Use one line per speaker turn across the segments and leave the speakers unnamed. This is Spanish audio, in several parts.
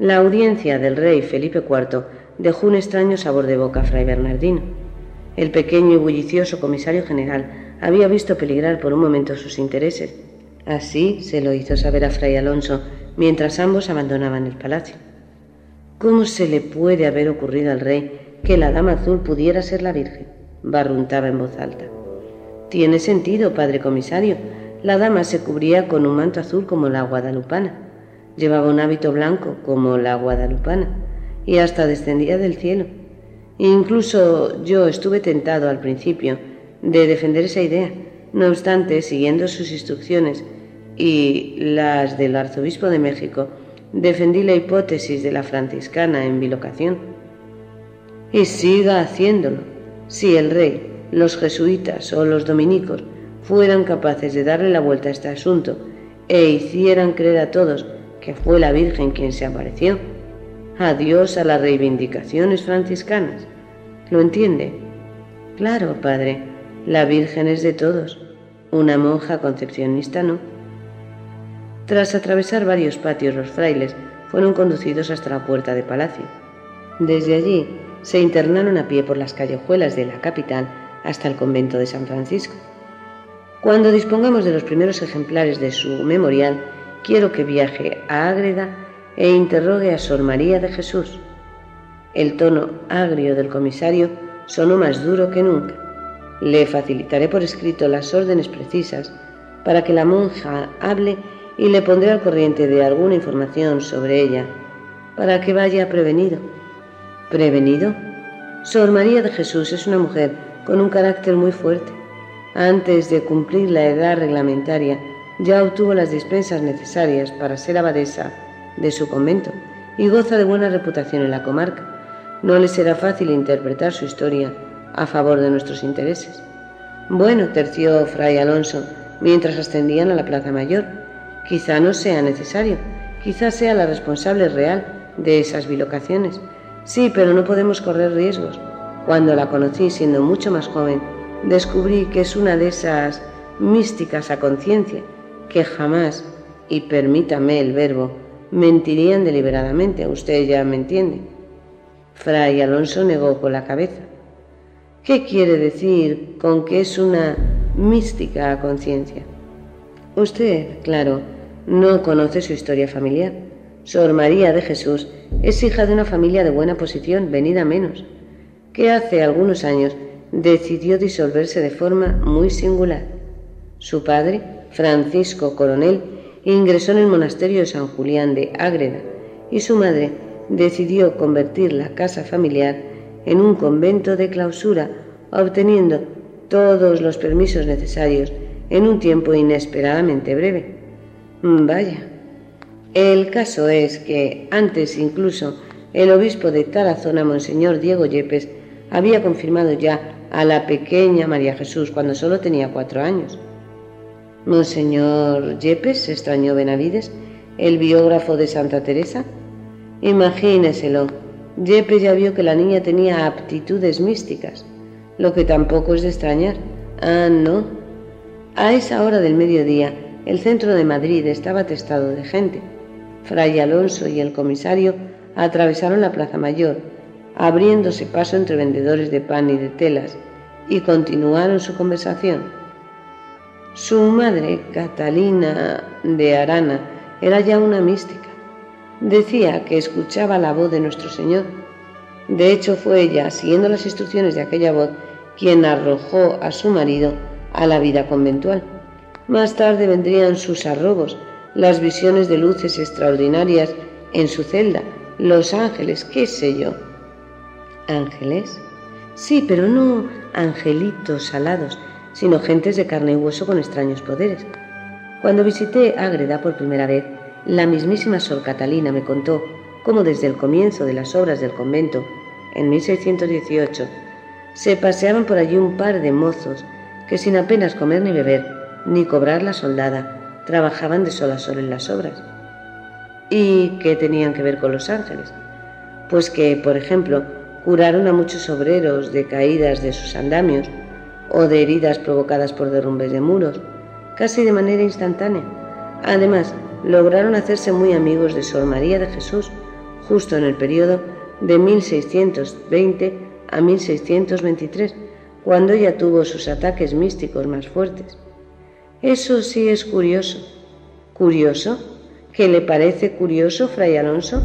La audiencia del rey Felipe IV dejó un extraño sabor de boca a Fray Bernardino. El pequeño y bullicioso comisario general había visto peligrar por un momento sus intereses. Así se lo hizo saber a Fray Alonso mientras ambos abandonaban el palacio. ¿Cómo se le puede haber ocurrido al rey que la dama azul pudiera ser la Virgen? barruntaba en voz alta. Tiene sentido, padre comisario. La dama se cubría con un manto azul como la guadalupana. Llevaba un hábito blanco como la guadalupana y hasta descendía del cielo. Incluso yo estuve tentado al principio de defender esa idea. No obstante, siguiendo sus instrucciones y las del arzobispo de México, defendí la hipótesis de la franciscana en bilocación. Y siga haciéndolo. Si el rey, los jesuitas o los dominicos fueran capaces de darle la vuelta a este asunto e hicieran creer a todos que fue la Virgen quien se apareció, adiós a las reivindicaciones franciscanas. ¿Lo entiende? Claro, padre, la Virgen es de todos. Una monja concepcionista no. Tras atravesar varios patios, los frailes fueron conducidos hasta la puerta de palacio. Desde allí se internaron a pie por las callejuelas de la capital hasta el convento de San Francisco. Cuando dispongamos de los primeros ejemplares de su memorial, quiero que viaje a Ágreda e interrogue a Sor María de Jesús. El tono agrio del comisario sonó más duro que nunca. Le facilitaré por escrito las órdenes precisas para que la monja hable y le pondré al corriente de alguna información sobre ella, para que vaya prevenido. ¿Prevenido? Sor María de Jesús es una mujer con un carácter muy fuerte. Antes de cumplir la edad reglamentaria, ya obtuvo las dispensas necesarias para ser abadesa de su convento y goza de buena reputación en la comarca no le será fácil interpretar su historia a favor de nuestros intereses. Bueno, terció Fray Alonso mientras ascendían a la Plaza Mayor. Quizá no sea necesario, quizá sea la responsable real de esas bilocaciones. Sí, pero no podemos correr riesgos. Cuando la conocí siendo mucho más joven, descubrí que es una de esas místicas a conciencia que jamás, y permítame el verbo, mentirían deliberadamente. Usted ya me entiende. Fray Alonso negó con la cabeza. ¿Qué quiere decir con que es una mística conciencia? Usted, claro, no conoce su historia familiar. Sor María de Jesús es hija de una familia de buena posición, venida menos, que hace algunos años decidió disolverse de forma muy singular. Su padre, Francisco Coronel, ingresó en el monasterio de San Julián de Ágreda y su madre, decidió convertir la casa familiar en un convento de clausura, obteniendo todos los permisos necesarios en un tiempo inesperadamente breve. Mm, vaya. El caso es que antes incluso el obispo de Tarazona, Monseñor Diego Yepes, había confirmado ya a la pequeña María Jesús cuando solo tenía cuatro años. Monseñor Yepes, extrañó Benavides, el biógrafo de Santa Teresa, Imagíneselo. Yepes ya vio que la niña tenía aptitudes místicas, lo que tampoco es de extrañar. Ah, no. A esa hora del mediodía, el centro de Madrid estaba atestado de gente. Fray Alonso y el comisario atravesaron la Plaza Mayor, abriéndose paso entre vendedores de pan y de telas, y continuaron su conversación. Su madre, Catalina de Arana, era ya una mística decía que escuchaba la voz de nuestro Señor. De hecho, fue ella, siguiendo las instrucciones de aquella voz, quien arrojó a su marido a la vida conventual. Más tarde vendrían sus arrobos, las visiones de luces extraordinarias en su celda, los ángeles, qué sé yo. ¿Ángeles? Sí, pero no angelitos alados, sino gentes de carne y hueso con extraños poderes. Cuando visité Ágreda por primera vez, la mismísima Sor Catalina me contó cómo desde el comienzo de las obras del convento, en 1618, se paseaban por allí un par de mozos que sin apenas comer ni beber, ni cobrar la soldada, trabajaban de sol a sol en las obras. ¿Y qué tenían que ver con los ángeles? Pues que, por ejemplo, curaron a muchos obreros de caídas de sus andamios o de heridas provocadas por derrumbes de muros, casi de manera instantánea. Además, lograron hacerse muy amigos de Sor María de Jesús, justo en el periodo de 1620 a 1623, cuando ella tuvo sus ataques místicos más fuertes. Eso sí es curioso. ¿Curioso? ¿Qué le parece curioso, Fray Alonso?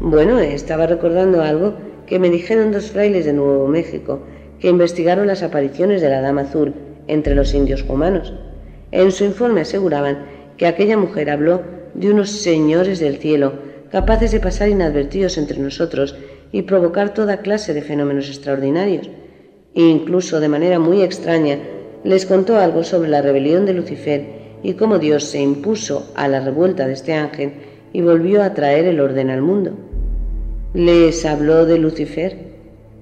Bueno, estaba recordando algo que me dijeron dos frailes de Nuevo México, que investigaron las apariciones de la Dama Azul entre los indios humanos. En su informe aseguraban que aquella mujer habló de unos señores del cielo capaces de pasar inadvertidos entre nosotros y provocar toda clase de fenómenos extraordinarios. E incluso de manera muy extraña les contó algo sobre la rebelión de Lucifer y cómo Dios se impuso a la revuelta de este ángel y volvió a traer el orden al mundo. ¿Les habló de Lucifer?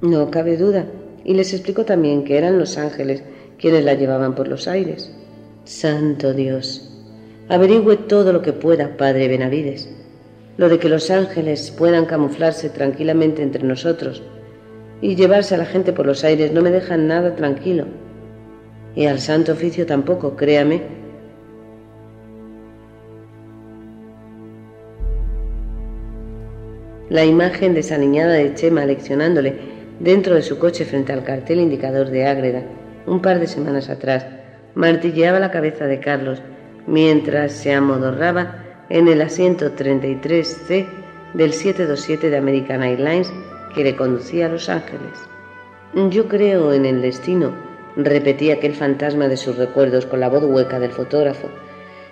No cabe duda, y les explicó también que eran los ángeles quienes la llevaban por los aires. Santo Dios, averigüe todo lo que pueda, Padre Benavides. Lo de que los ángeles puedan camuflarse tranquilamente entre nosotros y llevarse a la gente por los aires no me deja nada tranquilo. Y al Santo Oficio tampoco, créame. La imagen desaniñada de Chema leccionándole dentro de su coche frente al cartel indicador de Ágreda, un par de semanas atrás, martilleaba la cabeza de Carlos mientras se amodorraba en el asiento 33C del 727 de American Airlines que le conducía a Los Ángeles. Yo creo en el destino, repetía aquel fantasma de sus recuerdos con la voz hueca del fotógrafo,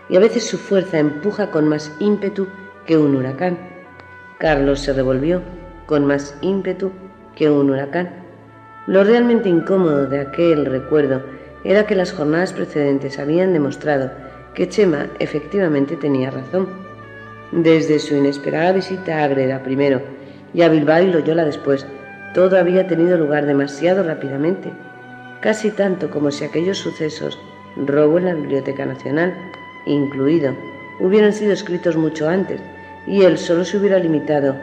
y a veces su fuerza empuja con más ímpetu que un huracán. Carlos se revolvió con más ímpetu que un huracán. Lo realmente incómodo de aquel recuerdo era que las jornadas precedentes habían demostrado que Chema efectivamente tenía razón. Desde su inesperada visita a Agreda primero y a Bilbao y Loyola después, todo había tenido lugar demasiado rápidamente, casi tanto como si aquellos sucesos, robo en la Biblioteca Nacional, incluido, hubieran sido escritos mucho antes y él solo se hubiera limitado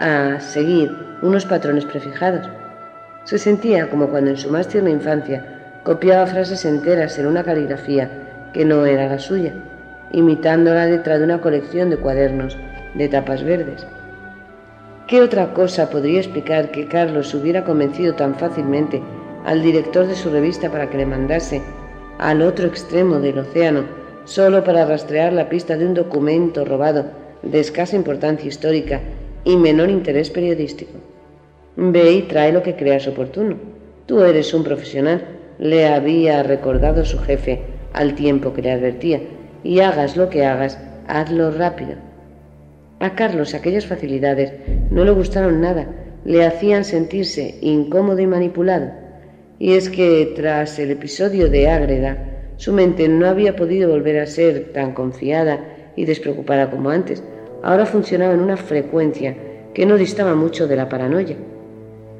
a seguir unos patrones prefijados. Se sentía como cuando en su más tierna infancia copiaba frases enteras en una caligrafía que no era la suya, imitándola detrás de una colección de cuadernos de tapas verdes. ¿Qué otra cosa podría explicar que Carlos hubiera convencido tan fácilmente al director de su revista para que le mandase al otro extremo del océano solo para rastrear la pista de un documento robado de escasa importancia histórica y menor interés periodístico? Ve y trae lo que creas oportuno. Tú eres un profesional, le había recordado su jefe al tiempo que le advertía, y hagas lo que hagas, hazlo rápido. A Carlos aquellas facilidades no le gustaron nada, le hacían sentirse incómodo y manipulado. Y es que tras el episodio de Ágreda, su mente no había podido volver a ser tan confiada y despreocupada como antes. Ahora funcionaba en una frecuencia que no distaba mucho de la paranoia.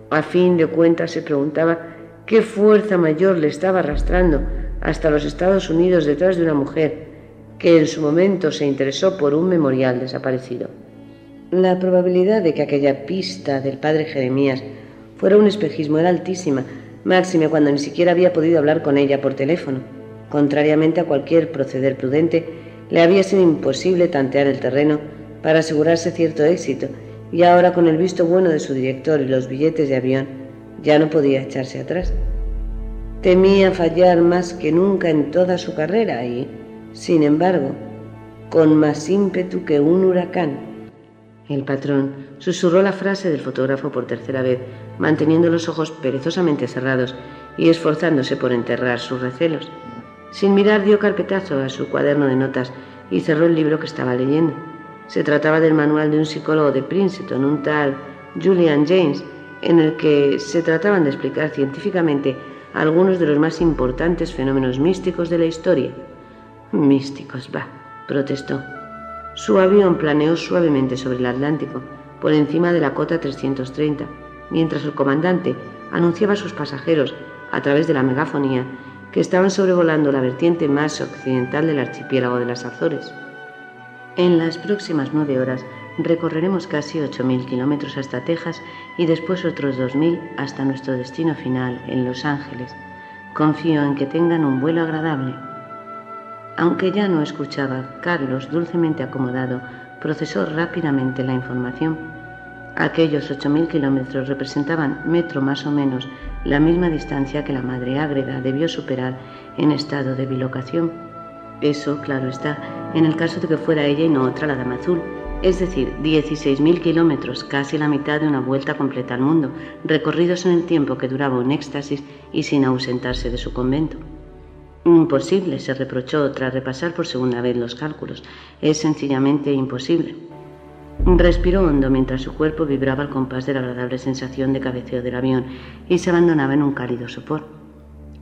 A fin de cuentas se preguntaba qué fuerza mayor le estaba arrastrando hasta los Estados Unidos detrás de una mujer que en su momento se interesó por un memorial desaparecido. La probabilidad de que aquella pista del padre Jeremías fuera un espejismo era altísima, máxime cuando ni siquiera había podido hablar con ella por teléfono. Contrariamente a cualquier proceder prudente, le había sido imposible tantear el terreno para asegurarse cierto éxito, y ahora con el visto bueno de su director y los billetes de avión, ya no podía echarse atrás. Temía fallar más que nunca en toda su carrera y, sin embargo, con más ímpetu que un huracán. El patrón susurró la frase del fotógrafo por tercera vez, manteniendo los ojos perezosamente cerrados y esforzándose por enterrar sus recelos. Sin mirar dio carpetazo a su cuaderno de notas y cerró el libro que estaba leyendo. Se trataba del manual de un psicólogo de Princeton, un tal Julian James, en el que se trataban de explicar científicamente algunos de los más importantes fenómenos místicos de la historia. Místicos, va, protestó. Su avión planeó suavemente sobre el Atlántico, por encima de la cota 330, mientras el comandante anunciaba a sus pasajeros, a través de la megafonía, que estaban sobrevolando la vertiente más occidental del archipiélago de las Azores. En las próximas nueve horas recorreremos casi 8.000 kilómetros hasta Texas y después otros 2.000 hasta nuestro destino final en Los Ángeles. Confío en que tengan un vuelo agradable. Aunque ya no escuchaba, Carlos, dulcemente acomodado, procesó rápidamente la información. Aquellos 8.000 kilómetros representaban metro más o menos la misma distancia que la madre ágreda debió superar en estado de bilocación. Eso, claro está, en el caso de que fuera ella y no otra la dama azul, es decir, 16.000 kilómetros, casi la mitad de una vuelta completa al mundo, recorridos en el tiempo que duraba un éxtasis y sin ausentarse de su convento. Imposible, se reprochó tras repasar por segunda vez los cálculos. Es sencillamente imposible. Respiró hondo mientras su cuerpo vibraba al compás de la agradable sensación de cabeceo del avión y se abandonaba en un cálido sopor.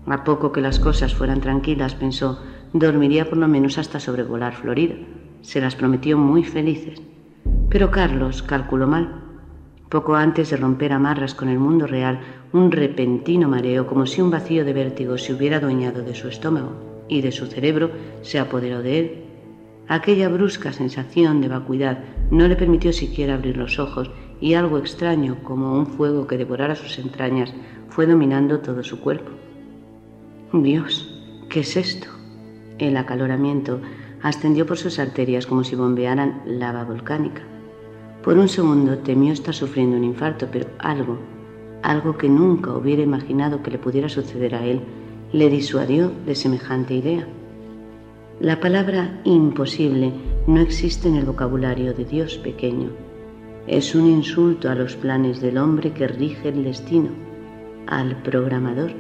A poco que las cosas fueran tranquilas, pensó, dormiría por lo menos hasta sobrevolar Florida. Se las prometió muy felices. Pero Carlos calculó mal. Poco antes de romper amarras con el mundo real, un repentino mareo, como si un vacío de vértigo se hubiera adueñado de su estómago y de su cerebro, se apoderó de él Aquella brusca sensación de vacuidad no le permitió siquiera abrir los ojos y algo extraño, como un fuego que devorara sus entrañas, fue dominando todo su cuerpo. Dios, ¿qué es esto? El acaloramiento ascendió por sus arterias como si bombearan lava volcánica. Por un segundo temió estar sufriendo un infarto, pero algo, algo que nunca hubiera imaginado que le pudiera suceder a él, le disuadió de semejante idea. La palabra imposible no existe en el vocabulario de Dios pequeño. Es un insulto a los planes del hombre que rige el destino, al programador.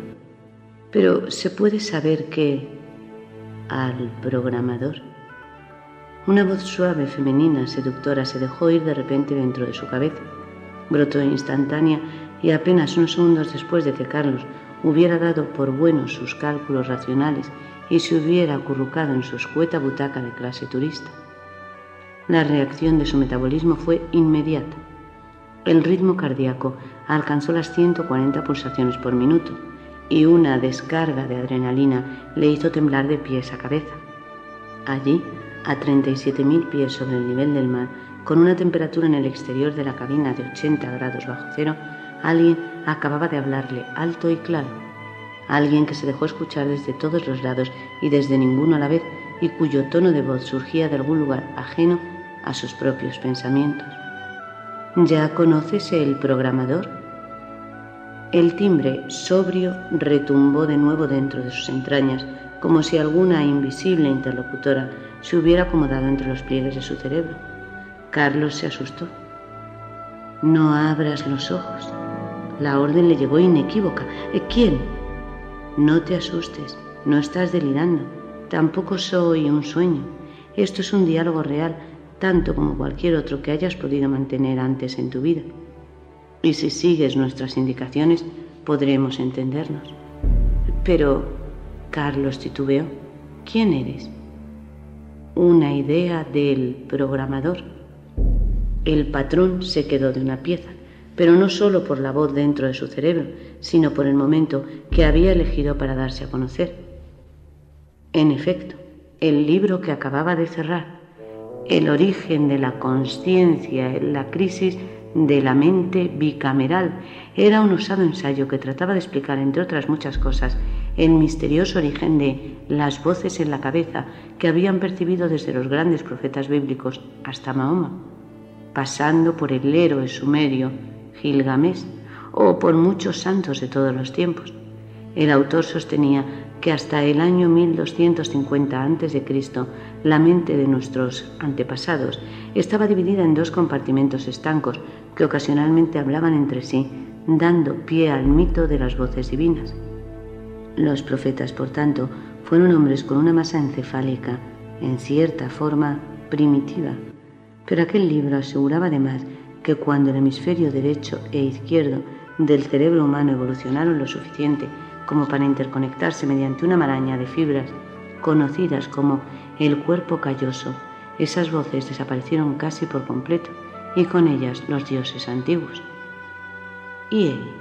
Pero se puede saber que al programador. Una voz suave, femenina, seductora se dejó oír de repente dentro de su cabeza. Brotó instantánea y apenas unos segundos después de que Carlos hubiera dado por buenos sus cálculos racionales y se hubiera acurrucado en su escueta butaca de clase turista. La reacción de su metabolismo fue inmediata. El ritmo cardíaco alcanzó las 140 pulsaciones por minuto y una descarga de adrenalina le hizo temblar de pies a cabeza. Allí, a 37.000 pies sobre el nivel del mar, con una temperatura en el exterior de la cabina de 80 grados bajo cero, alguien acababa de hablarle alto y claro alguien que se dejó escuchar desde todos los lados y desde ninguno a la vez y cuyo tono de voz surgía de algún lugar ajeno a sus propios pensamientos. ¿Ya conoces el programador? El timbre sobrio retumbó de nuevo dentro de sus entrañas, como si alguna invisible interlocutora se hubiera acomodado entre los pliegues de su cerebro. Carlos se asustó. No abras los ojos. La orden le llegó inequívoca. ¿Quién? No te asustes, no estás delirando, tampoco soy un sueño. Esto es un diálogo real, tanto como cualquier otro que hayas podido mantener antes en tu vida. Y si sigues nuestras indicaciones, podremos entendernos. Pero, Carlos titubeó, ¿quién eres? Una idea del programador. El patrón se quedó de una pieza pero no solo por la voz dentro de su cerebro, sino por el momento que había elegido para darse a conocer. En efecto, el libro que acababa de cerrar, El origen de la conciencia, la crisis de la mente bicameral, era un usado ensayo que trataba de explicar, entre otras muchas cosas, el misterioso origen de las voces en la cabeza que habían percibido desde los grandes profetas bíblicos hasta Mahoma, pasando por el héroe sumerio Gilgamesh o por muchos santos de todos los tiempos. El autor sostenía que hasta el año 1250 a.C. la mente de nuestros antepasados estaba dividida en dos compartimentos estancos que ocasionalmente hablaban entre sí, dando pie al mito de las voces divinas. Los profetas, por tanto, fueron hombres con una masa encefálica, en cierta forma primitiva, pero aquel libro aseguraba además que cuando el hemisferio derecho e izquierdo del cerebro humano evolucionaron lo suficiente como para interconectarse mediante una maraña de fibras conocidas como el cuerpo calloso, esas voces desaparecieron casi por completo y con ellas los dioses antiguos. ¿Y él?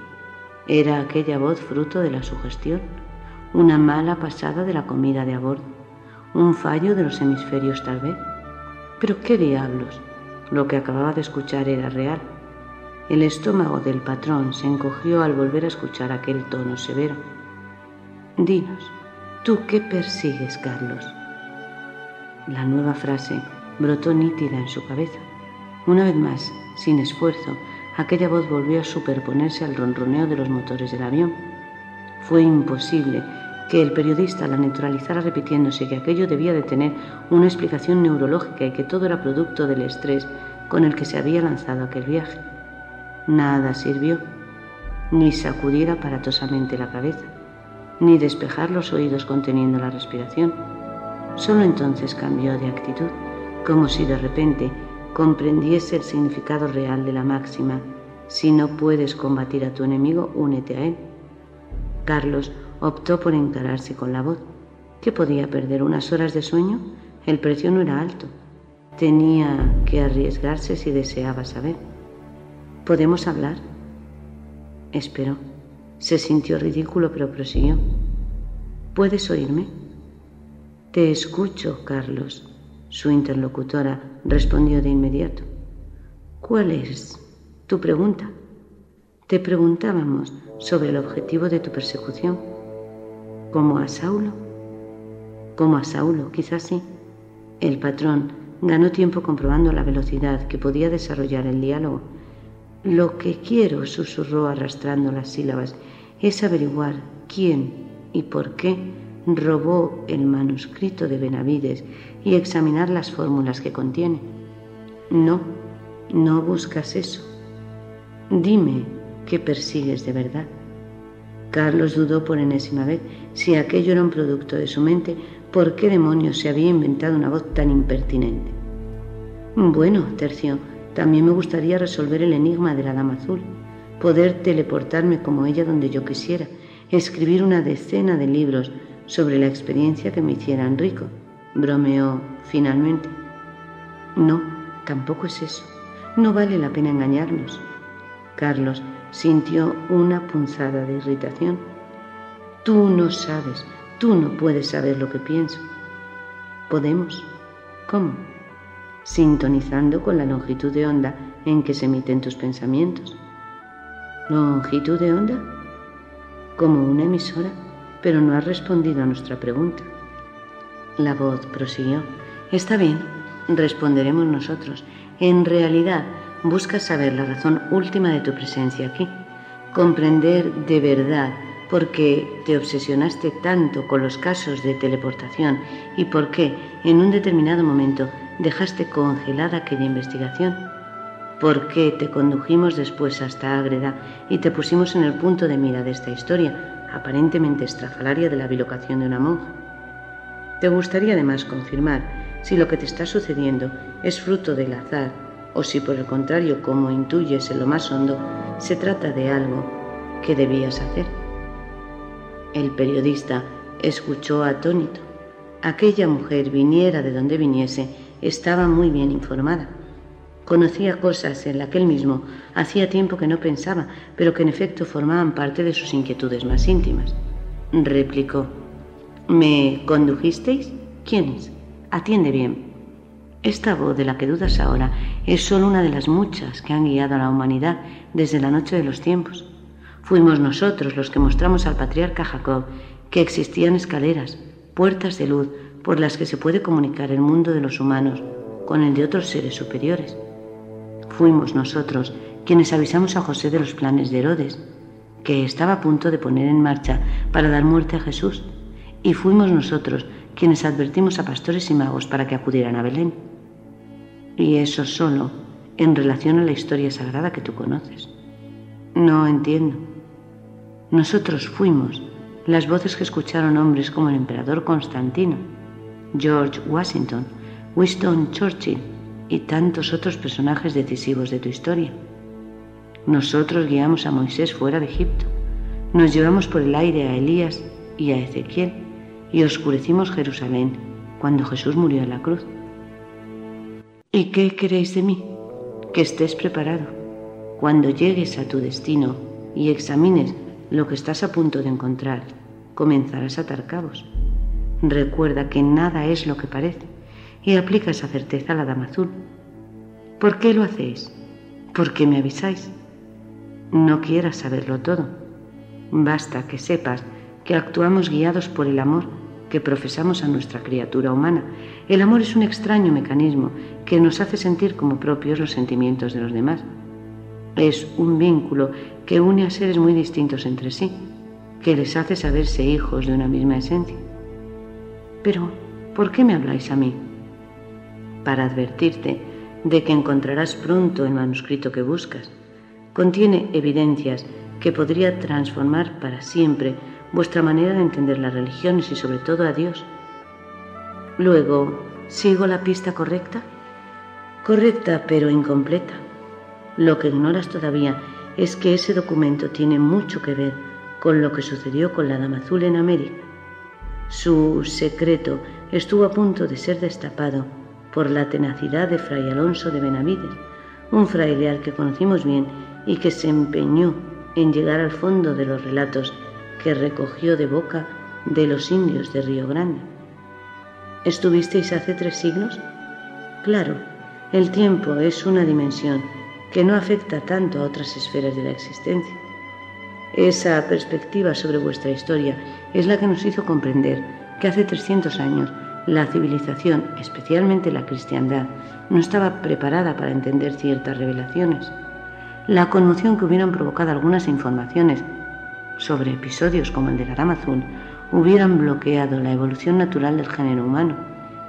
¿Era aquella voz fruto de la sugestión? ¿Una mala pasada de la comida de a? ¿Un fallo de los hemisferios tal vez? ¿Pero qué diablos? Lo que acababa de escuchar era real. El estómago del patrón se encogió al volver a escuchar aquel tono severo. Dinos, ¿tú qué persigues, Carlos? La nueva frase brotó nítida en su cabeza. Una vez más, sin esfuerzo, aquella voz volvió a superponerse al ronroneo de los motores del avión. Fue imposible que el periodista la neutralizara repitiéndose que aquello debía de tener una explicación neurológica y que todo era producto del estrés con el que se había lanzado aquel viaje. Nada sirvió, ni sacudir aparatosamente la cabeza, ni despejar los oídos conteniendo la respiración. Solo entonces cambió de actitud, como si de repente comprendiese el significado real de la máxima, si no puedes combatir a tu enemigo, únete a él. Carlos optó por encararse con la voz. ¿Qué podía perder unas horas de sueño? El precio no era alto. Tenía que arriesgarse si deseaba saber. ¿Podemos hablar? Esperó. Se sintió ridículo, pero prosiguió. ¿Puedes oírme? Te escucho, Carlos. Su interlocutora respondió de inmediato. ¿Cuál es tu pregunta? Te preguntábamos sobre el objetivo de tu persecución. ¿Como a Saulo? Como a Saulo, quizás sí. El patrón ganó tiempo comprobando la velocidad que podía desarrollar el diálogo. Lo que quiero, susurró arrastrando las sílabas, es averiguar quién y por qué robó el manuscrito de Benavides y examinar las fórmulas que contiene. No, no buscas eso. Dime qué persigues de verdad. Carlos dudó por enésima vez si aquello era un producto de su mente, ¿por qué demonios se había inventado una voz tan impertinente? Bueno, tercio, también me gustaría resolver el enigma de la dama azul, poder teleportarme como ella donde yo quisiera, escribir una decena de libros sobre la experiencia que me hicieran rico, bromeó finalmente. No, tampoco es eso. No vale la pena engañarnos. Carlos sintió una punzada de irritación. Tú no sabes, tú no puedes saber lo que pienso. ¿Podemos? ¿Cómo? Sintonizando con la longitud de onda en que se emiten tus pensamientos. ¿Longitud de onda? Como una emisora, pero no has respondido a nuestra pregunta. La voz prosiguió. Está bien, responderemos nosotros. En realidad, buscas saber la razón última de tu presencia aquí, comprender de verdad por qué te obsesionaste tanto con los casos de teleportación y por qué en un determinado momento dejaste congelada aquella investigación, por qué te condujimos después hasta Ágreda y te pusimos en el punto de mira de esta historia, aparentemente estrafalaria de la bilocación de una monja. Te gustaría además confirmar si lo que te está sucediendo es fruto del azar o si por el contrario, como intuyes en lo más hondo, se trata de algo que debías hacer. El periodista escuchó atónito. Aquella mujer, viniera de donde viniese, estaba muy bien informada. Conocía cosas en las que él mismo hacía tiempo que no pensaba, pero que en efecto formaban parte de sus inquietudes más íntimas. Replicó, ¿me condujisteis? ¿Quiénes? Atiende bien. Esta voz de la que dudas ahora es solo una de las muchas que han guiado a la humanidad desde la noche de los tiempos. Fuimos nosotros los que mostramos al patriarca Jacob que existían escaleras, puertas de luz por las que se puede comunicar el mundo de los humanos con el de otros seres superiores. Fuimos nosotros quienes avisamos a José de los planes de Herodes, que estaba a punto de poner en marcha para dar muerte a Jesús, y fuimos nosotros quienes advertimos a pastores y magos para que acudieran a Belén y eso solo en relación a la historia sagrada que tú conoces. No entiendo. Nosotros fuimos las voces que escucharon hombres como el emperador Constantino, George Washington, Winston Churchill y tantos otros personajes decisivos de tu historia. Nosotros guiamos a Moisés fuera de Egipto, nos llevamos por el aire a Elías y a Ezequiel y oscurecimos Jerusalén cuando Jesús murió en la cruz. ¿Y qué queréis de mí? Que estés preparado. Cuando llegues a tu destino y examines lo que estás a punto de encontrar, comenzarás a atar cabos. Recuerda que nada es lo que parece y aplica esa certeza a la dama azul. ¿Por qué lo hacéis? ¿Por qué me avisáis? No quieras saberlo todo. Basta que sepas que actuamos guiados por el amor que profesamos a nuestra criatura humana. El amor es un extraño mecanismo que nos hace sentir como propios los sentimientos de los demás. Es un vínculo que une a seres muy distintos entre sí, que les hace saberse hijos de una misma esencia. Pero, ¿por qué me habláis a mí? Para advertirte de que encontrarás pronto el manuscrito que buscas. Contiene evidencias que podría transformar para siempre vuestra manera de entender las religiones y sobre todo a Dios. Luego, ¿sigo la pista correcta? Correcta pero incompleta. Lo que ignoras todavía es que ese documento tiene mucho que ver con lo que sucedió con la Dama Azul en América. Su secreto estuvo a punto de ser destapado por la tenacidad de Fray Alonso de Benavides, un fraile al que conocimos bien y que se empeñó en llegar al fondo de los relatos que recogió de boca de los indios de Río Grande. ¿Estuvisteis hace tres siglos? Claro, el tiempo es una dimensión que no afecta tanto a otras esferas de la existencia. Esa perspectiva sobre vuestra historia es la que nos hizo comprender que hace 300 años la civilización, especialmente la cristiandad, no estaba preparada para entender ciertas revelaciones. La conmoción que hubieran provocado algunas informaciones sobre episodios como el de la Dama Azul hubieran bloqueado la evolución natural del género humano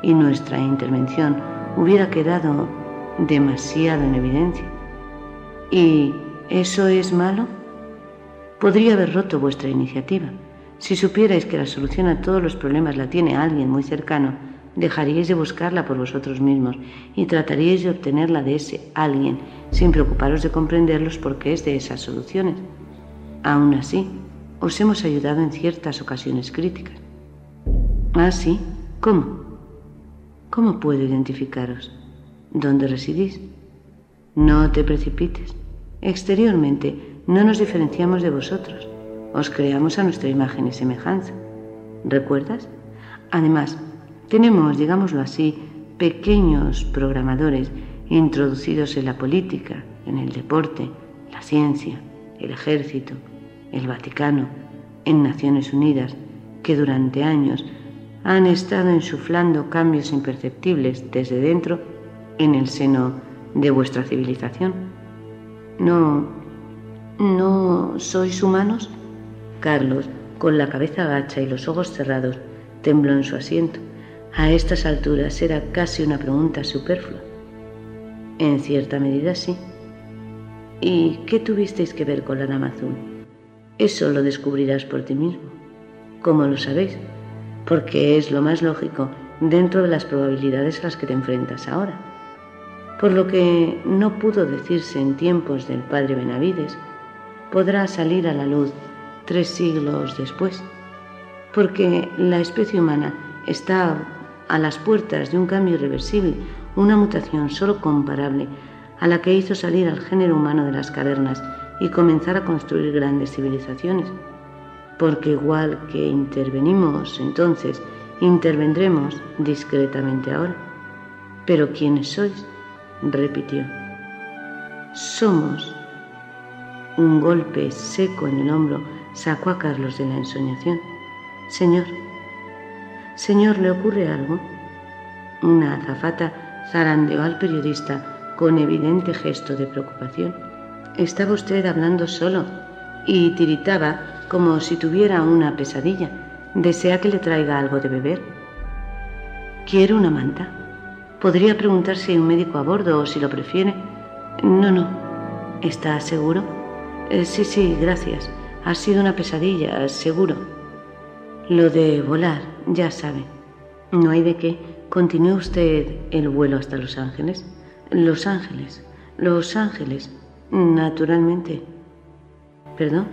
y nuestra intervención hubiera quedado demasiado en evidencia. ¿Y eso es malo? Podría haber roto vuestra iniciativa. Si supierais que la solución a todos los problemas la tiene alguien muy cercano, dejaríais de buscarla por vosotros mismos y trataríais de obtenerla de ese alguien sin preocuparos de comprender los porqués de esas soluciones. Aún así, os hemos ayudado en ciertas ocasiones críticas. ¿Ah, sí? ¿Cómo? ¿Cómo puedo identificaros? ¿Dónde residís? No te precipites. Exteriormente no nos diferenciamos de vosotros. Os creamos a nuestra imagen y semejanza. ¿Recuerdas? Además, tenemos, digámoslo así, pequeños programadores introducidos en la política, en el deporte, la ciencia, el ejército, el Vaticano, en Naciones Unidas, que durante años han estado insuflando cambios imperceptibles desde dentro en el seno de vuestra civilización. No, no sois humanos. Carlos, con la cabeza gacha y los ojos cerrados, tembló en su asiento. A estas alturas era casi una pregunta superflua. En cierta medida sí. ¿Y qué tuvisteis que ver con la dama azul? Eso lo descubrirás por ti mismo. ¿Cómo lo sabéis? Porque es lo más lógico dentro de las probabilidades a las que te enfrentas ahora. Por lo que no pudo decirse en tiempos del padre Benavides, podrá salir a la luz tres siglos después, porque la especie humana está a las puertas de un cambio irreversible, una mutación solo comparable a la que hizo salir al género humano de las cavernas y comenzar a construir grandes civilizaciones. Porque igual que intervenimos entonces, intervendremos discretamente ahora. Pero ¿quiénes sois? repitió. Somos un golpe seco en el hombro sacó a Carlos de la ensoñación. Señor, Señor, ¿le ocurre algo? Una azafata zarandeó al periodista con evidente gesto de preocupación. Estaba usted hablando solo y tiritaba como si tuviera una pesadilla. ¿Desea que le traiga algo de beber? ¿Quiere una manta? Podría preguntar si hay un médico a bordo o si lo prefiere. No, no. ¿Está seguro? Eh, sí, sí, gracias. Ha sido una pesadilla, seguro. Lo de volar, ya sabe. No hay de qué. ¿Continúe usted el vuelo hasta Los Ángeles? Los Ángeles. Los Ángeles. Naturalmente. ¿Perdón?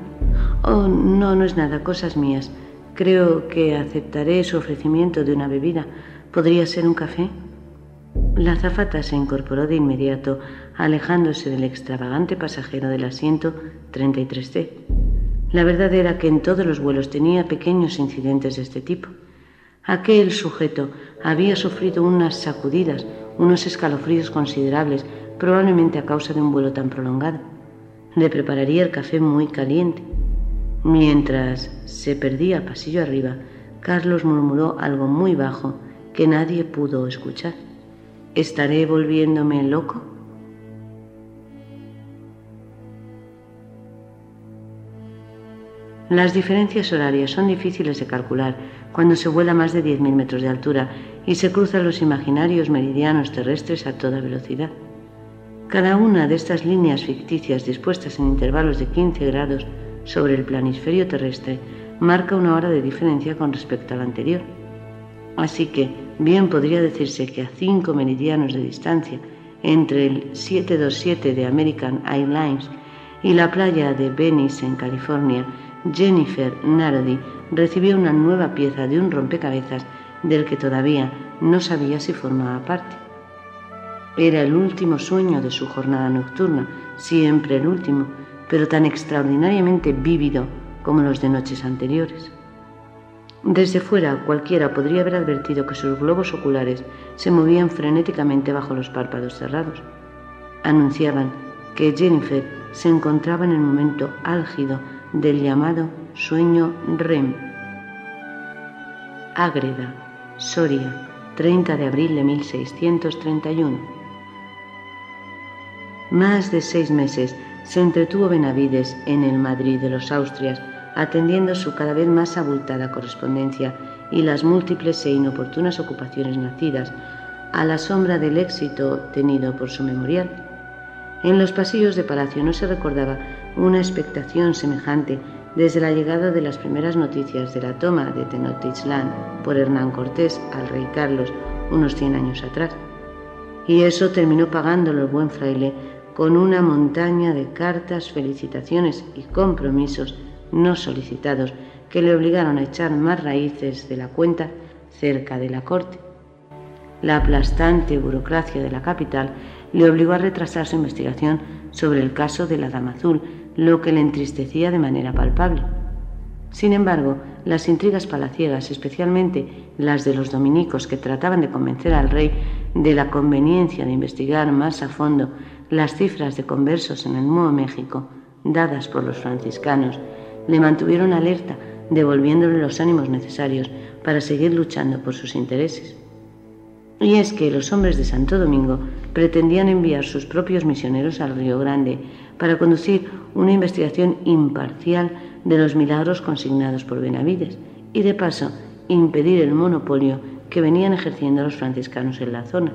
Oh, no, no es nada, cosas mías. Creo que aceptaré su ofrecimiento de una bebida. ¿Podría ser un café? La azafata se incorporó de inmediato, alejándose del extravagante pasajero del asiento 33C. La verdad era que en todos los vuelos tenía pequeños incidentes de este tipo. Aquel sujeto había sufrido unas sacudidas, unos escalofríos considerables, probablemente a causa de un vuelo tan prolongado. Le prepararía el café muy caliente. Mientras se perdía pasillo arriba, Carlos murmuró algo muy bajo que nadie pudo escuchar. ¿Estaré volviéndome loco? Las diferencias horarias son difíciles de calcular cuando se vuela más de 10.000 metros de altura y se cruzan los imaginarios meridianos terrestres a toda velocidad. Cada una de estas líneas ficticias dispuestas en intervalos de 15 grados sobre el planisferio terrestre marca una hora de diferencia con respecto a la anterior. Así que bien podría decirse que a 5 meridianos de distancia entre el 727 de American Airlines y la playa de Venice en California, Jennifer Narodi recibió una nueva pieza de un rompecabezas del que todavía no sabía si formaba parte. Era el último sueño de su jornada nocturna, siempre el último, pero tan extraordinariamente vívido como los de noches anteriores. Desde fuera cualquiera podría haber advertido que sus globos oculares se movían frenéticamente bajo los párpados cerrados. Anunciaban que Jennifer se encontraba en el momento álgido del llamado sueño REM. Ágreda, Soria, 30 de abril de 1631. Más de seis meses se entretuvo Benavides en el Madrid de los Austrias, atendiendo su cada vez más abultada correspondencia y las múltiples e inoportunas ocupaciones nacidas a la sombra del éxito tenido por su memorial. En los pasillos de palacio no se recordaba una expectación semejante desde la llegada de las primeras noticias de la toma de Tenochtitlán por Hernán Cortés al rey Carlos unos cien años atrás. Y eso terminó pagándolo el buen fraile con una montaña de cartas, felicitaciones y compromisos no solicitados que le obligaron a echar más raíces de la cuenta cerca de la corte. La aplastante burocracia de la capital le obligó a retrasar su investigación sobre el caso de la Dama Azul, lo que le entristecía de manera palpable. Sin embargo, las intrigas palaciegas, especialmente las de los dominicos que trataban de convencer al rey de la conveniencia de investigar más a fondo las cifras de conversos en el Nuevo México, dadas por los franciscanos, le mantuvieron alerta, devolviéndole los ánimos necesarios para seguir luchando por sus intereses. Y es que los hombres de Santo Domingo pretendían enviar sus propios misioneros al Río Grande para conducir una investigación imparcial de los milagros consignados por Benavides y de paso impedir el monopolio que venían ejerciendo los franciscanos en la zona.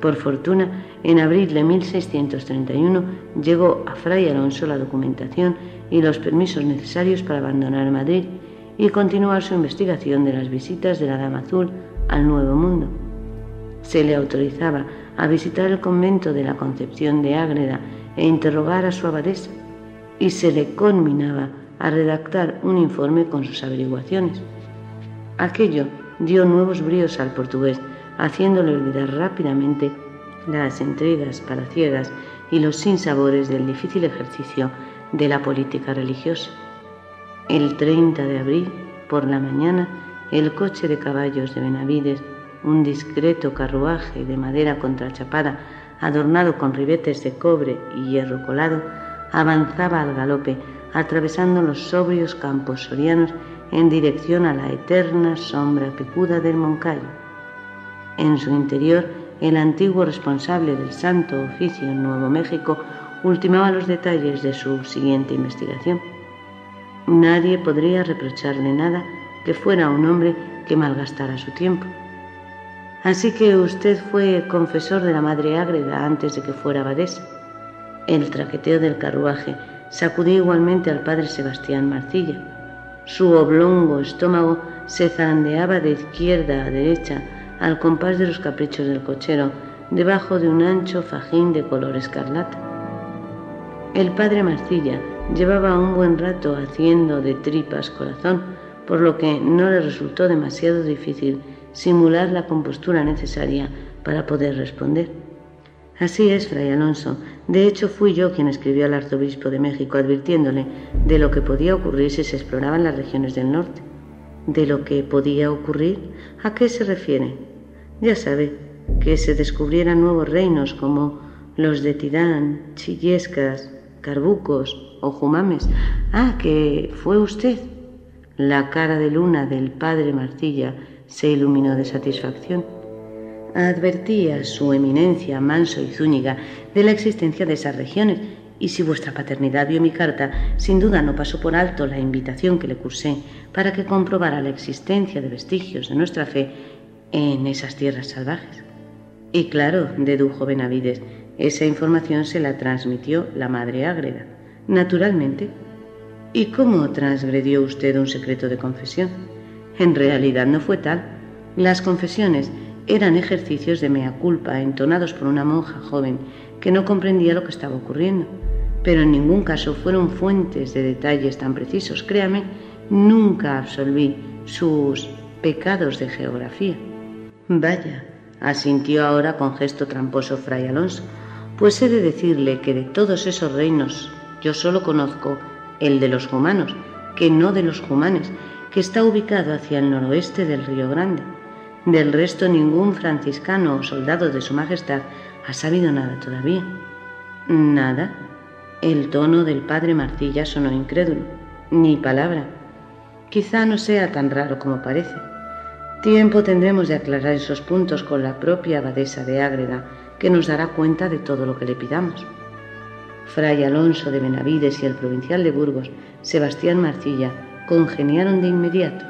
Por fortuna, en abril de 1631 llegó a Fray Alonso la documentación y los permisos necesarios para abandonar Madrid y continuar su investigación de las visitas de la Dama Azul al Nuevo Mundo. Se le autorizaba a visitar el convento de la Concepción de Ágreda e interrogar a su abadesa, y se le conminaba a redactar un informe con sus averiguaciones. Aquello dio nuevos bríos al portugués, haciéndole olvidar rápidamente las intrigas palaciegas y los sinsabores del difícil ejercicio de la política religiosa. El 30 de abril, por la mañana, el coche de caballos de Benavides, un discreto carruaje de madera contrachapada, adornado con ribetes de cobre y hierro colado, avanzaba al galope, atravesando los sobrios campos sorianos en dirección a la eterna sombra picuda del Moncayo. En su interior, el antiguo responsable del Santo Oficio en Nuevo México ultimaba los detalles de su siguiente investigación. Nadie podría reprocharle nada que fuera un hombre que malgastara su tiempo. Así que usted fue confesor de la Madre Ágreda antes de que fuera abadesa. El traqueteo del carruaje sacudió igualmente al padre Sebastián Marcilla. Su oblongo estómago se zarandeaba de izquierda a derecha al compás de los caprichos del cochero, debajo de un ancho fajín de color escarlata. El padre Marcilla llevaba un buen rato haciendo de tripas corazón, por lo que no le resultó demasiado difícil simular la compostura necesaria para poder responder. Así es, fray Alonso. De hecho, fui yo quien escribió al arzobispo de México advirtiéndole de lo que podía ocurrir si se exploraban las regiones del norte. ¿De lo que podía ocurrir? ¿A qué se refiere? Ya sabe, que se descubrieran nuevos reinos como los de Tidán, Chillescas, Carbucos o Jumames. Ah, que fue usted. La cara de luna del padre Marcilla se iluminó de satisfacción. Advertía su eminencia Manso y Zúñiga de la existencia de esas regiones y si vuestra paternidad vio mi carta, sin duda no pasó por alto la invitación que le cursé para que comprobara la existencia de vestigios de nuestra fe en esas tierras salvajes. Y claro, dedujo Benavides, esa información se la transmitió la madre Ágreda, naturalmente. ¿Y cómo transgredió usted un secreto de confesión? En realidad no fue tal. Las confesiones eran ejercicios de mea culpa entonados por una monja joven que no comprendía lo que estaba ocurriendo pero en ningún caso fueron fuentes de detalles tan precisos. Créame, nunca absolví sus pecados de geografía. Vaya, asintió ahora con gesto tramposo Fray Alonso, pues he de decirle que de todos esos reinos yo solo conozco el de los humanos, que no de los humanes, que está ubicado hacia el noroeste del Río Grande. Del resto ningún franciscano o soldado de su Majestad ha sabido nada todavía. Nada, el tono del padre Marcilla sonó incrédulo. Ni palabra. Quizá no sea tan raro como parece. Tiempo tendremos de aclarar esos puntos con la propia abadesa de Ágreda, que nos dará cuenta de todo lo que le pidamos. Fray Alonso de Benavides y el provincial de Burgos, Sebastián Marcilla, congeniaron de inmediato.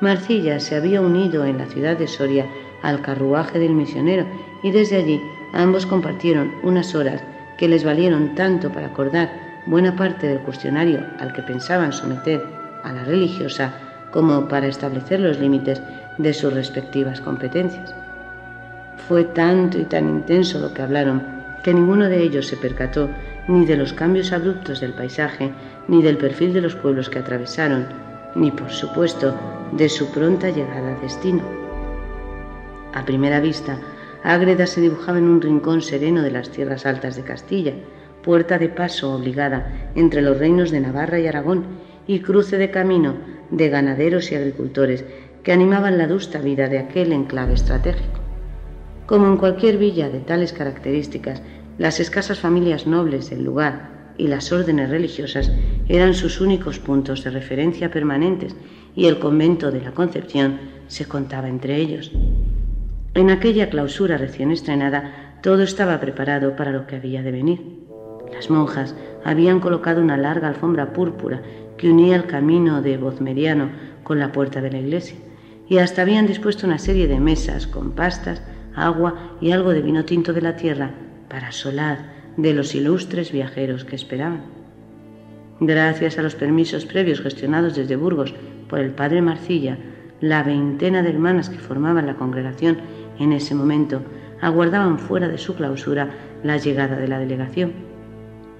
Marcilla se había unido en la ciudad de Soria al carruaje del misionero y desde allí ambos compartieron unas horas que les valieron tanto para acordar buena parte del cuestionario al que pensaban someter a la religiosa como para establecer los límites de sus respectivas competencias. Fue tanto y tan intenso lo que hablaron que ninguno de ellos se percató ni de los cambios abruptos del paisaje, ni del perfil de los pueblos que atravesaron, ni por supuesto de su pronta llegada a destino. A primera vista, Ágreda se dibujaba en un rincón sereno de las tierras altas de Castilla, puerta de paso obligada entre los reinos de Navarra y Aragón y cruce de camino de ganaderos y agricultores que animaban la dusta vida de aquel enclave estratégico. Como en cualquier villa de tales características, las escasas familias nobles del lugar y las órdenes religiosas eran sus únicos puntos de referencia permanentes y el convento de la Concepción se contaba entre ellos. En aquella clausura recién estrenada, todo estaba preparado para lo que había de venir. Las monjas habían colocado una larga alfombra púrpura que unía el camino de Bozmeriano con la puerta de la iglesia, y hasta habían dispuesto una serie de mesas con pastas, agua y algo de vino tinto de la tierra para solar de los ilustres viajeros que esperaban. Gracias a los permisos previos gestionados desde Burgos por el padre Marcilla, la veintena de hermanas que formaban la congregación en ese momento aguardaban fuera de su clausura la llegada de la delegación.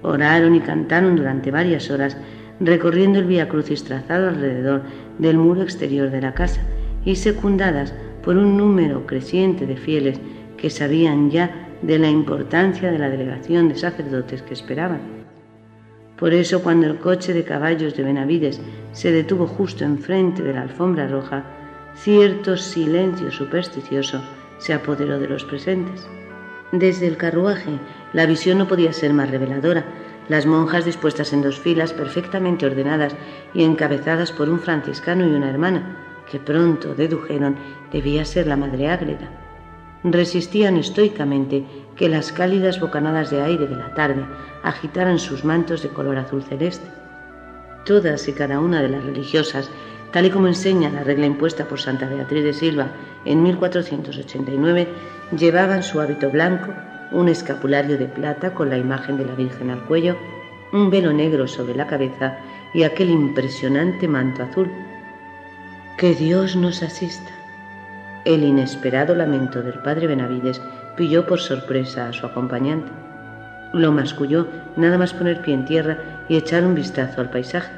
Oraron y cantaron durante varias horas, recorriendo el vía crucis trazado alrededor del muro exterior de la casa y secundadas por un número creciente de fieles que sabían ya de la importancia de la delegación de sacerdotes que esperaban. Por eso cuando el coche de caballos de Benavides se detuvo justo enfrente de la alfombra roja, cierto silencio supersticioso se apoderó de los presentes. Desde el carruaje, la visión no podía ser más reveladora. Las monjas dispuestas en dos filas perfectamente ordenadas y encabezadas por un franciscano y una hermana, que pronto dedujeron debía ser la madre Ágreda. Resistían estoicamente que las cálidas bocanadas de aire de la tarde agitaran sus mantos de color azul celeste. Todas y cada una de las religiosas tal y como enseña la regla impuesta por Santa Beatriz de Silva en 1489, llevaban su hábito blanco, un escapulario de plata con la imagen de la Virgen al cuello, un velo negro sobre la cabeza y aquel impresionante manto azul. Que Dios nos asista. El inesperado lamento del padre Benavides pilló por sorpresa a su acompañante. Lo masculló nada más poner pie en tierra y echar un vistazo al paisaje.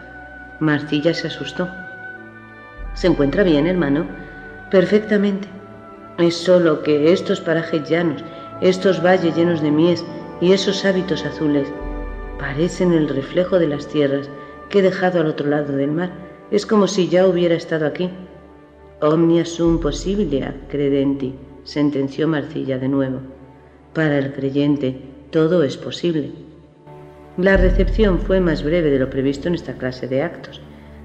Marcilla se asustó. ¿Se encuentra bien, hermano? Perfectamente. Es solo que estos parajes llanos, estos valles llenos de mies y esos hábitos azules parecen el reflejo de las tierras que he dejado al otro lado del mar. Es como si ya hubiera estado aquí. Omnia sum possibilia credenti, sentenció Marcilla de nuevo. Para el creyente todo es posible. La recepción fue más breve de lo previsto en esta clase de actos.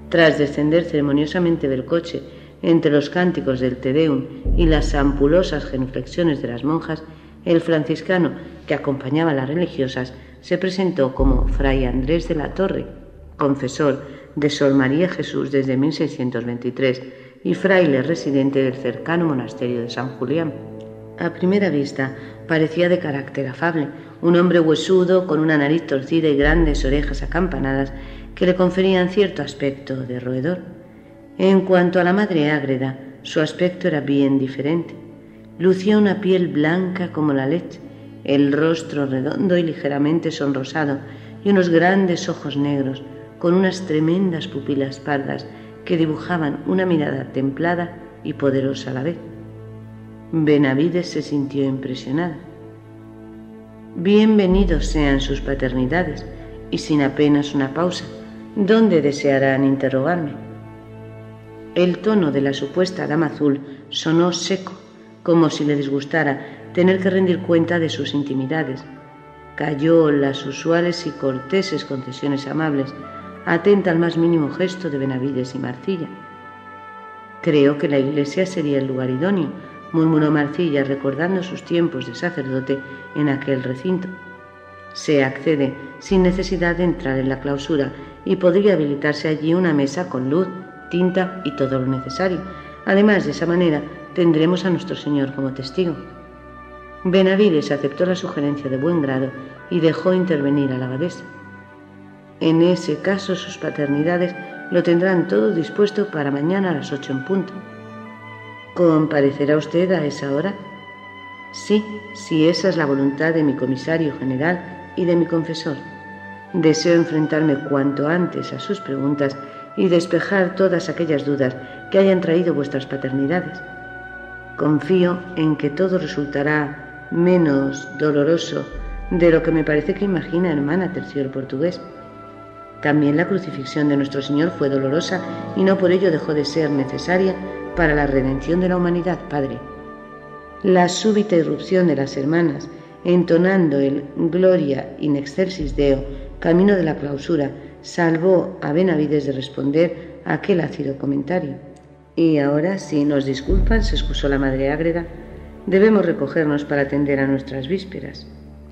Tras descender ceremoniosamente del coche entre los cánticos del Te Deum y las ampulosas genuflexiones de las monjas, el franciscano que acompañaba a las religiosas se presentó como Fray Andrés de la Torre, confesor de Sor María Jesús desde 1623 y fraile residente del cercano monasterio de San Julián. A primera vista parecía de carácter afable, un hombre huesudo con una nariz torcida y grandes orejas acampanadas que le conferían cierto aspecto de roedor. En cuanto a la madre ágreda, su aspecto era bien diferente. Lucía una piel blanca como la leche, el rostro redondo y ligeramente sonrosado y unos grandes ojos negros con unas tremendas pupilas pardas que dibujaban una mirada templada y poderosa a la vez. Benavides se sintió impresionada. Bienvenidos sean sus paternidades, y sin apenas una pausa, ¿dónde desearán interrogarme? El tono de la supuesta dama azul sonó seco, como si le disgustara tener que rendir cuenta de sus intimidades. Cayó las usuales y corteses concesiones amables, atenta al más mínimo gesto de Benavides y Marcilla. Creo que la iglesia sería el lugar idóneo, murmuró Marcilla recordando sus tiempos de sacerdote en aquel recinto. Se accede sin necesidad de entrar en la clausura y podría habilitarse allí una mesa con luz, tinta y todo lo necesario. Además, de esa manera tendremos a nuestro Señor como testigo. Benavides aceptó la sugerencia de buen grado y dejó intervenir a la abadesa. En ese caso sus paternidades lo tendrán todo dispuesto para mañana a las ocho en punto. ¿Comparecerá usted a esa hora? Sí, si esa es la voluntad de mi comisario general y de mi confesor. Deseo enfrentarme cuanto antes a sus preguntas y despejar todas aquellas dudas que hayan traído vuestras paternidades. Confío en que todo resultará menos doloroso de lo que me parece que imagina hermana tercio portugués. También la crucifixión de nuestro Señor fue dolorosa y no por ello dejó de ser necesaria para la redención de la humanidad, Padre. La súbita irrupción de las hermanas, entonando el Gloria in excelsis Deo, camino de la clausura, salvó a Benavides de responder a aquel ácido comentario. Y ahora, si nos disculpan, se excusó la madre ágreda, debemos recogernos para atender a nuestras vísperas.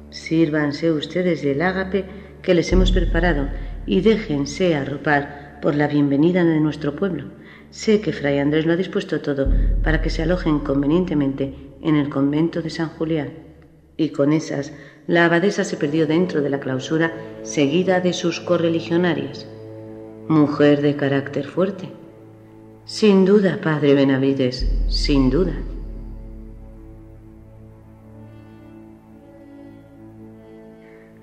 Sírvanse ustedes del ágape que les hemos preparado y déjense arropar por la bienvenida de nuestro pueblo. Sé que Fray Andrés lo ha dispuesto todo para que se alojen convenientemente en el convento de San Julián. Y con esas, la abadesa se perdió dentro de la clausura, seguida de sus correligionarias. Mujer de carácter fuerte. Sin duda, padre Benavides, sin duda.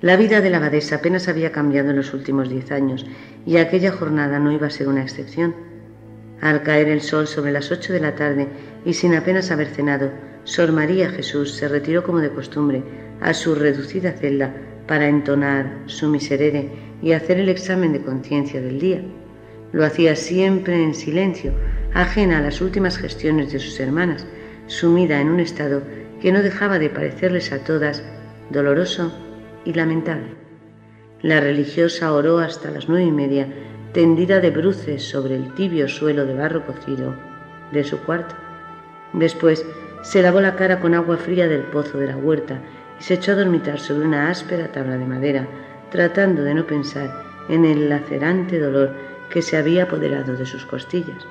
La vida de la abadesa apenas había cambiado en los últimos diez años y aquella jornada no iba a ser una excepción. Al caer el sol sobre las ocho de la tarde y sin apenas haber cenado, Sor María Jesús se retiró como de costumbre a su reducida celda para entonar su miserere y hacer el examen de conciencia del día. Lo hacía siempre en silencio, ajena a las últimas gestiones de sus hermanas, sumida en un estado que no dejaba de parecerles a todas doloroso y lamentable. La religiosa oró hasta las nueve y media, tendida de bruces sobre el tibio suelo de barro cocido de su cuarto. Después se lavó la cara con agua fría del pozo de la huerta y se echó a dormitar sobre una áspera tabla de madera, tratando de no pensar en el lacerante dolor que se había apoderado de sus costillas.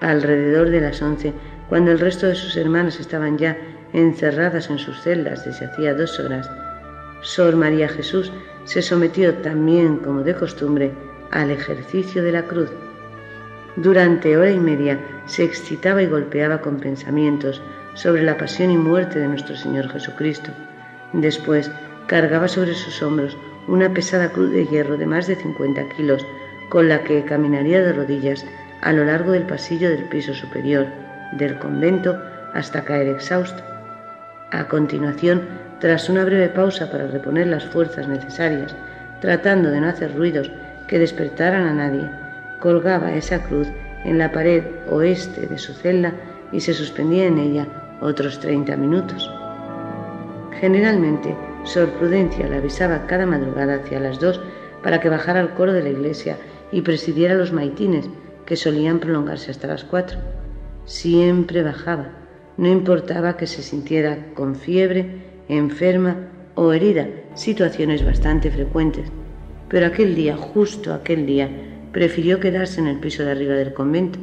Alrededor de las once, cuando el resto de sus hermanas estaban ya encerradas en sus celdas desde hacía dos horas, Sor María Jesús se sometió también, como de costumbre, al ejercicio de la cruz. Durante hora y media se excitaba y golpeaba con pensamientos sobre la pasión y muerte de nuestro Señor Jesucristo. Después cargaba sobre sus hombros una pesada cruz de hierro de más de 50 kilos, con la que caminaría de rodillas a lo largo del pasillo del piso superior del convento hasta caer exhausto. A continuación tras una breve pausa para reponer las fuerzas necesarias, tratando de no hacer ruidos que despertaran a nadie, colgaba esa cruz en la pared oeste de su celda y se suspendía en ella otros 30 minutos. Generalmente, Sor Prudencia la avisaba cada madrugada hacia las dos para que bajara al coro de la iglesia y presidiera los maitines, que solían prolongarse hasta las cuatro. Siempre bajaba, no importaba que se sintiera con fiebre enferma o herida situaciones bastante frecuentes, pero aquel día, justo aquel día, prefirió quedarse en el piso de arriba del convento.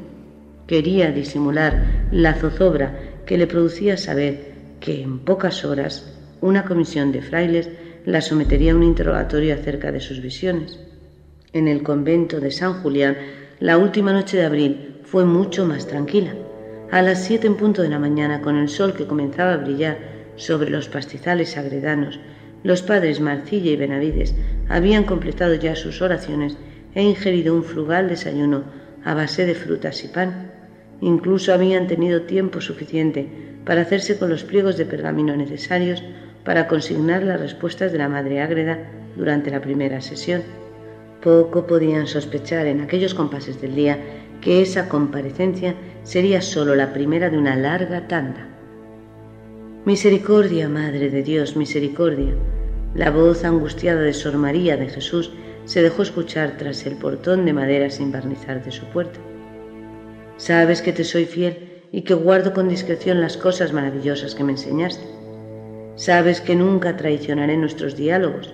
Quería disimular la zozobra que le producía saber que en pocas horas una comisión de frailes la sometería a un interrogatorio acerca de sus visiones. En el convento de San Julián, la última noche de abril fue mucho más tranquila. A las siete en punto de la mañana, con el sol que comenzaba a brillar sobre los pastizales agredanos, los padres Marcilla y Benavides habían completado ya sus oraciones e ingerido un frugal desayuno a base de frutas y pan. Incluso habían tenido tiempo suficiente para hacerse con los pliegos de pergamino necesarios para consignar las respuestas de la Madre Ágreda durante la primera sesión. Poco podían sospechar en aquellos compases del día que esa comparecencia sería sólo la primera de una larga tanda. Misericordia, Madre de Dios, misericordia. La voz angustiada de Sor María de Jesús se dejó escuchar tras el portón de madera sin barnizar de su puerta. Sabes que te soy fiel y que guardo con discreción las cosas maravillosas que me enseñaste. Sabes que nunca traicionaré nuestros diálogos,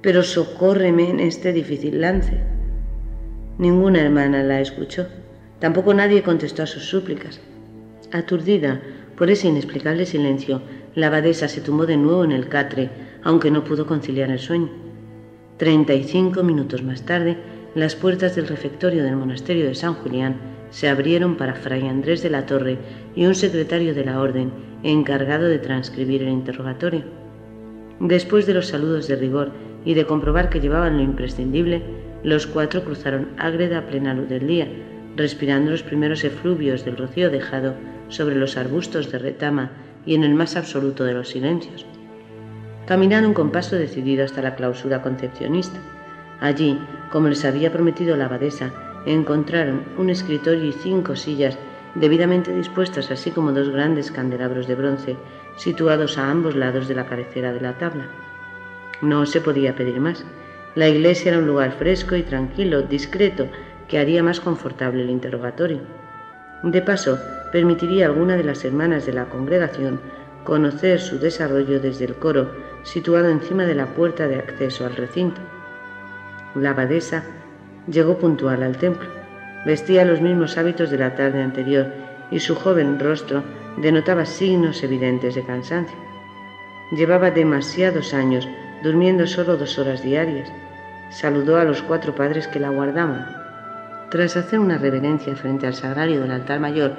pero socórreme en este difícil lance. Ninguna hermana la escuchó, tampoco nadie contestó a sus súplicas. Aturdida por ese inexplicable silencio, la abadesa se tumbó de nuevo en el catre, aunque no pudo conciliar el sueño. Treinta y cinco minutos más tarde, las puertas del refectorio del monasterio de San Julián se abrieron para Fray Andrés de la Torre y un secretario de la orden encargado de transcribir el interrogatorio. Después de los saludos de rigor y de comprobar que llevaban lo imprescindible, los cuatro cruzaron Ágreda a plena luz del día, respirando los primeros efluvios del rocío dejado sobre los arbustos de retama y en el más absoluto de los silencios. Caminaron con paso decidido hasta la clausura concepcionista. Allí, como les había prometido la abadesa, encontraron un escritorio y cinco sillas debidamente dispuestas, así como dos grandes candelabros de bronce situados a ambos lados de la cabecera de la tabla. No se podía pedir más. La iglesia era un lugar fresco y tranquilo, discreto, que haría más confortable el interrogatorio. De paso, permitiría a alguna de las hermanas de la congregación conocer su desarrollo desde el coro situado encima de la puerta de acceso al recinto. La abadesa llegó puntual al templo. Vestía los mismos hábitos de la tarde anterior y su joven rostro denotaba signos evidentes de cansancio. Llevaba demasiados años durmiendo solo dos horas diarias. Saludó a los cuatro padres que la guardaban. Tras hacer una reverencia frente al sagrario del altar mayor,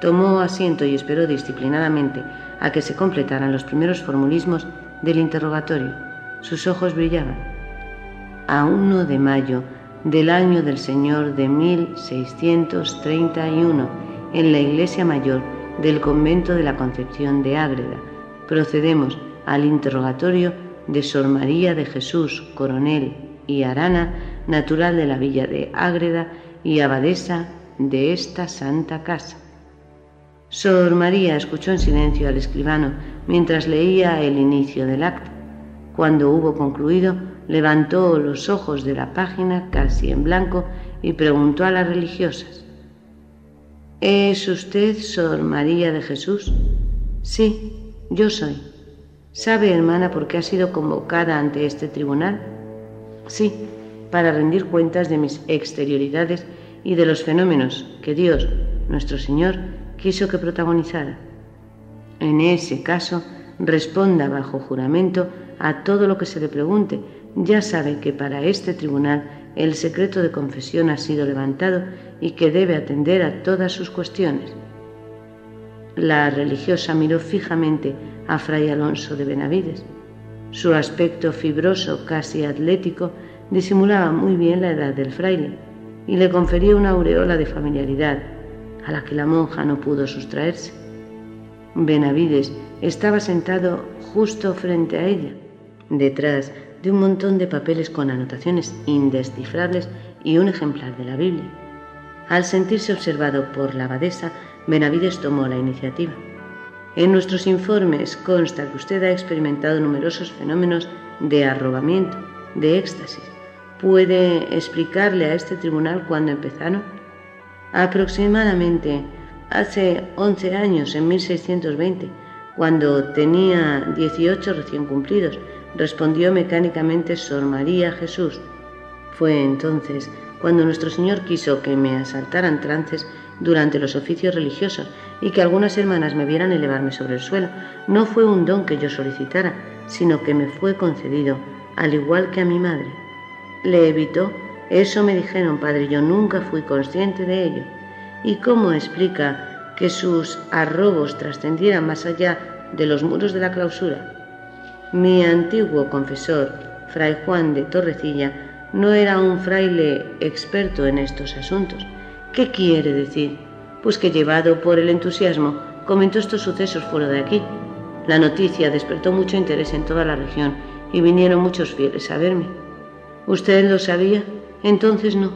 tomó asiento y esperó disciplinadamente a que se completaran los primeros formulismos del interrogatorio. Sus ojos brillaban. A 1 de mayo del año del Señor de 1631, en la iglesia mayor del convento de la Concepción de Ágreda, procedemos al interrogatorio de Sor María de Jesús, coronel y arana, natural de la villa de Ágreda y abadesa de esta santa casa. Sor María escuchó en silencio al escribano mientras leía el inicio del acto. Cuando hubo concluido, levantó los ojos de la página casi en blanco y preguntó a las religiosas, ¿Es usted Sor María de Jesús? Sí, yo soy. ¿Sabe, hermana, por qué ha sido convocada ante este tribunal? Sí, para rendir cuentas de mis exterioridades y de los fenómenos que Dios, nuestro Señor, quiso que protagonizara. En ese caso, responda bajo juramento a todo lo que se le pregunte. Ya sabe que para este tribunal el secreto de confesión ha sido levantado y que debe atender a todas sus cuestiones. La religiosa miró fijamente a Fray Alonso de Benavides. Su aspecto fibroso, casi atlético, disimulaba muy bien la edad del fraile y le confería una aureola de familiaridad a la que la monja no pudo sustraerse. Benavides estaba sentado justo frente a ella, detrás de un montón de papeles con anotaciones indescifrables y un ejemplar de la Biblia. Al sentirse observado por la abadesa, Benavides tomó la iniciativa. En nuestros informes consta que usted ha experimentado numerosos fenómenos de arrobamiento, de éxtasis. ¿Puede explicarle a este tribunal cuándo empezaron? Aproximadamente hace 11 años, en 1620, cuando tenía 18 recién cumplidos, respondió mecánicamente Sor María Jesús. Fue entonces cuando nuestro Señor quiso que me asaltaran trances durante los oficios religiosos y que algunas hermanas me vieran elevarme sobre el suelo. No fue un don que yo solicitara, sino que me fue concedido, al igual que a mi madre. Le evitó, eso me dijeron, padre, yo nunca fui consciente de ello. ¿Y cómo explica que sus arrobos trascendieran más allá de los muros de la clausura? Mi antiguo confesor, fray Juan de Torrecilla, no era un fraile experto en estos asuntos. ¿Qué quiere decir? Pues que llevado por el entusiasmo, comentó estos sucesos fuera de aquí. La noticia despertó mucho interés en toda la región y vinieron muchos fieles a verme. ¿Usted lo sabía? Entonces no.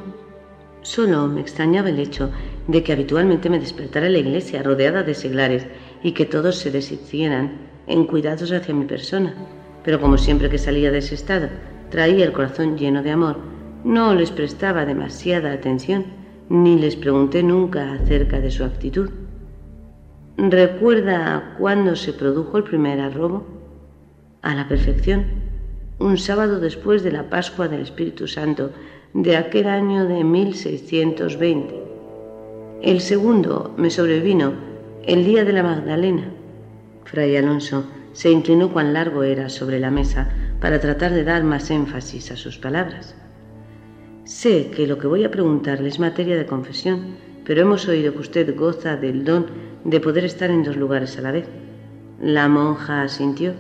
Solo me extrañaba el hecho de que habitualmente me despertara la iglesia rodeada de seglares y que todos se deshicieran en cuidados hacia mi persona. Pero como siempre que salía de ese estado traía el corazón lleno de amor, no les prestaba demasiada atención ni les pregunté nunca acerca de su actitud. ¿Recuerda cuándo se produjo el primer arrobo? A la perfección, un sábado después de la Pascua del Espíritu Santo de aquel año de 1620. El segundo me sobrevino el día de la Magdalena. Fray Alonso se inclinó cuán largo era sobre la mesa para tratar de dar más énfasis a sus palabras. Sé que lo que voy a preguntarle es materia de confesión, pero hemos oído que usted goza del don de poder estar en dos lugares a la vez. La monja asintió.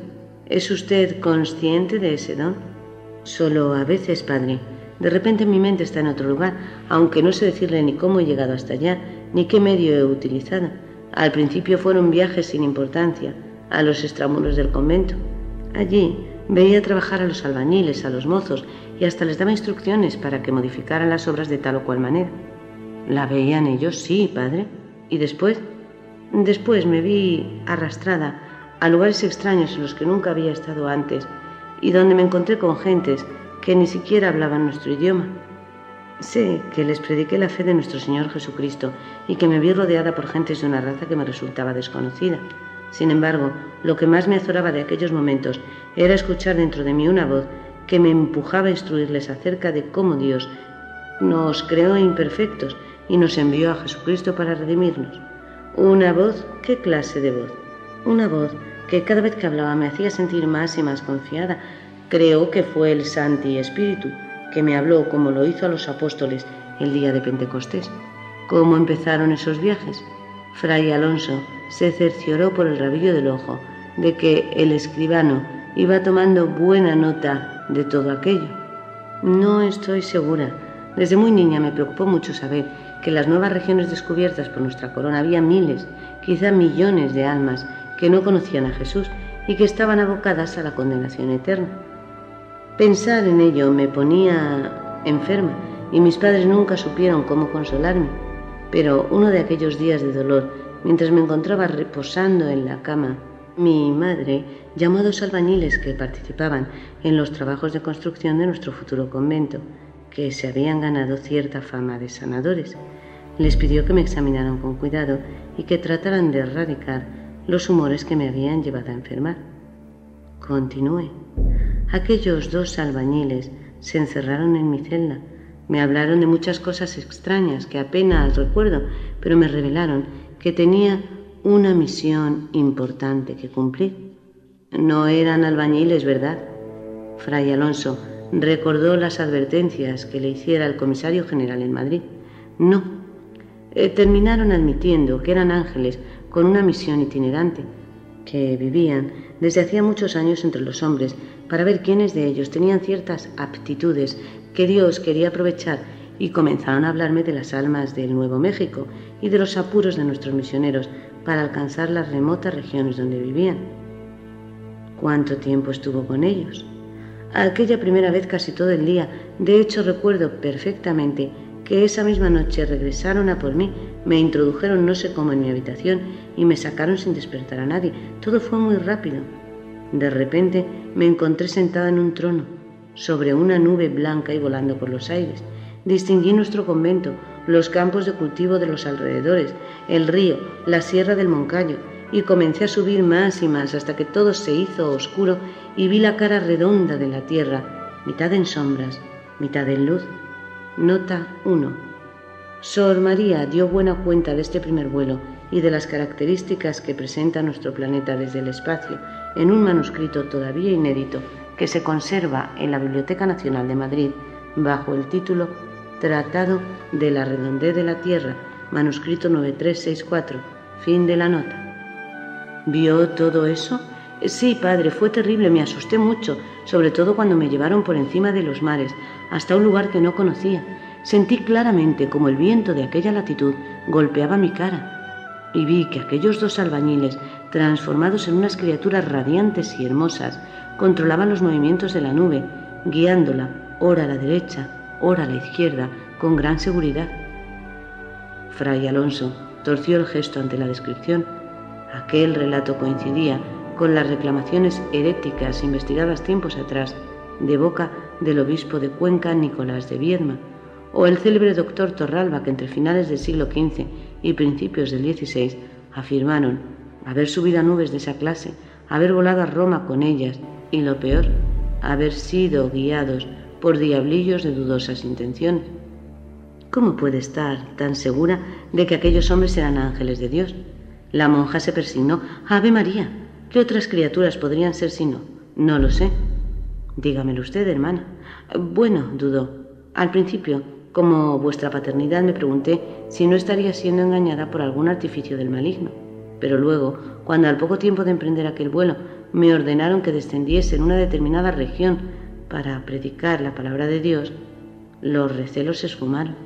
¿Es usted consciente de ese don? Solo a veces, padre. De repente mi mente está en otro lugar, aunque no sé decirle ni cómo he llegado hasta allá, ni qué medio he utilizado. Al principio fueron viajes sin importancia, a los extramuros del convento. Allí veía trabajar a los albañiles, a los mozos, y hasta les daba instrucciones para que modificaran las obras de tal o cual manera. ¿La veían ellos? Sí, padre. ¿Y después? Después me vi arrastrada a lugares extraños en los que nunca había estado antes y donde me encontré con gentes que ni siquiera hablaban nuestro idioma. Sé que les prediqué la fe de nuestro Señor Jesucristo y que me vi rodeada por gentes de una raza que me resultaba desconocida. Sin embargo, lo que más me azoraba de aquellos momentos era escuchar dentro de mí una voz que me empujaba a instruirles acerca de cómo Dios nos creó imperfectos y nos envió a Jesucristo para redimirnos. Una voz, ¿qué clase de voz? Una voz que cada vez que hablaba me hacía sentir más y más confiada. Creo que fue el Santi Espíritu que me habló como lo hizo a los apóstoles el día de Pentecostés. ¿Cómo empezaron esos viajes? Fray Alonso se cercioró por el rabillo del ojo de que el escribano iba tomando buena nota de todo aquello? No estoy segura. Desde muy niña me preocupó mucho saber que las nuevas regiones descubiertas por nuestra corona había miles, quizá millones de almas que no conocían a Jesús y que estaban abocadas a la condenación eterna. Pensar en ello me ponía enferma y mis padres nunca supieron cómo consolarme. Pero uno de aquellos días de dolor, mientras me encontraba reposando en la cama, mi madre llamó a dos albañiles que participaban en los trabajos de construcción de nuestro futuro convento, que se habían ganado cierta fama de sanadores. Les pidió que me examinaran con cuidado y que trataran de erradicar los humores que me habían llevado a enfermar. Continué. Aquellos dos albañiles se encerraron en mi celda. Me hablaron de muchas cosas extrañas que apenas recuerdo, pero me revelaron que tenía una misión importante que cumplir. No eran albañiles, ¿verdad? Fray Alonso recordó las advertencias que le hiciera el comisario general en Madrid. No. Eh, terminaron admitiendo que eran ángeles con una misión itinerante, que vivían desde hacía muchos años entre los hombres para ver quiénes de ellos tenían ciertas aptitudes que Dios quería aprovechar y comenzaron a hablarme de las almas del Nuevo México y de los apuros de nuestros misioneros para alcanzar las remotas regiones donde vivían. ¿Cuánto tiempo estuvo con ellos? Aquella primera vez casi todo el día. De hecho recuerdo perfectamente que esa misma noche regresaron a por mí, me introdujeron no sé cómo en mi habitación y me sacaron sin despertar a nadie. Todo fue muy rápido. De repente me encontré sentada en un trono, sobre una nube blanca y volando por los aires. Distinguí nuestro convento, los campos de cultivo de los alrededores, el río, la sierra del Moncayo, y comencé a subir más y más hasta que todo se hizo oscuro y vi la cara redonda de la tierra, mitad en sombras, mitad en luz. Nota 1. Sor María dio buena cuenta de este primer vuelo y de las características que presenta nuestro planeta desde el espacio en un manuscrito todavía inédito que se conserva en la Biblioteca Nacional de Madrid bajo el título Tratado de la Redondez de la Tierra, manuscrito 9364, fin de la nota. ¿Vio todo eso? Sí, padre, fue terrible, me asusté mucho, sobre todo cuando me llevaron por encima de los mares, hasta un lugar que no conocía. Sentí claramente como el viento de aquella latitud golpeaba mi cara y vi que aquellos dos albañiles, transformados en unas criaturas radiantes y hermosas, controlaban los movimientos de la nube, guiándola, ora a la derecha, ora a la izquierda, con gran seguridad. Fray Alonso torció el gesto ante la descripción. Aquel relato coincidía con las reclamaciones heréticas investigadas tiempos atrás de boca del obispo de Cuenca Nicolás de Viedma, o el célebre doctor Torralba que entre finales del siglo XV y principios del XVI afirmaron haber subido a nubes de esa clase, haber volado a Roma con ellas y lo peor, haber sido guiados por diablillos de dudosas intenciones. ¿Cómo puede estar tan segura de que aquellos hombres eran ángeles de Dios? La monja se persignó. Ave María, ¿qué otras criaturas podrían ser si no? No lo sé. Dígamelo usted, hermana. Bueno, dudó. Al principio, como vuestra paternidad, me pregunté si no estaría siendo engañada por algún artificio del maligno. Pero luego, cuando al poco tiempo de emprender aquel vuelo me ordenaron que descendiese en una determinada región para predicar la palabra de Dios, los recelos se esfumaron.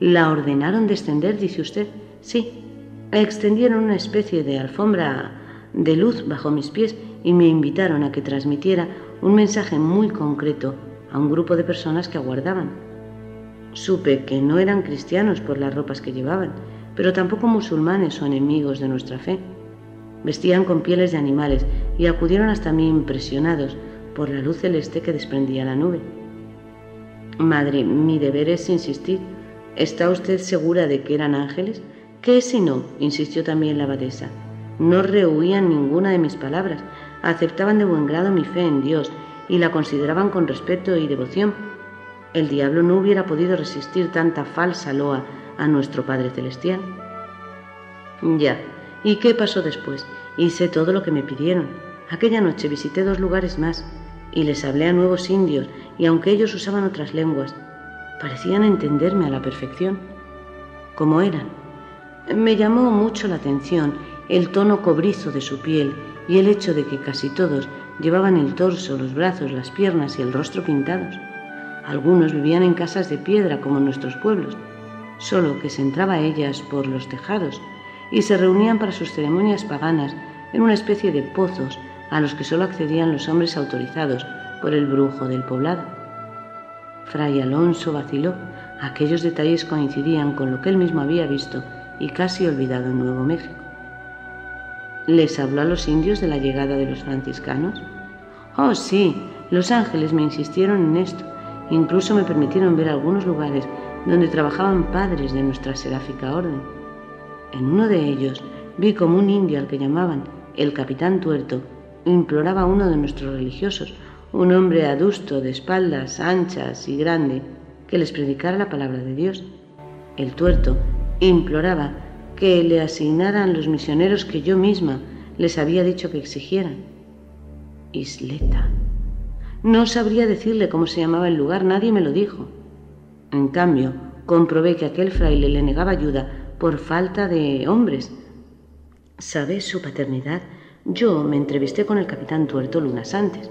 ¿La ordenaron descender, dice usted? Sí. Extendieron una especie de alfombra de luz bajo mis pies y me invitaron a que transmitiera un mensaje muy concreto a un grupo de personas que aguardaban. Supe que no eran cristianos por las ropas que llevaban, pero tampoco musulmanes o enemigos de nuestra fe. Vestían con pieles de animales y acudieron hasta mí impresionados por la luz celeste que desprendía la nube. Madre, mi deber es insistir. ¿Está usted segura de que eran ángeles? ¿Qué si no? insistió también la abadesa. No rehuían ninguna de mis palabras, aceptaban de buen grado mi fe en Dios y la consideraban con respeto y devoción. El diablo no hubiera podido resistir tanta falsa loa a nuestro Padre Celestial. Ya, ¿Y qué pasó después? Hice todo lo que me pidieron. Aquella noche visité dos lugares más y les hablé a nuevos indios y aunque ellos usaban otras lenguas, parecían entenderme a la perfección. como eran? Me llamó mucho la atención el tono cobrizo de su piel y el hecho de que casi todos llevaban el torso, los brazos, las piernas y el rostro pintados. Algunos vivían en casas de piedra como en nuestros pueblos, solo que se entraba a ellas por los tejados y se reunían para sus ceremonias paganas en una especie de pozos a los que solo accedían los hombres autorizados por el brujo del poblado. Fray Alonso vaciló, aquellos detalles coincidían con lo que él mismo había visto y casi olvidado en Nuevo México. ¿Les habló a los indios de la llegada de los franciscanos? Oh, sí, los ángeles me insistieron en esto. Incluso me permitieron ver algunos lugares donde trabajaban padres de nuestra seráfica orden. En uno de ellos vi como un indio al que llamaban el capitán tuerto imploraba a uno de nuestros religiosos, un hombre adusto, de espaldas anchas y grande, que les predicara la palabra de Dios. El tuerto imploraba que le asignaran los misioneros que yo misma les había dicho que exigieran. Isleta. No sabría decirle cómo se llamaba el lugar, nadie me lo dijo. En cambio, comprobé que aquel fraile le negaba ayuda por falta de hombres. ¿Sabe su paternidad? Yo me entrevisté con el capitán Tuerto lunas antes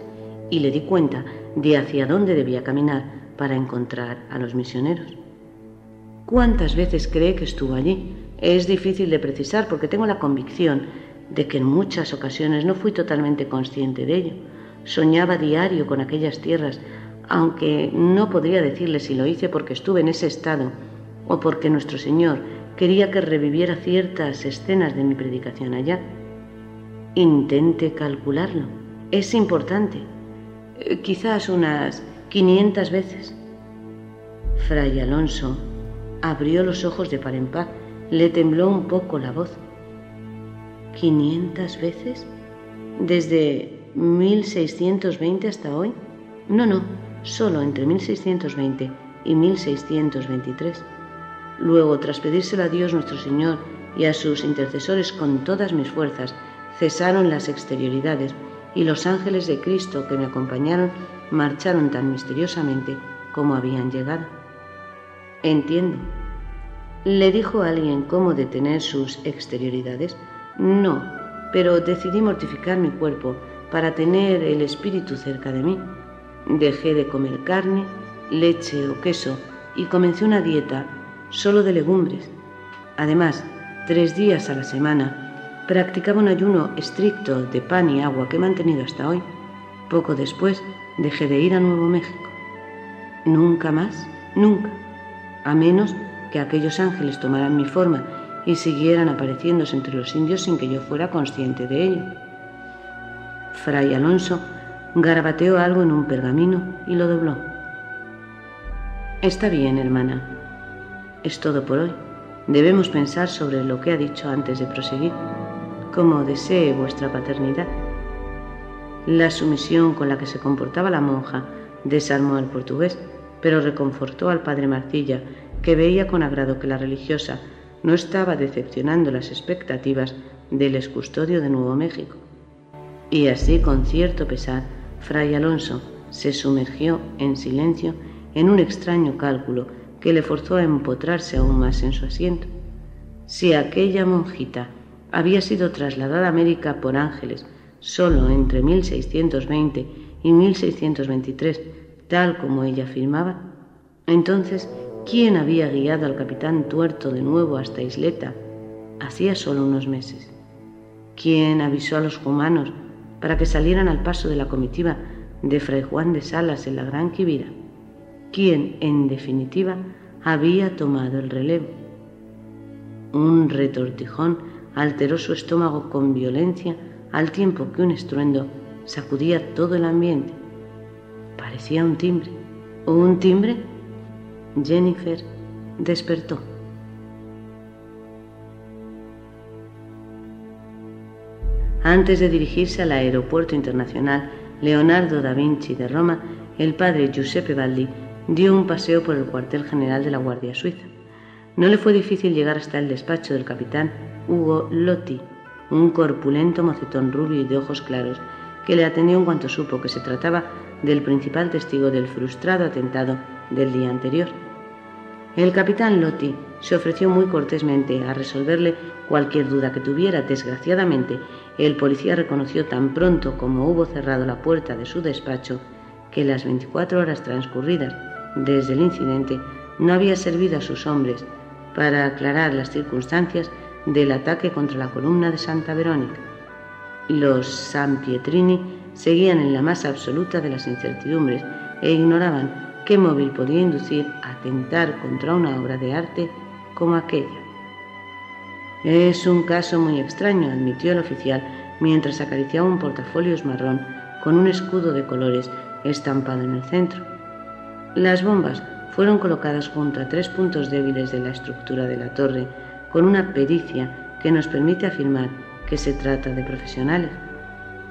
y le di cuenta de hacia dónde debía caminar para encontrar a los misioneros. ¿Cuántas veces cree que estuvo allí? Es difícil de precisar porque tengo la convicción de que en muchas ocasiones no fui totalmente consciente de ello. Soñaba diario con aquellas tierras, aunque no podría decirle si lo hice porque estuve en ese estado o porque nuestro Señor quería que reviviera ciertas escenas de mi predicación allá. Intente calcularlo. Es importante. Eh, quizás unas 500 veces. Fray Alonso abrió los ojos de par en par. Le tembló un poco la voz. ¿500 veces? Desde 1620 hasta hoy? No, no, solo entre 1620 y 1623. Luego, tras pedírselo a Dios nuestro Señor y a sus intercesores con todas mis fuerzas, cesaron las exterioridades y los ángeles de Cristo que me acompañaron marcharon tan misteriosamente como habían llegado. Entiendo. ¿Le dijo alguien cómo detener sus exterioridades? No, pero decidí mortificar mi cuerpo para tener el espíritu cerca de mí. Dejé de comer carne, leche o queso y comencé una dieta solo de legumbres. Además, tres días a la semana practicaba un ayuno estricto de pan y agua que he mantenido hasta hoy. Poco después dejé de ir a Nuevo México. Nunca más, nunca, a menos que aquellos ángeles tomaran mi forma y siguieran apareciéndose entre los indios sin que yo fuera consciente de ello. Fray Alonso garabateó algo en un pergamino y lo dobló. Está bien, hermana. Es todo por hoy. Debemos pensar sobre lo que ha dicho antes de proseguir, como desee vuestra paternidad. La sumisión con la que se comportaba la monja desarmó al portugués, pero reconfortó al padre Martilla, que veía con agrado que la religiosa no estaba decepcionando las expectativas del excustodio de Nuevo México. Y así, con cierto pesar, Fray Alonso se sumergió en silencio en un extraño cálculo que le forzó a empotrarse aún más en su asiento. Si aquella monjita había sido trasladada a América por ángeles solo entre 1620 y 1623, tal como ella afirmaba, entonces, ¿quién había guiado al capitán tuerto de nuevo hasta Isleta hacía solo unos meses? ¿Quién avisó a los humanos para que salieran al paso de la comitiva de Fray Juan de Salas en la Gran Quivira, quien, en definitiva, había tomado el relevo. Un retortijón alteró su estómago con violencia al tiempo que un estruendo sacudía todo el ambiente. Parecía un timbre. ¿O un timbre? Jennifer despertó. Antes de dirigirse al Aeropuerto Internacional Leonardo da Vinci de Roma, el padre Giuseppe Baldi dio un paseo por el cuartel general de la Guardia Suiza. No le fue difícil llegar hasta el despacho del capitán Hugo Lotti, un corpulento mocetón rubio y de ojos claros, que le atendió en cuanto supo que se trataba del principal testigo del frustrado atentado del día anterior. El capitán Lotti se ofreció muy cortésmente a resolverle cualquier duda que tuviera. Desgraciadamente, el policía reconoció tan pronto como hubo cerrado la puerta de su despacho que las 24 horas transcurridas desde el incidente no había servido a sus hombres para aclarar las circunstancias del ataque contra la columna de Santa Verónica. Los San Pietrini seguían en la más absoluta de las incertidumbres e ignoraban qué móvil podía inducir a atentar contra una obra de arte como aquella. Es un caso muy extraño, admitió el oficial mientras acariciaba un portafolio marrón con un escudo de colores estampado en el centro. Las bombas fueron colocadas junto a tres puntos débiles de la estructura de la torre con una pericia que nos permite afirmar que se trata de profesionales,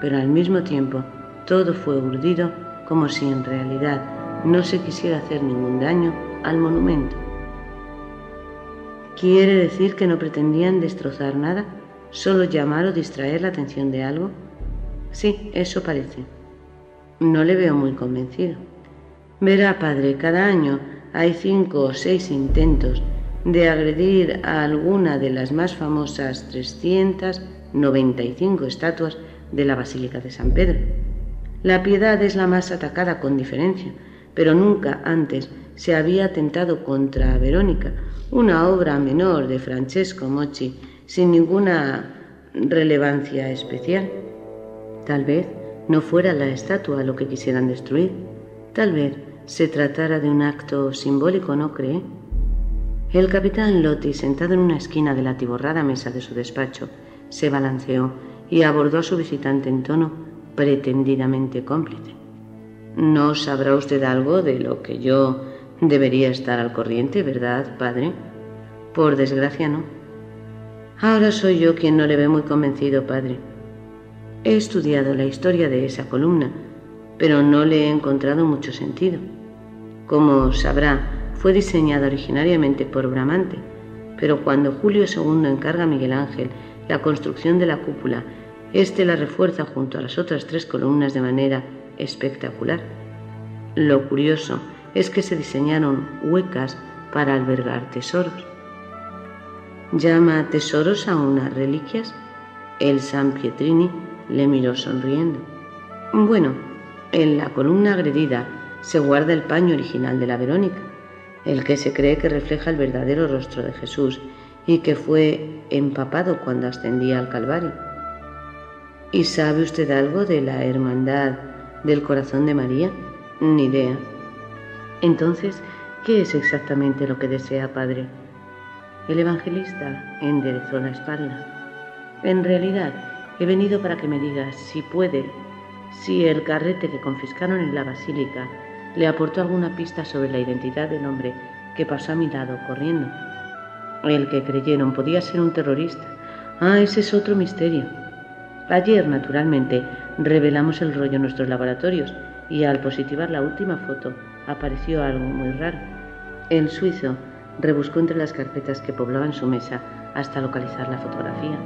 pero al mismo tiempo todo fue urdido como si en realidad no se quisiera hacer ningún daño al monumento. ¿Quiere decir que no pretendían destrozar nada? ¿Solo llamar o distraer la atención de algo? Sí, eso parece. No le veo muy convencido. Verá, padre, cada año hay cinco o seis intentos de agredir a alguna de las más famosas 395 estatuas de la Basílica de San Pedro. La piedad es la más atacada con diferencia, pero nunca antes se había atentado contra Verónica, una obra menor de Francesco Mochi, sin ninguna relevancia especial. Tal vez no fuera la estatua lo que quisieran destruir, tal vez se tratara de un acto simbólico, ¿no cree? El capitán Lotti, sentado en una esquina de la tiborrada mesa de su despacho, se balanceó y abordó a su visitante en tono pretendidamente cómplice. No sabrá usted algo de lo que yo debería estar al corriente, ¿verdad, padre? Por desgracia no. Ahora soy yo quien no le ve muy convencido, padre. He estudiado la historia de esa columna, pero no le he encontrado mucho sentido. Como sabrá, fue diseñada originariamente por Bramante, pero cuando Julio II encarga a Miguel Ángel la construcción de la cúpula, éste la refuerza junto a las otras tres columnas de manera espectacular. Lo curioso es que se diseñaron huecas para albergar tesoros. ¿Llama tesoros a unas reliquias? El San Pietrini le miró sonriendo. Bueno, en la columna agredida se guarda el paño original de la Verónica, el que se cree que refleja el verdadero rostro de Jesús y que fue empapado cuando ascendía al Calvario. ¿Y sabe usted algo de la hermandad del corazón de María? Ni idea. Entonces, ¿qué es exactamente lo que desea, Padre? El evangelista enderezó la espalda. En realidad, he venido para que me digas si puede, si el carrete que confiscaron en la basílica le aportó alguna pista sobre la identidad del hombre que pasó a mi lado corriendo. El que creyeron podía ser un terrorista. Ah, ese es otro misterio. Ayer, naturalmente, revelamos el rollo en nuestros laboratorios y al positivar la última foto apareció algo muy raro. El suizo rebuscó entre las carpetas que poblaban su mesa hasta localizar la fotografía.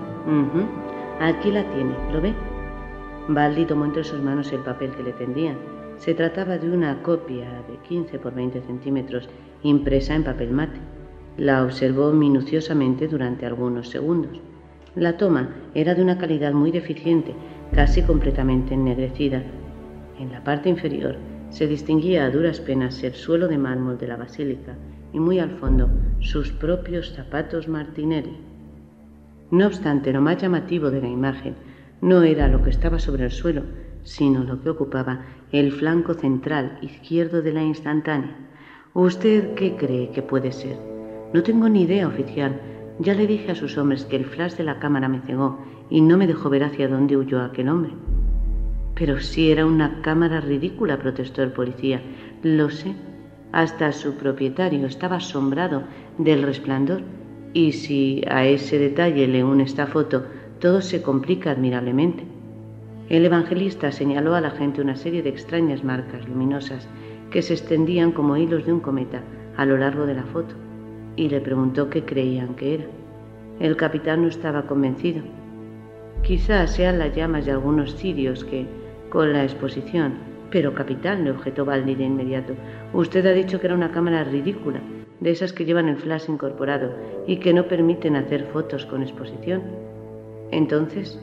Aquí la tiene, ¿lo ve? Baldi tomó entre sus manos el papel que le tendían. Se trataba de una copia de 15 por 20 centímetros impresa en papel mate. La observó minuciosamente durante algunos segundos. La toma era de una calidad muy deficiente, casi completamente ennegrecida. En la parte inferior se distinguía a duras penas el suelo de mármol de la basílica y muy al fondo sus propios zapatos Martinelli. No obstante, lo más llamativo de la imagen no era lo que estaba sobre el suelo, sino lo que ocupaba el flanco central izquierdo de la instantánea. ¿Usted qué cree que puede ser? No tengo ni idea, oficial. Ya le dije a sus hombres que el flash de la cámara me cegó y no me dejó ver hacia dónde huyó aquel hombre. Pero si era una cámara ridícula, protestó el policía. Lo sé. Hasta su propietario estaba asombrado del resplandor. Y si a ese detalle le une esta foto, todo se complica admirablemente. El evangelista señaló a la gente una serie de extrañas marcas luminosas que se extendían como hilos de un cometa a lo largo de la foto y le preguntó qué creían que era. El capitán no estaba convencido. Quizás sean las llamas de algunos cirios que, con la exposición, pero capitán, le objetó Baldi de inmediato, usted ha dicho que era una cámara ridícula, de esas que llevan el flash incorporado y que no permiten hacer fotos con exposición. Entonces,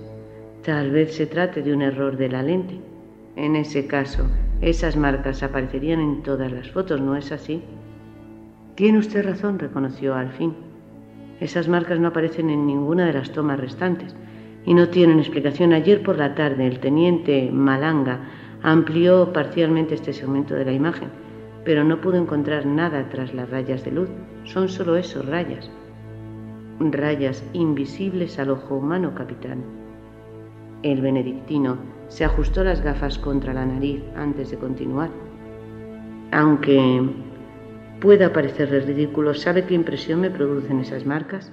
tal vez se trate de un error de la lente. En ese caso, esas marcas aparecerían en todas las fotos, ¿no es así? Tiene usted razón, reconoció al fin. Esas marcas no aparecen en ninguna de las tomas restantes y no tienen explicación. Ayer por la tarde el teniente Malanga amplió parcialmente este segmento de la imagen, pero no pudo encontrar nada tras las rayas de luz. Son solo eso, rayas. Rayas invisibles al ojo humano, capitán. El benedictino se ajustó las gafas contra la nariz antes de continuar. Aunque pueda parecerle ridículo, ¿sabe qué impresión me producen esas marcas?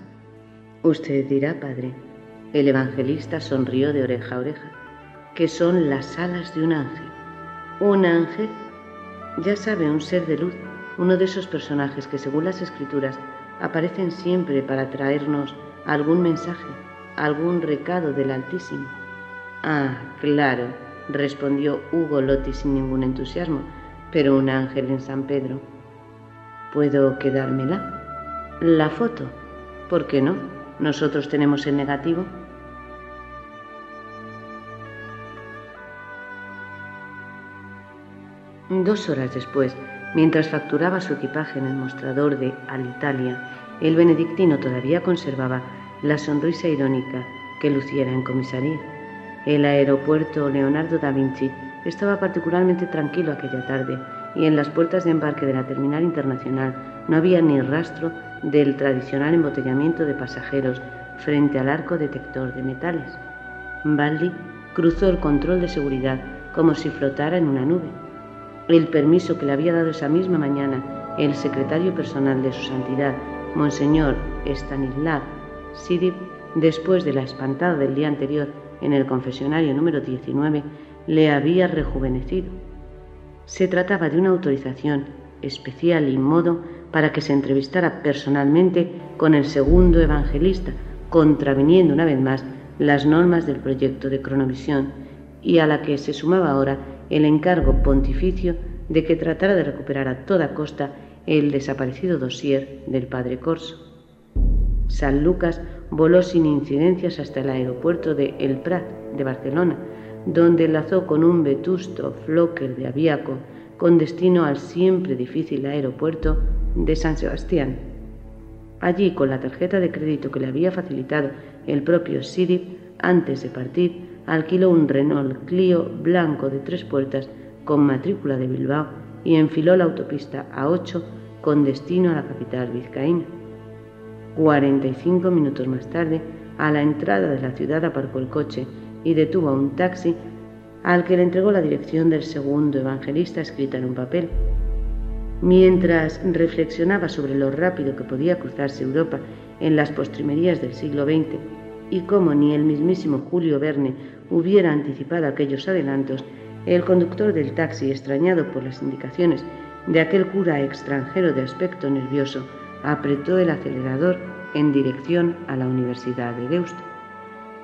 Usted dirá, padre. El evangelista sonrió de oreja a oreja, que son las alas de un ángel. ¿Un ángel? Ya sabe, un ser de luz, uno de esos personajes que según las escrituras aparecen siempre para traernos algún mensaje, algún recado del Altísimo. Ah, claro, respondió Hugo Lotti sin ningún entusiasmo, pero un ángel en San Pedro. ¿Puedo quedármela? La foto. ¿Por qué no? Nosotros tenemos el negativo. Dos horas después, mientras facturaba su equipaje en el mostrador de Alitalia, el benedictino todavía conservaba la sonrisa irónica que luciera en comisaría. El aeropuerto Leonardo da Vinci estaba particularmente tranquilo aquella tarde y en las puertas de embarque de la terminal internacional no había ni rastro del tradicional embotellamiento de pasajeros frente al arco detector de metales. Baldi cruzó el control de seguridad como si flotara en una nube. El permiso que le había dado esa misma mañana el secretario personal de su santidad, Monseñor Stanislav Sidip, después de la espantada del día anterior, en el confesionario número 19 le había rejuvenecido. Se trataba de una autorización especial y modo para que se entrevistara personalmente con el segundo evangelista, contraviniendo una vez más las normas del proyecto de cronovisión y a la que se sumaba ahora el encargo pontificio de que tratara de recuperar a toda costa el desaparecido dossier del padre Corso. San Lucas voló sin incidencias hasta el aeropuerto de El Prat de Barcelona, donde enlazó con un vetusto flocker de aviaco con destino al siempre difícil aeropuerto de San Sebastián. Allí, con la tarjeta de crédito que le había facilitado el propio Sirip, antes de partir, alquiló un Renault Clio blanco de tres puertas con matrícula de Bilbao y enfiló la autopista A8 con destino a la capital vizcaína. 45 minutos más tarde, a la entrada de la ciudad aparcó el coche y detuvo a un taxi al que le entregó la dirección del segundo evangelista escrita en un papel. Mientras reflexionaba sobre lo rápido que podía cruzarse Europa en las postrimerías del siglo XX y cómo ni el mismísimo Julio Verne hubiera anticipado aquellos adelantos, el conductor del taxi, extrañado por las indicaciones de aquel cura extranjero de aspecto nervioso, apretó el acelerador en dirección a la Universidad de Deusto.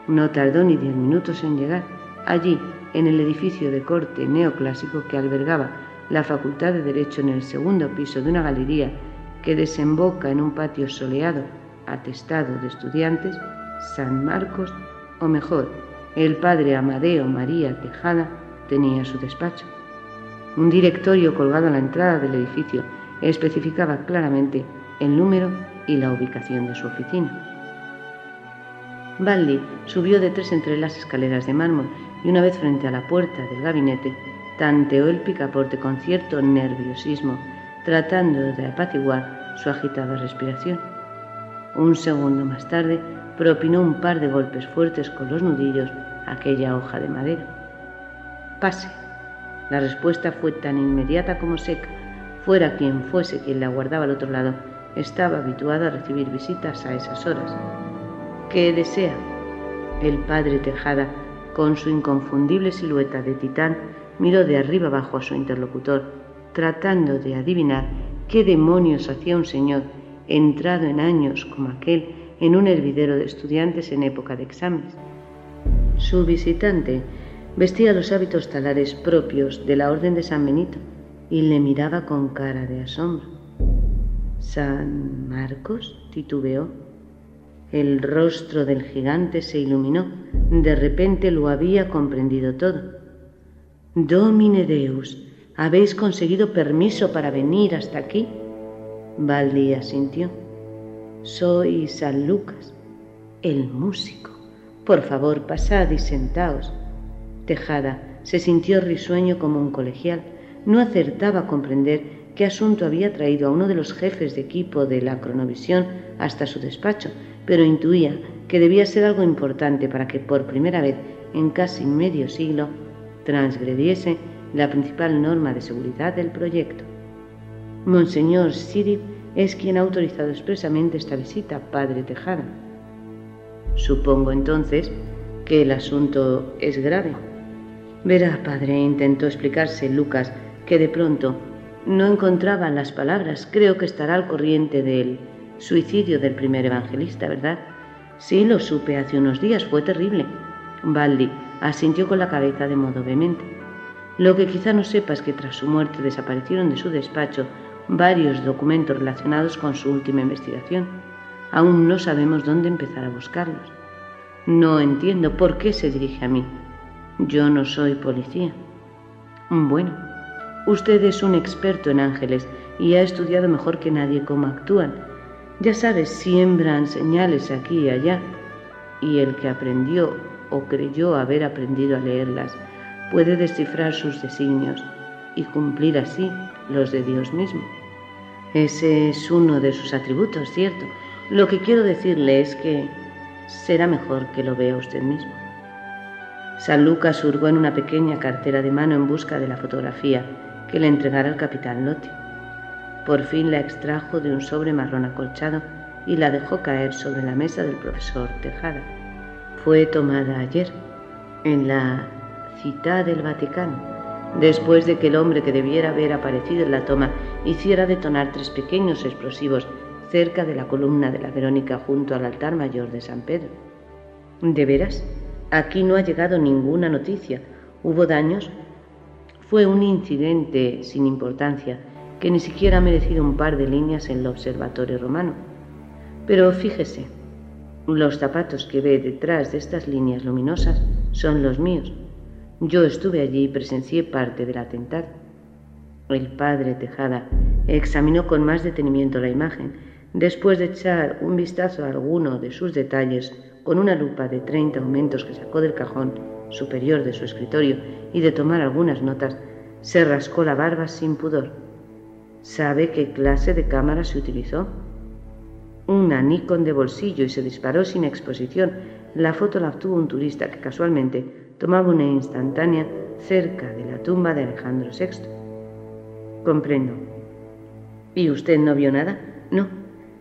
No tardó ni diez minutos en llegar. Allí, en el edificio de corte neoclásico que albergaba la Facultad de Derecho en el segundo piso de una galería que desemboca en un patio soleado atestado de estudiantes, San Marcos, o mejor, el padre Amadeo María Tejada, tenía su despacho. Un directorio colgado a la entrada del edificio especificaba claramente el número y la ubicación de su oficina. Baldi subió de tres entre las escaleras de mármol y una vez frente a la puerta del gabinete, tanteó el picaporte con cierto nerviosismo, tratando de apaciguar su agitada respiración. Un segundo más tarde, propinó un par de golpes fuertes con los nudillos a aquella hoja de madera. Pase. La respuesta fue tan inmediata como seca. Fuera quien fuese quien la guardaba al otro lado, estaba habituado a recibir visitas a esas horas. ¿Qué desea? El padre Tejada, con su inconfundible silueta de titán, miró de arriba abajo a su interlocutor, tratando de adivinar qué demonios hacía un señor entrado en años como aquel en un hervidero de estudiantes en época de exámenes. Su visitante vestía los hábitos talares propios de la Orden de San Benito y le miraba con cara de asombro. ¿San Marcos? titubeó. El rostro del gigante se iluminó. De repente lo había comprendido todo. Domine Deus, ¿habéis conseguido permiso para venir hasta aquí? Baldi asintió. Soy San Lucas, el músico. Por favor, pasad y sentaos. Tejada se sintió risueño como un colegial. No acertaba a comprender qué asunto había traído a uno de los jefes de equipo de la cronovisión hasta su despacho, pero intuía que debía ser algo importante para que por primera vez en casi medio siglo transgrediese la principal norma de seguridad del proyecto. Monseñor Sirip es quien ha autorizado expresamente esta visita, padre Tejada. Supongo entonces que el asunto es grave. Verá, padre, intentó explicarse Lucas, que de pronto no encontraba las palabras. Creo que estará al corriente del suicidio del primer evangelista, ¿verdad? Sí, lo supe hace unos días. Fue terrible. Baldi asintió con la cabeza de modo vehemente. Lo que quizá no sepa es que tras su muerte desaparecieron de su despacho varios documentos relacionados con su última investigación. Aún no sabemos dónde empezar a buscarlos. No entiendo por qué se dirige a mí. Yo no soy policía. Bueno, Usted es un experto en ángeles y ha estudiado mejor que nadie cómo actúan. Ya sabes, siembran señales aquí y allá, y el que aprendió o creyó haber aprendido a leerlas puede descifrar sus designios y cumplir así los de Dios mismo. Ese es uno de sus atributos, cierto. Lo que quiero decirle es que será mejor que lo vea usted mismo. San Lucas hurgó en una pequeña cartera de mano en busca de la fotografía que le entregara el capitán Lotti. Por fin la extrajo de un sobre marrón acolchado y la dejó caer sobre la mesa del profesor Tejada. Fue tomada ayer. En la cita del Vaticano, después de que el hombre que debiera haber aparecido en la toma hiciera detonar tres pequeños explosivos cerca de la columna de la Verónica junto al altar mayor de San Pedro. ¿De veras? Aquí no ha llegado ninguna noticia. ¿Hubo daños? Fue un incidente sin importancia que ni siquiera ha merecido un par de líneas en el observatorio romano. Pero fíjese, los zapatos que ve detrás de estas líneas luminosas son los míos. Yo estuve allí y presencié parte del atentado. El padre Tejada examinó con más detenimiento la imagen, después de echar un vistazo a alguno de sus detalles con una lupa de 30 aumentos que sacó del cajón superior de su escritorio y de tomar algunas notas, se rascó la barba sin pudor. ¿Sabe qué clase de cámara se utilizó? Una Nikon de bolsillo y se disparó sin exposición. La foto la obtuvo un turista que casualmente tomaba una instantánea cerca de la tumba de Alejandro VI. Comprendo. ¿Y usted no vio nada? No.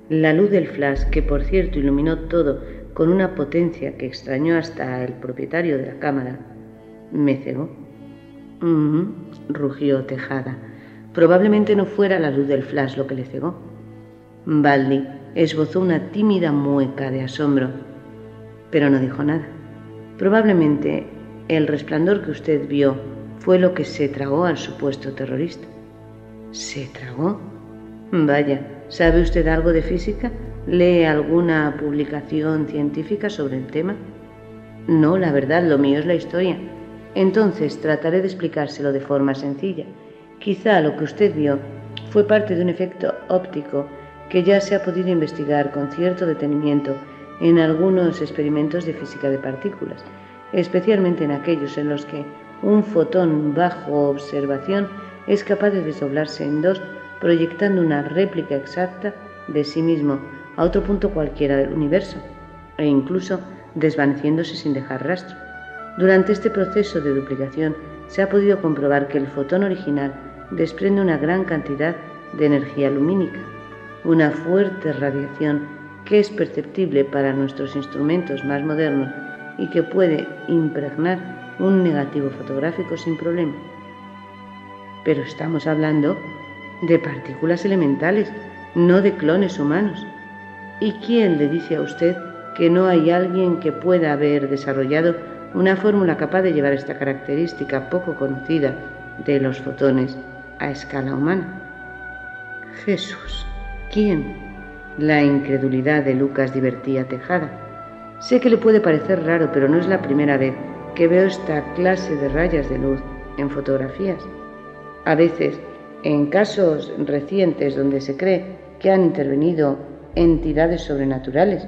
La luz del flash, que por cierto iluminó todo con una potencia que extrañó hasta el propietario de la cámara, me cegó. rugió Tejada. Probablemente no fuera la luz del flash lo que le cegó. Baldi esbozó una tímida mueca de asombro, pero no dijo nada. Probablemente el resplandor que usted vio fue lo que se tragó al supuesto terrorista. ¿Se tragó? Vaya, ¿sabe usted algo de física? ¿Lee alguna publicación científica sobre el tema? No, la verdad, lo mío es la historia. Entonces trataré de explicárselo de forma sencilla. Quizá lo que usted vio fue parte de un efecto óptico que ya se ha podido investigar con cierto detenimiento en algunos experimentos de física de partículas, especialmente en aquellos en los que un fotón bajo observación es capaz de desdoblarse en dos, proyectando una réplica exacta de sí mismo a otro punto cualquiera del universo, e incluso desvaneciéndose sin dejar rastro. Durante este proceso de duplicación se ha podido comprobar que el fotón original desprende una gran cantidad de energía lumínica, una fuerte radiación que es perceptible para nuestros instrumentos más modernos y que puede impregnar un negativo fotográfico sin problema. Pero estamos hablando de partículas elementales, no de clones humanos. ¿Y quién le dice a usted que no hay alguien que pueda haber desarrollado una fórmula capaz de llevar esta característica poco conocida de los fotones a escala humana? Jesús, ¿quién? La incredulidad de Lucas divertía Tejada. Sé que le puede parecer raro, pero no es la primera vez que veo esta clase de rayas de luz en fotografías. A veces, en casos recientes donde se cree que han intervenido entidades sobrenaturales,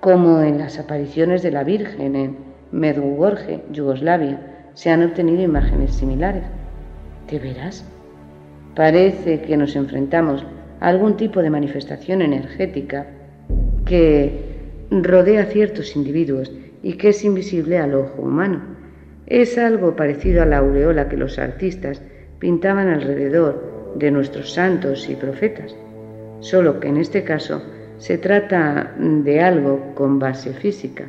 como en las apariciones de la Virgen en Medjugorje, Yugoslavia, se han obtenido imágenes similares. ¿De veras? Parece que nos enfrentamos a algún tipo de manifestación energética que rodea a ciertos individuos y que es invisible al ojo humano. Es algo parecido a la aureola que los artistas pintaban alrededor de nuestros santos y profetas solo que en este caso se trata de algo con base física.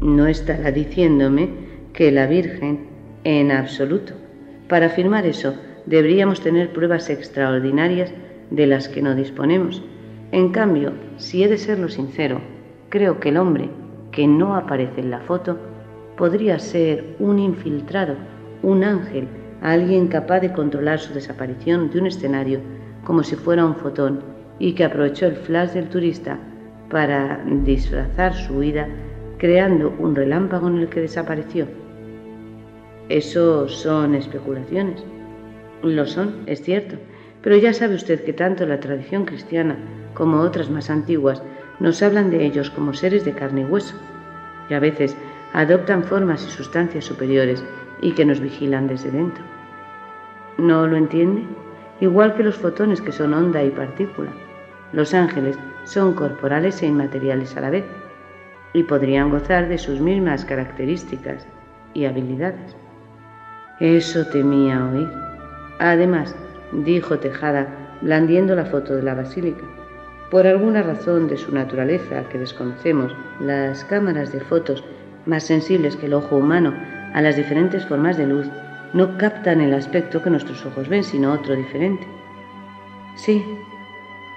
No estará diciéndome que la Virgen en absoluto. Para afirmar eso deberíamos tener pruebas extraordinarias de las que no disponemos. En cambio, si he de serlo sincero, creo que el hombre que no aparece en la foto podría ser un infiltrado, un ángel, alguien capaz de controlar su desaparición de un escenario como si fuera un fotón y que aprovechó el flash del turista para disfrazar su huida creando un relámpago en el que desapareció. Eso son especulaciones. Lo son, es cierto, pero ya sabe usted que tanto la tradición cristiana como otras más antiguas nos hablan de ellos como seres de carne y hueso, y a veces adoptan formas y sustancias superiores y que nos vigilan desde dentro. ¿No lo entiende? igual que los fotones que son onda y partícula. Los ángeles son corporales e inmateriales a la vez y podrían gozar de sus mismas características y habilidades. Eso temía oír. Además, dijo Tejada, blandiendo la foto de la basílica, por alguna razón de su naturaleza que desconocemos, las cámaras de fotos más sensibles que el ojo humano a las diferentes formas de luz, no captan el aspecto que nuestros ojos ven, sino otro diferente. Sí,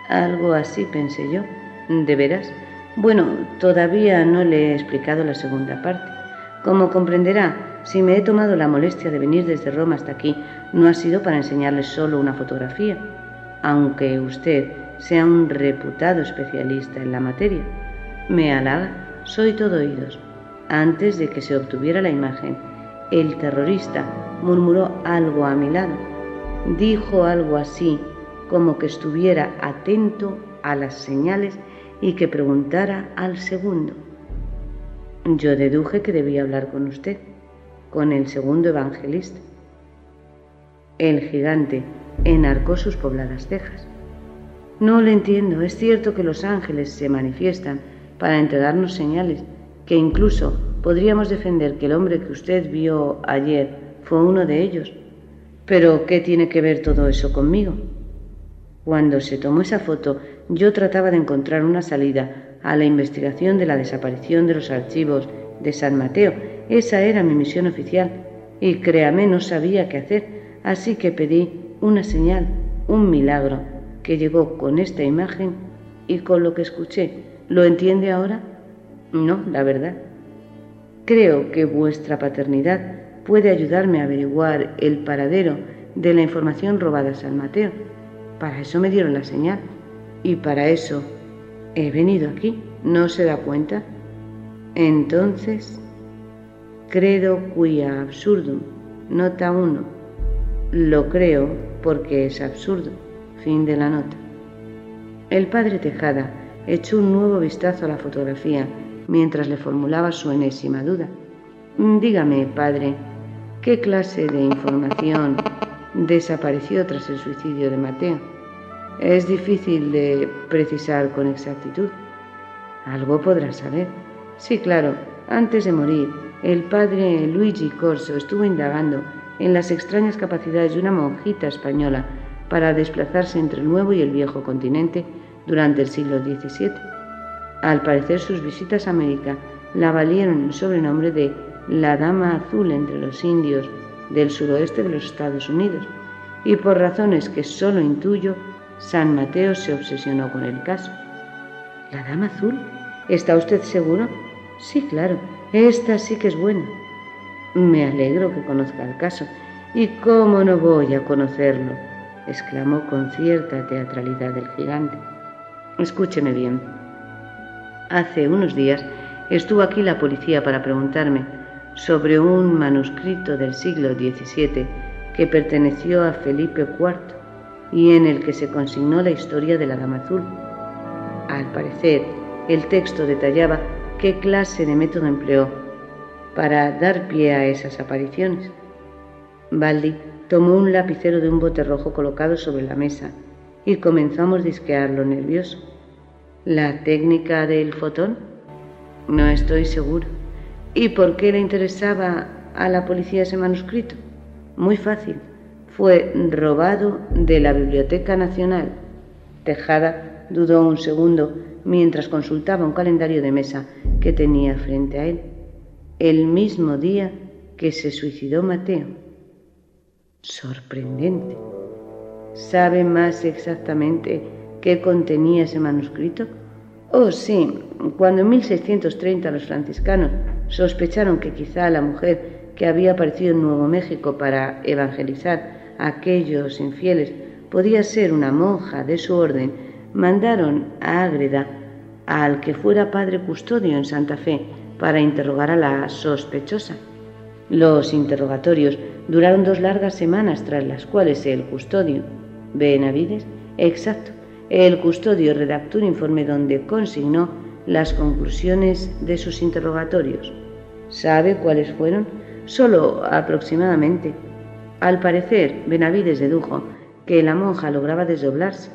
algo así pensé yo. ¿De veras? Bueno, todavía no le he explicado la segunda parte. Como comprenderá, si me he tomado la molestia de venir desde Roma hasta aquí, no ha sido para enseñarle solo una fotografía, aunque usted sea un reputado especialista en la materia. Me halaga, soy todo oídos. Antes de que se obtuviera la imagen, el terrorista murmuró algo a mi lado. Dijo algo así como que estuviera atento a las señales y que preguntara al segundo. Yo deduje que debía hablar con usted, con el segundo evangelista. El gigante enarcó sus pobladas cejas. No le entiendo, es cierto que los ángeles se manifiestan para entregarnos señales, que incluso podríamos defender que el hombre que usted vio ayer fue uno de ellos. Pero, ¿qué tiene que ver todo eso conmigo? Cuando se tomó esa foto, yo trataba de encontrar una salida a la investigación de la desaparición de los archivos de San Mateo. Esa era mi misión oficial y créame, no sabía qué hacer, así que pedí una señal, un milagro, que llegó con esta imagen y con lo que escuché. ¿Lo entiende ahora? No, la verdad. Creo que vuestra paternidad puede ayudarme a averiguar el paradero de la información robada a San Mateo. Para eso me dieron la señal y para eso he venido aquí. ¿No se da cuenta? Entonces, credo quia absurdum, nota 1. Lo creo porque es absurdo. Fin de la nota. El padre Tejada echó un nuevo vistazo a la fotografía mientras le formulaba su enésima duda. Dígame, padre, ¿qué clase de información desapareció tras el suicidio de Mateo. Es difícil de precisar con exactitud. Algo podrá saber. Sí, claro, antes de morir, el padre Luigi Corso estuvo indagando en las extrañas capacidades de una monjita española para desplazarse entre el nuevo y el viejo continente durante el siglo XVII. Al parecer sus visitas a América la valieron el sobrenombre de la Dama Azul entre los indios del suroeste de los Estados Unidos, y por razones que solo intuyo, San Mateo se obsesionó con el caso. ¿La Dama Azul? ¿Está usted seguro? Sí, claro, esta sí que es buena. Me alegro que conozca el caso. ¿Y cómo no voy a conocerlo? exclamó con cierta teatralidad el gigante. Escúcheme bien. Hace unos días estuvo aquí la policía para preguntarme sobre un manuscrito del siglo XVII que perteneció a Felipe IV y en el que se consignó la historia de la Dama Azul. Al parecer, el texto detallaba qué clase de método empleó para dar pie a esas apariciones. Baldi tomó un lapicero de un bote rojo colocado sobre la mesa y comenzó a mordisquearlo nervioso. ¿La técnica del fotón? No estoy seguro. ¿Y por qué le interesaba a la policía ese manuscrito? Muy fácil. Fue robado de la Biblioteca Nacional. Tejada dudó un segundo mientras consultaba un calendario de mesa que tenía frente a él. El mismo día que se suicidó Mateo. Sorprendente. ¿Sabe más exactamente qué contenía ese manuscrito? Oh, sí, cuando en 1630 los franciscanos sospecharon que quizá la mujer que había aparecido en Nuevo México para evangelizar aquellos infieles podía ser una monja de su orden, mandaron a Ágreda al que fuera padre custodio en Santa Fe para interrogar a la sospechosa. Los interrogatorios duraron dos largas semanas, tras las cuales el custodio, Benavides, exacto, el custodio redactó un informe donde consignó las conclusiones de sus interrogatorios. ¿Sabe cuáles fueron? Solo aproximadamente. Al parecer, Benavides dedujo que la monja lograba desdoblarse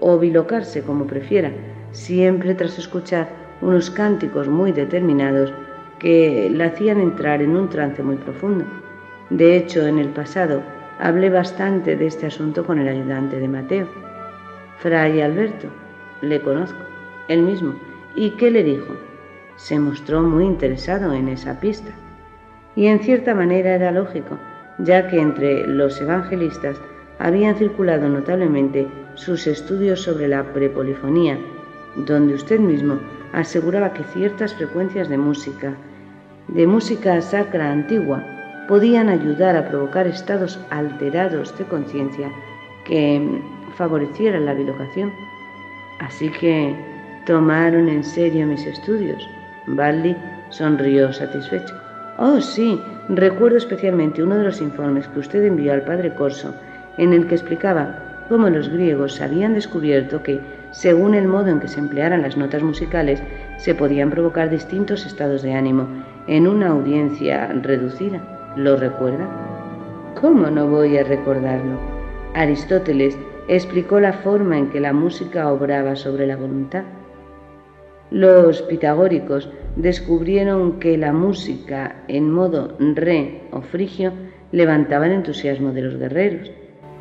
o bilocarse como prefiera, siempre tras escuchar unos cánticos muy determinados que la hacían entrar en un trance muy profundo. De hecho, en el pasado hablé bastante de este asunto con el ayudante de Mateo. Fray Alberto, le conozco, él mismo. ¿Y qué le dijo? se mostró muy interesado en esa pista. Y en cierta manera era lógico, ya que entre los evangelistas habían circulado notablemente sus estudios sobre la prepolifonía, donde usted mismo aseguraba que ciertas frecuencias de música, de música sacra antigua, podían ayudar a provocar estados alterados de conciencia que favorecieran la bilocación. Así que tomaron en serio mis estudios. Baldi sonrió satisfecho. Oh, sí, recuerdo especialmente uno de los informes que usted envió al padre Corso, en el que explicaba cómo los griegos habían descubierto que, según el modo en que se emplearan las notas musicales, se podían provocar distintos estados de ánimo en una audiencia reducida. ¿Lo recuerda? ¿Cómo no voy a recordarlo? Aristóteles explicó la forma en que la música obraba sobre la voluntad. Los pitagóricos descubrieron que la música en modo re o frigio levantaba el entusiasmo de los guerreros.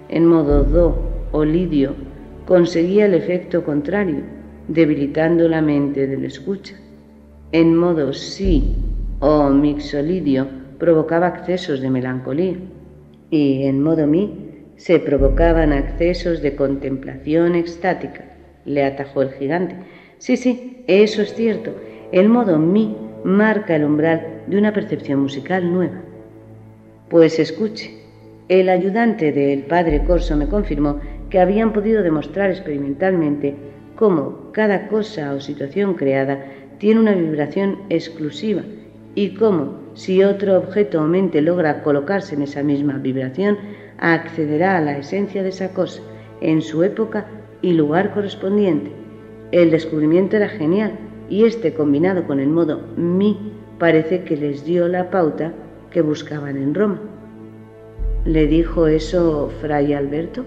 En modo do o lidio conseguía el efecto contrario, debilitando la mente del escucha. En modo si o mixolidio provocaba accesos de melancolía. Y en modo mi se provocaban accesos de contemplación extática, le atajó el gigante Sí, sí, eso es cierto. El modo mi marca el umbral de una percepción musical nueva. Pues escuche, el ayudante del padre Corso me confirmó que habían podido demostrar experimentalmente cómo cada cosa o situación creada tiene una vibración exclusiva y cómo, si otro objeto o mente logra colocarse en esa misma vibración, accederá a la esencia de esa cosa en su época y lugar correspondiente el descubrimiento era genial y este combinado con el modo mi parece que les dio la pauta que buscaban en Roma. ¿Le dijo eso Fray Alberto?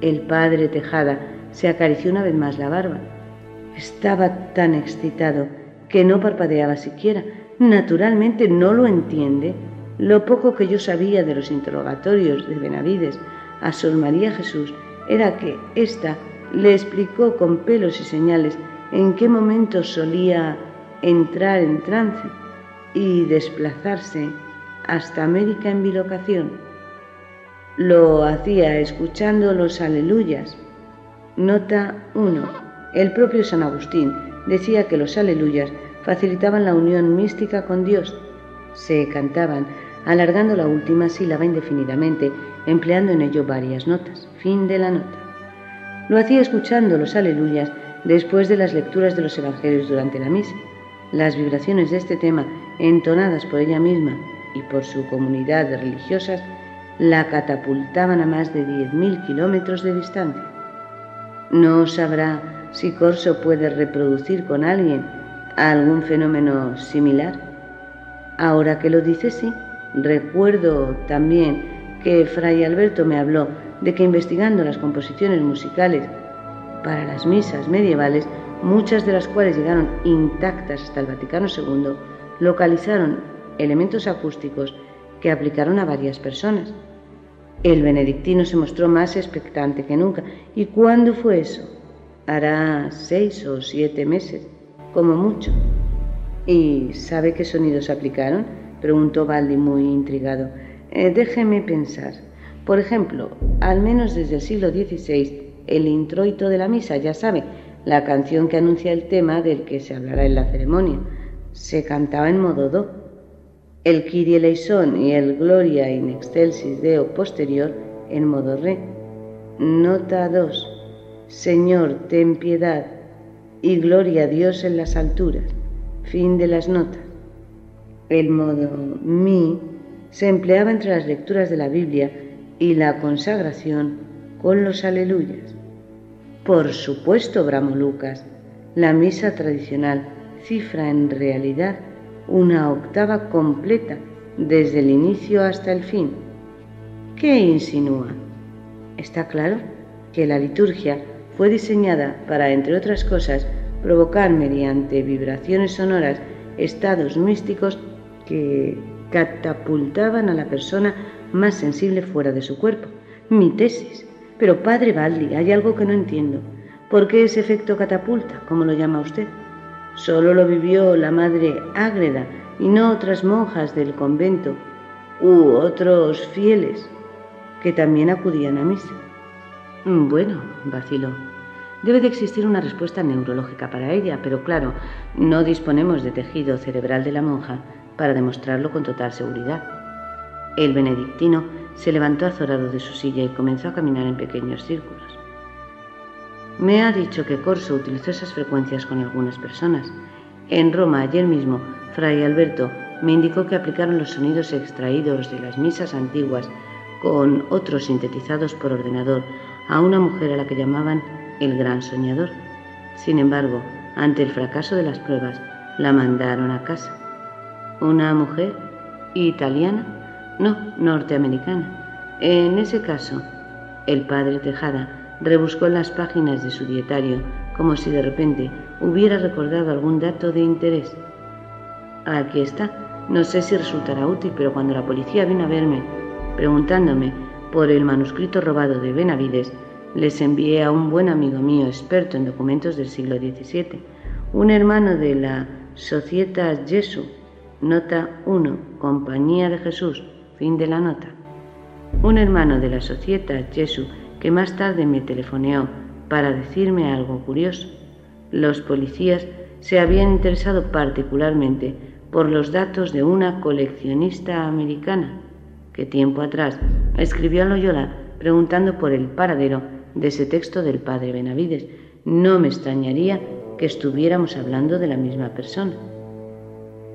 El padre Tejada se acarició una vez más la barba. Estaba tan excitado que no parpadeaba siquiera. Naturalmente no lo entiende. Lo poco que yo sabía de los interrogatorios de Benavides a Sor María Jesús era que ésta le explicó con pelos y señales en qué momento solía entrar en trance y desplazarse hasta América en bilocación. Lo hacía escuchando los aleluyas. Nota 1. El propio San Agustín decía que los aleluyas facilitaban la unión mística con Dios. Se cantaban alargando la última sílaba indefinidamente, empleando en ello varias notas. Fin de la nota. Lo hacía escuchando los aleluyas después de las lecturas de los evangelios durante la misa. Las vibraciones de este tema, entonadas por ella misma y por su comunidad de religiosas, la catapultaban a más de 10.000 kilómetros de distancia. No sabrá si Corso puede reproducir con alguien algún fenómeno similar. Ahora que lo dice, sí. Recuerdo también que Fray Alberto me habló de que investigando las composiciones musicales para las misas medievales, muchas de las cuales llegaron intactas hasta el Vaticano II, localizaron elementos acústicos que aplicaron a varias personas. El benedictino se mostró más expectante que nunca. ¿Y cuándo fue eso? Hará seis o siete meses, como mucho. ¿Y sabe qué sonidos aplicaron? preguntó Baldi muy intrigado. Eh, déjeme pensar. Por ejemplo, al menos desde el siglo XVI, el introito de la misa, ya sabe, la canción que anuncia el tema del que se hablará en la ceremonia, se cantaba en modo do. El Kyrie eleison y el Gloria in excelsis Deo posterior en modo re. Nota 2. Señor, ten piedad y gloria a Dios en las alturas. Fin de las notas. El modo mi se empleaba entre las lecturas de la Biblia y la consagración con los aleluyas. Por supuesto, bramó Lucas, la misa tradicional cifra en realidad una octava completa desde el inicio hasta el fin. ¿Qué insinúa? Está claro que la liturgia fue diseñada para, entre otras cosas, provocar mediante vibraciones sonoras estados místicos que catapultaban a la persona más sensible fuera de su cuerpo. Mi tesis. Pero padre Baldi, hay algo que no entiendo. ¿Por qué ese efecto catapulta, como lo llama usted? Solo lo vivió la madre Ágreda y no otras monjas del convento u otros fieles que también acudían a misa. Mm, bueno, vaciló. Debe de existir una respuesta neurológica para ella, pero claro, no disponemos de tejido cerebral de la monja para demostrarlo con total seguridad. El benedictino se levantó azorado de su silla y comenzó a caminar en pequeños círculos. Me ha dicho que Corso utilizó esas frecuencias con algunas personas. En Roma, ayer mismo, Fray Alberto me indicó que aplicaron los sonidos extraídos de las misas antiguas con otros sintetizados por ordenador a una mujer a la que llamaban el gran soñador. Sin embargo, ante el fracaso de las pruebas, la mandaron a casa. ¿Una mujer italiana? No, norteamericana. En ese caso, el padre Tejada rebuscó las páginas de su dietario como si de repente hubiera recordado algún dato de interés. Aquí está. No sé si resultará útil, pero cuando la policía vino a verme preguntándome por el manuscrito robado de Benavides, les envié a un buen amigo mío experto en documentos del siglo XVII, un hermano de la Societas Jesu, nota 1, Compañía de Jesús, fin de la nota. Un hermano de la Societas Jesu que más tarde me telefoneó para decirme algo curioso. Los policías se habían interesado particularmente por los datos de una coleccionista americana que tiempo atrás escribió a Loyola preguntando por el paradero de ese texto del padre Benavides. No me extrañaría que estuviéramos hablando de la misma persona.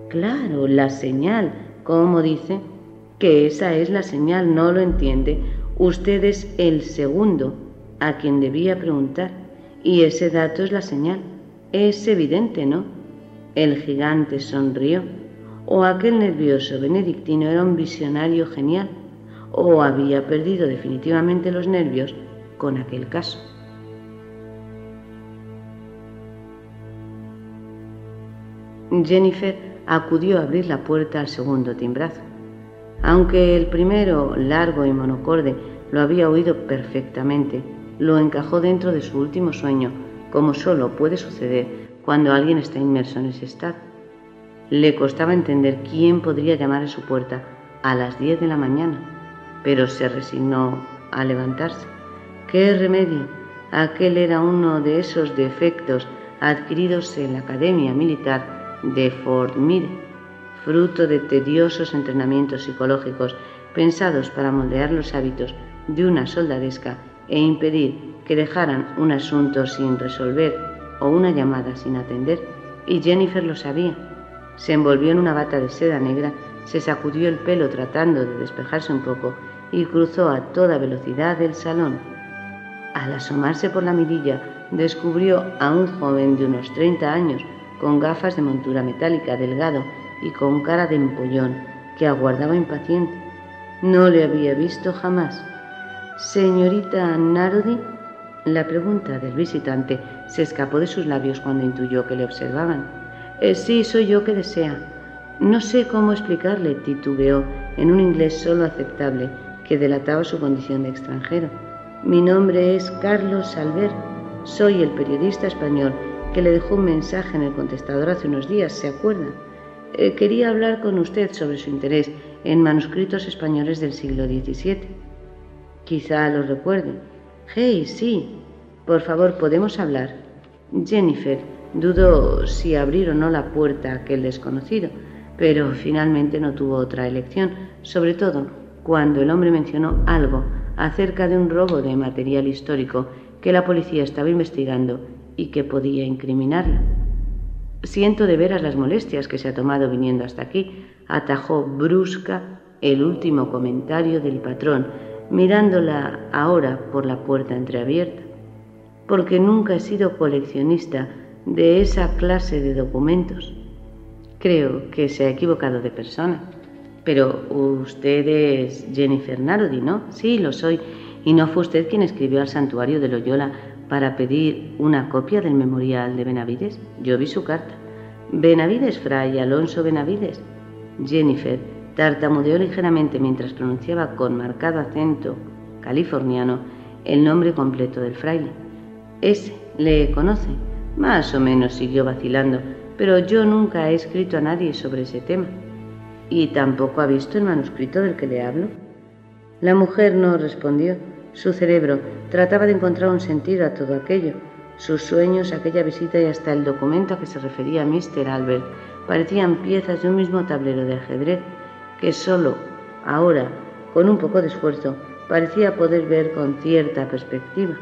Claro, la señal, como dice, que esa es la señal, no lo entiende. Usted es el segundo a quien debía preguntar y ese dato es la señal. Es evidente, ¿no? El gigante sonrió. O aquel nervioso benedictino era un visionario genial, o había perdido definitivamente los nervios con aquel caso. Jennifer acudió a abrir la puerta al segundo timbrazo. Aunque el primero, largo y monocorde, lo había oído perfectamente, lo encajó dentro de su último sueño, como solo puede suceder cuando alguien está inmerso en ese estado. Le costaba entender quién podría llamar a su puerta a las diez de la mañana, pero se resignó a levantarse. ¿Qué remedio? Aquel era uno de esos defectos adquiridos en la Academia Militar de Fort Meade, fruto de tediosos entrenamientos psicológicos pensados para moldear los hábitos de una soldadesca e impedir que dejaran un asunto sin resolver o una llamada sin atender, y Jennifer lo sabía. Se envolvió en una bata de seda negra, se sacudió el pelo tratando de despejarse un poco y cruzó a toda velocidad el salón. Al asomarse por la mirilla, descubrió a un joven de unos 30 años, con gafas de montura metálica, delgado y con cara de empollón, que aguardaba impaciente. No le había visto jamás. Señorita Narodi, la pregunta del visitante se escapó de sus labios cuando intuyó que le observaban. Eh, sí, soy yo que desea. No sé cómo explicarle, titubeó en un inglés solo aceptable que delataba su condición de extranjero. Mi nombre es Carlos Salver. Soy el periodista español que le dejó un mensaje en el contestador hace unos días, ¿se acuerda? Eh, quería hablar con usted sobre su interés en manuscritos españoles del siglo XVII. Quizá lo recuerde. Hey, sí. Por favor, ¿podemos hablar? Jennifer dudó si abrir o no la puerta a aquel desconocido, pero finalmente no tuvo otra elección, sobre todo cuando el hombre mencionó algo acerca de un robo de material histórico que la policía estaba investigando y que podía incriminarla. Siento de veras las molestias que se ha tomado viniendo hasta aquí, atajó brusca el último comentario del patrón, mirándola ahora por la puerta entreabierta, porque nunca he sido coleccionista de esa clase de documentos. Creo que se ha equivocado de persona. Pero usted es Jennifer Narodi, ¿no? Sí, lo soy. ¿Y no fue usted quien escribió al santuario de Loyola para pedir una copia del memorial de Benavides? Yo vi su carta. Benavides, fray Alonso Benavides. Jennifer tartamudeó ligeramente mientras pronunciaba con marcado acento californiano el nombre completo del fraile. Ese le conoce. Más o menos siguió vacilando, pero yo nunca he escrito a nadie sobre ese tema. ¿Y tampoco ha visto el manuscrito del que le hablo? La mujer no respondió. Su cerebro trataba de encontrar un sentido a todo aquello. Sus sueños, aquella visita y hasta el documento a que se refería Mr. Albert parecían piezas de un mismo tablero de ajedrez que solo ahora, con un poco de esfuerzo, parecía poder ver con cierta perspectiva.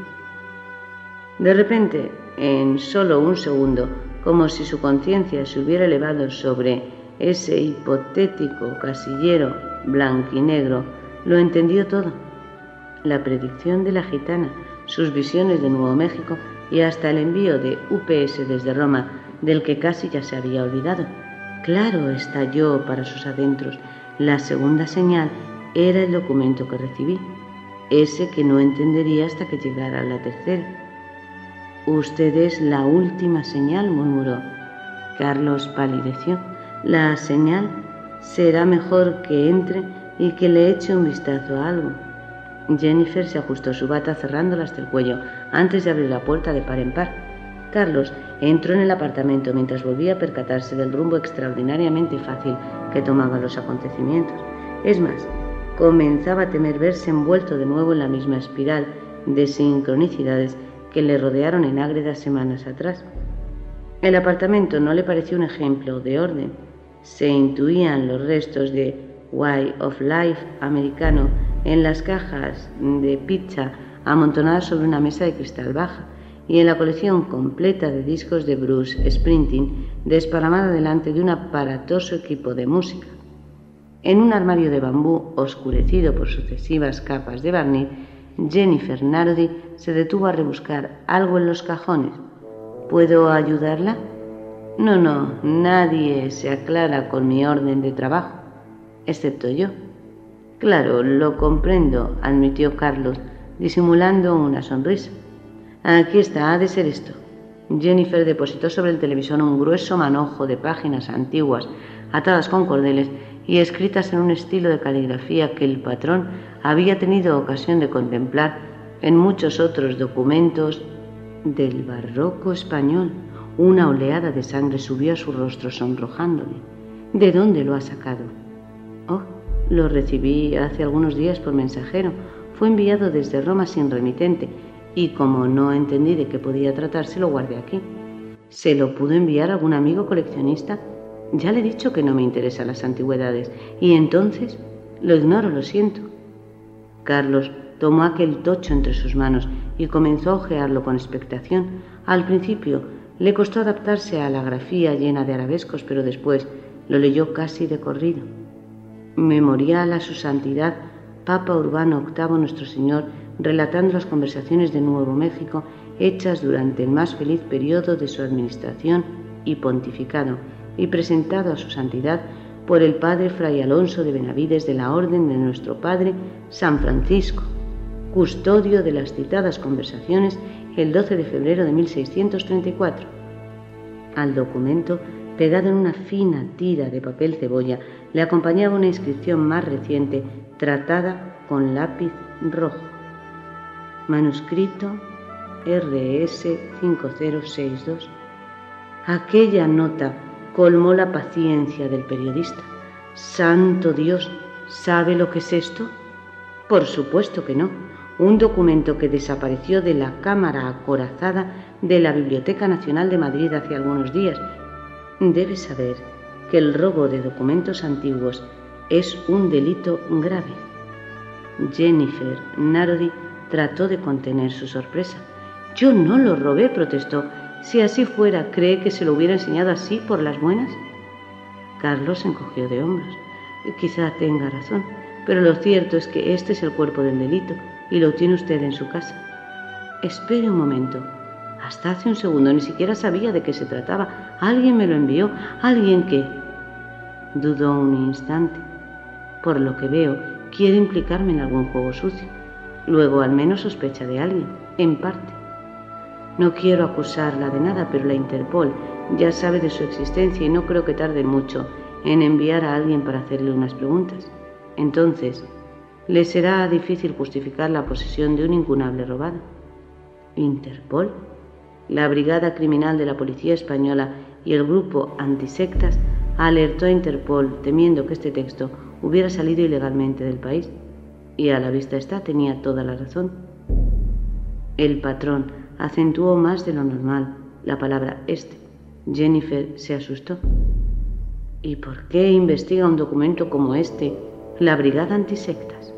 De repente, en solo un segundo, como si su conciencia se hubiera elevado sobre ese hipotético casillero blanquinegro, lo entendió todo. La predicción de la gitana, sus visiones de Nuevo México y hasta el envío de UPS desde Roma, del que casi ya se había olvidado. Claro estalló para sus adentros. La segunda señal era el documento que recibí, ese que no entendería hasta que llegara la tercera. Usted es la última señal, murmuró. Carlos palideció. La señal será mejor que entre y que le eche un vistazo a algo. Jennifer se ajustó su bata cerrándola hasta el cuello antes de abrir la puerta de par en par. Carlos entró en el apartamento mientras volvía a percatarse del rumbo extraordinariamente fácil que tomaban los acontecimientos. Es más, comenzaba a temer verse envuelto de nuevo en la misma espiral de sincronicidades que le rodearon en ágridas semanas atrás. El apartamento no le pareció un ejemplo de orden. Se intuían los restos de Way of Life americano en las cajas de pizza amontonadas sobre una mesa de cristal baja y en la colección completa de discos de Bruce Sprinting desparramada delante de un aparatoso equipo de música. En un armario de bambú oscurecido por sucesivas capas de barniz, Jennifer Nardi se detuvo a rebuscar algo en los cajones. ¿Puedo ayudarla? No, no, nadie se aclara con mi orden de trabajo, excepto yo. Claro, lo comprendo, admitió Carlos, disimulando una sonrisa. Aquí está, ha de ser esto. Jennifer depositó sobre el televisor un grueso manojo de páginas antiguas, atadas con cordeles y escritas en un estilo de caligrafía que el patrón había tenido ocasión de contemplar en muchos otros documentos del barroco español. Una oleada de sangre subió a su rostro sonrojándole. ¿De dónde lo ha sacado? Oh, lo recibí hace algunos días por mensajero. Fue enviado desde Roma sin remitente y como no entendí de qué podía tratarse, lo guardé aquí. ¿Se lo pudo enviar algún amigo coleccionista? Ya le he dicho que no me interesan las antigüedades. Y entonces, lo ignoro, lo siento. Carlos tomó aquel tocho entre sus manos y comenzó a ojearlo con expectación. Al principio le costó adaptarse a la grafía llena de arabescos, pero después lo leyó casi de corrido. Memorial a su santidad, Papa Urbano VIII Nuestro Señor, relatando las conversaciones de Nuevo México hechas durante el más feliz periodo de su administración y pontificado y presentado a su santidad por el padre Fray Alonso de Benavides de la Orden de nuestro Padre San Francisco, custodio de las citadas conversaciones el 12 de febrero de 1634. Al documento, pegado en una fina tira de papel cebolla, le acompañaba una inscripción más reciente tratada con lápiz rojo. Manuscrito RS 5062. Aquella nota colmó la paciencia del periodista. Santo Dios, ¿sabe lo que es esto? Por supuesto que no. Un documento que desapareció de la cámara acorazada de la Biblioteca Nacional de Madrid hace algunos días. Debe saber que el robo de documentos antiguos es un delito grave. Jennifer Narodi trató de contener su sorpresa. Yo no lo robé, protestó. Si así fuera, ¿cree que se lo hubiera enseñado así por las buenas? Carlos se encogió de hombros. Quizá tenga razón, pero lo cierto es que este es el cuerpo del delito y lo tiene usted en su casa. Espere un momento. Hasta hace un segundo ni siquiera sabía de qué se trataba. Alguien me lo envió, alguien que... Dudó un instante. Por lo que veo, quiere implicarme en algún juego sucio. Luego al menos sospecha de alguien, en parte. No quiero acusarla de nada, pero la Interpol ya sabe de su existencia y no creo que tarde mucho en enviar a alguien para hacerle unas preguntas. Entonces, le será difícil justificar la posesión de un incunable robado. ¿Interpol? La Brigada Criminal de la Policía Española y el grupo antisectas alertó a Interpol temiendo que este texto hubiera salido ilegalmente del país. Y a la vista está, tenía toda la razón. El patrón acentuó más de lo normal la palabra este. Jennifer se asustó. ¿Y por qué investiga un documento como este la Brigada Antisectas?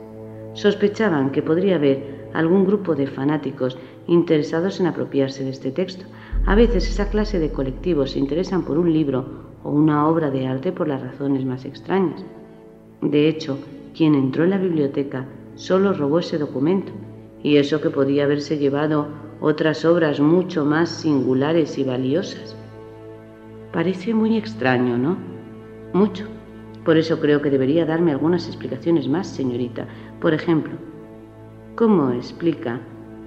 Sospechaban que podría haber algún grupo de fanáticos interesados en apropiarse de este texto. A veces esa clase de colectivos se interesan por un libro o una obra de arte por las razones más extrañas. De hecho, quien entró en la biblioteca solo robó ese documento, y eso que podía haberse llevado otras obras mucho más singulares y valiosas. Parece muy extraño, ¿no? Mucho. Por eso creo que debería darme algunas explicaciones más, señorita. Por ejemplo, ¿cómo explica,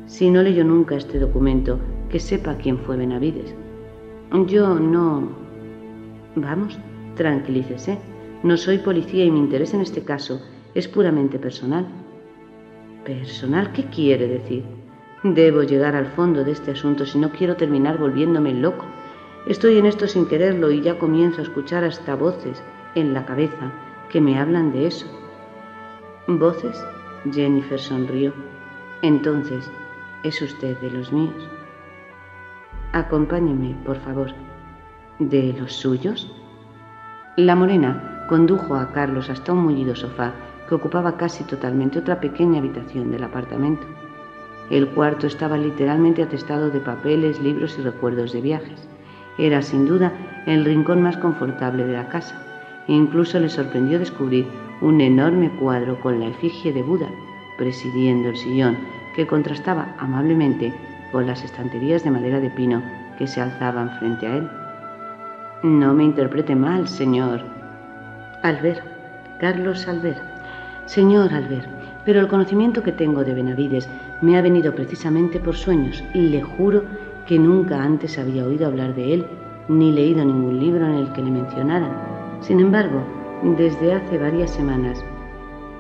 si no leyó nunca este documento, que sepa quién fue Benavides? Yo no... Vamos, tranquilícese. No soy policía y mi interés en este caso es puramente personal. ¿Personal qué quiere decir? Debo llegar al fondo de este asunto si no quiero terminar volviéndome loco. Estoy en esto sin quererlo y ya comienzo a escuchar hasta voces en la cabeza que me hablan de eso. ¿Voces? Jennifer sonrió. Entonces, es usted de los míos. Acompáñeme, por favor. ¿De los suyos? La morena condujo a Carlos hasta un mullido sofá que ocupaba casi totalmente otra pequeña habitación del apartamento. El cuarto estaba literalmente atestado de papeles, libros y recuerdos de viajes. Era sin duda el rincón más confortable de la casa e incluso le sorprendió descubrir un enorme cuadro con la efigie de Buda presidiendo el sillón que contrastaba amablemente con las estanterías de madera de pino que se alzaban frente a él. No me interprete mal, señor, Albert, Carlos Albert. Señor Albert, pero el conocimiento que tengo de Benavides me ha venido precisamente por sueños y le juro que nunca antes había oído hablar de él ni leído ningún libro en el que le mencionaran. Sin embargo, desde hace varias semanas,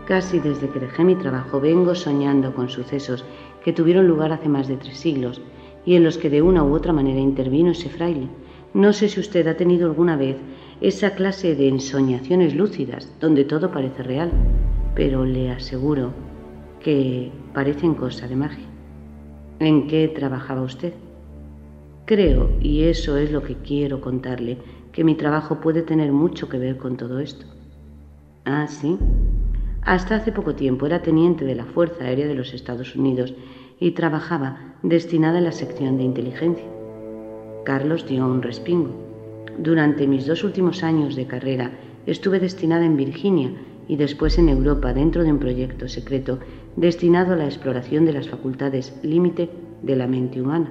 casi desde que dejé mi trabajo, vengo soñando con sucesos que tuvieron lugar hace más de tres siglos y en los que de una u otra manera intervino ese fraile. No sé si usted ha tenido alguna vez esa clase de ensoñaciones lúcidas donde todo parece real, pero le aseguro que parecen cosa de magia. ¿En qué trabajaba usted? Creo, y eso es lo que quiero contarle, que mi trabajo puede tener mucho que ver con todo esto. Ah, sí. Hasta hace poco tiempo era teniente de la Fuerza Aérea de los Estados Unidos y trabajaba destinada en la sección de inteligencia. Carlos dio un respingo. Durante mis dos últimos años de carrera estuve destinada en Virginia y después en Europa dentro de un proyecto secreto destinado a la exploración de las facultades límite de la mente humana.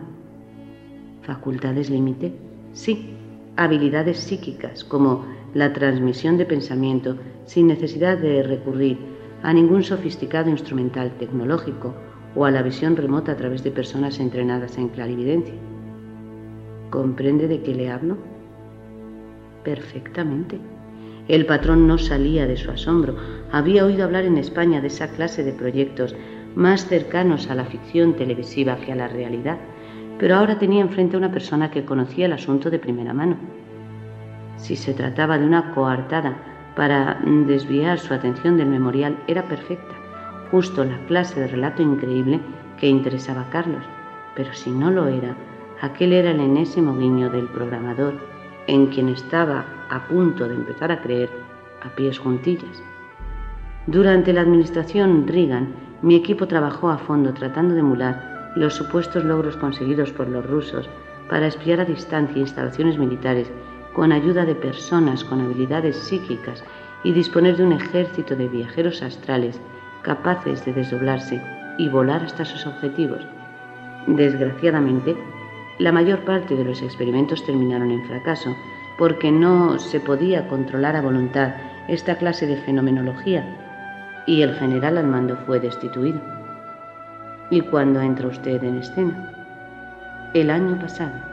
¿Facultades límite? Sí, habilidades psíquicas como la transmisión de pensamiento sin necesidad de recurrir a ningún sofisticado instrumental tecnológico o a la visión remota a través de personas entrenadas en clarividencia. ¿Comprende de qué le hablo? perfectamente. El patrón no salía de su asombro. Había oído hablar en España de esa clase de proyectos más cercanos a la ficción televisiva que a la realidad, pero ahora tenía enfrente a una persona que conocía el asunto de primera mano. Si se trataba de una coartada para desviar su atención del memorial, era perfecta, justo la clase de relato increíble que interesaba a Carlos. Pero si no lo era, aquel era el enésimo guiño del programador en quien estaba a punto de empezar a creer a pies juntillas. Durante la administración Reagan, mi equipo trabajó a fondo tratando de emular los supuestos logros conseguidos por los rusos para espiar a distancia instalaciones militares con ayuda de personas con habilidades psíquicas y disponer de un ejército de viajeros astrales capaces de desdoblarse y volar hasta sus objetivos. Desgraciadamente, la mayor parte de los experimentos terminaron en fracaso porque no se podía controlar a voluntad esta clase de fenomenología y el general al mando fue destituido. ¿Y cuándo entra usted en escena? El año pasado.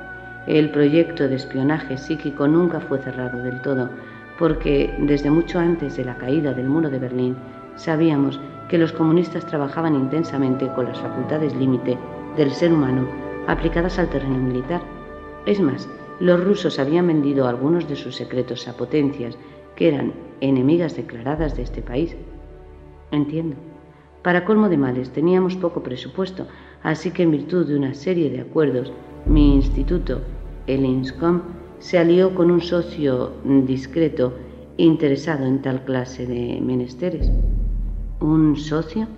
El proyecto de espionaje psíquico nunca fue cerrado del todo porque desde mucho antes de la caída del muro de Berlín sabíamos que los comunistas trabajaban intensamente con las facultades límite del ser humano aplicadas al terreno militar. Es más, los rusos habían vendido algunos de sus secretos a potencias que eran enemigas declaradas de este país. Entiendo. Para colmo de males, teníamos poco presupuesto, así que en virtud de una serie de acuerdos, mi instituto, el INSCOM, se alió con un socio discreto interesado en tal clase de menesteres. ¿Un socio?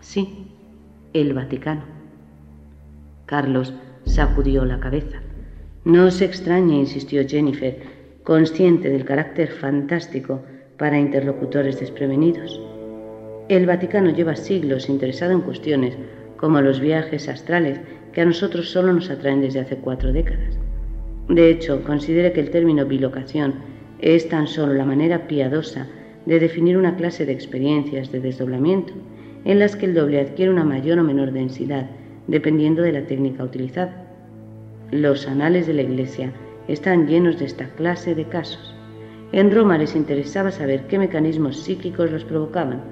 Sí, el Vaticano. Carlos sacudió la cabeza. No se extrañe, insistió Jennifer, consciente del carácter fantástico para interlocutores desprevenidos. El Vaticano lleva siglos interesado en cuestiones como los viajes astrales que a nosotros solo nos atraen desde hace cuatro décadas. De hecho, considere que el término bilocación es tan solo la manera piadosa de definir una clase de experiencias de desdoblamiento en las que el doble adquiere una mayor o menor densidad dependiendo de la técnica utilizada. Los anales de la Iglesia están llenos de esta clase de casos. En Roma les interesaba saber qué mecanismos psíquicos los provocaban.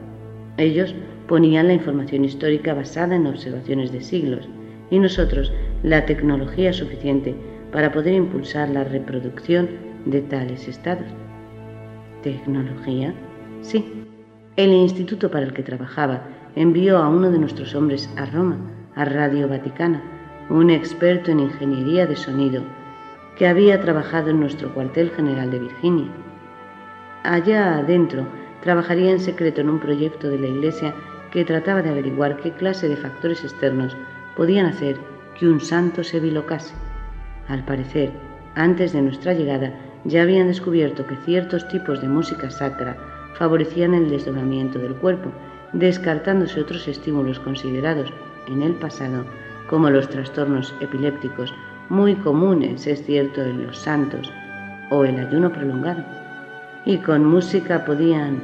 Ellos ponían la información histórica basada en observaciones de siglos y nosotros la tecnología suficiente para poder impulsar la reproducción de tales estados. ¿Tecnología? Sí. El instituto para el que trabajaba envió a uno de nuestros hombres a Roma, a Radio Vaticana, un experto en ingeniería de sonido que había trabajado en nuestro cuartel general de Virginia. Allá adentro trabajaría en secreto en un proyecto de la Iglesia que trataba de averiguar qué clase de factores externos podían hacer que un santo se bilocase. Al parecer, antes de nuestra llegada, ya habían descubierto que ciertos tipos de música sacra favorecían el desdoblamiento del cuerpo, descartándose otros estímulos considerados en el pasado como los trastornos epilépticos, muy comunes, es cierto, en los santos, o el ayuno prolongado. Y con música podían...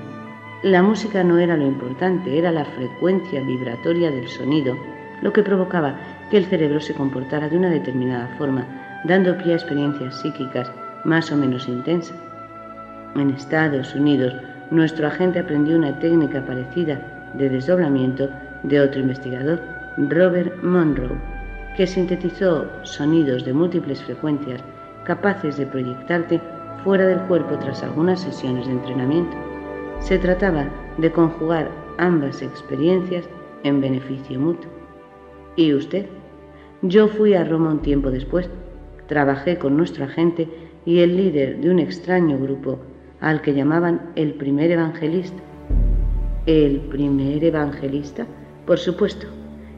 La música no era lo importante, era la frecuencia vibratoria del sonido, lo que provocaba que el cerebro se comportara de una determinada forma, dando pie a experiencias psíquicas más o menos intensas. En Estados Unidos, nuestro agente aprendió una técnica parecida de desdoblamiento de otro investigador, Robert Monroe, que sintetizó sonidos de múltiples frecuencias capaces de proyectarte fuera del cuerpo tras algunas sesiones de entrenamiento. Se trataba de conjugar ambas experiencias en beneficio mutuo. ¿Y usted? Yo fui a Roma un tiempo después. Trabajé con nuestro agente y el líder de un extraño grupo al que llamaban el primer evangelista. ¿El primer evangelista? Por supuesto,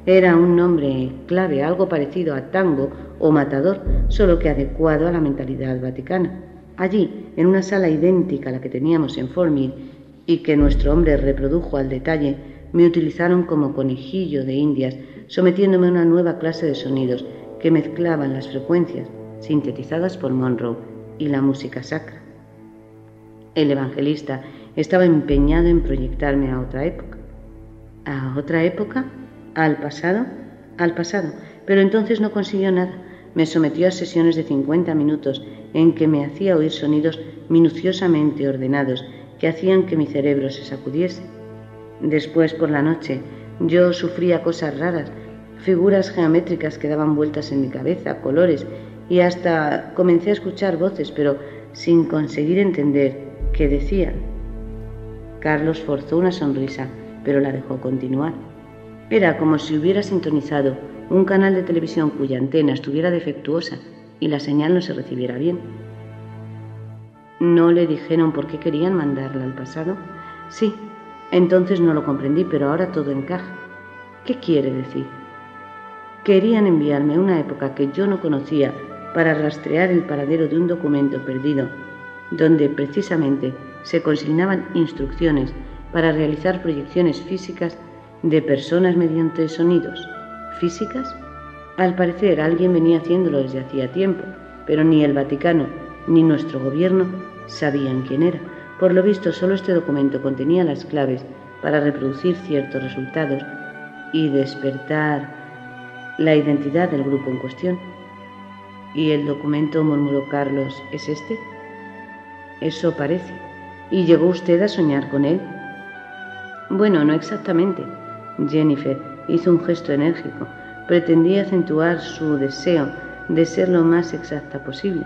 era un nombre clave, algo parecido a tango o matador, solo que adecuado a la mentalidad vaticana. Allí, en una sala idéntica a la que teníamos en Fort y que nuestro hombre reprodujo al detalle, me utilizaron como conejillo de indias, sometiéndome a una nueva clase de sonidos que mezclaban las frecuencias sintetizadas por Monroe y la música sacra. El evangelista estaba empeñado en proyectarme a otra época. ¿A otra época? al pasado, al pasado, pero entonces no consiguió nada. Me sometió a sesiones de 50 minutos en que me hacía oír sonidos minuciosamente ordenados que hacían que mi cerebro se sacudiese. Después, por la noche, yo sufría cosas raras, figuras geométricas que daban vueltas en mi cabeza, colores, y hasta comencé a escuchar voces, pero sin conseguir entender qué decían. Carlos forzó una sonrisa, pero la dejó continuar. Era como si hubiera sintonizado un canal de televisión cuya antena estuviera defectuosa y la señal no se recibiera bien. ¿No le dijeron por qué querían mandarla al pasado? Sí, entonces no lo comprendí, pero ahora todo encaja. ¿Qué quiere decir? Querían enviarme a una época que yo no conocía para rastrear el paradero de un documento perdido, donde precisamente se consignaban instrucciones para realizar proyecciones físicas de personas mediante sonidos físicas? Al parecer alguien venía haciéndolo desde hacía tiempo, pero ni el Vaticano ni nuestro gobierno sabían quién era. Por lo visto, solo este documento contenía las claves para reproducir ciertos resultados y despertar la identidad del grupo en cuestión. ¿Y el documento, murmuró Carlos, es este? Eso parece. ¿Y llegó usted a soñar con él? Bueno, no exactamente. Jennifer hizo un gesto enérgico. Pretendía acentuar su deseo de ser lo más exacta posible.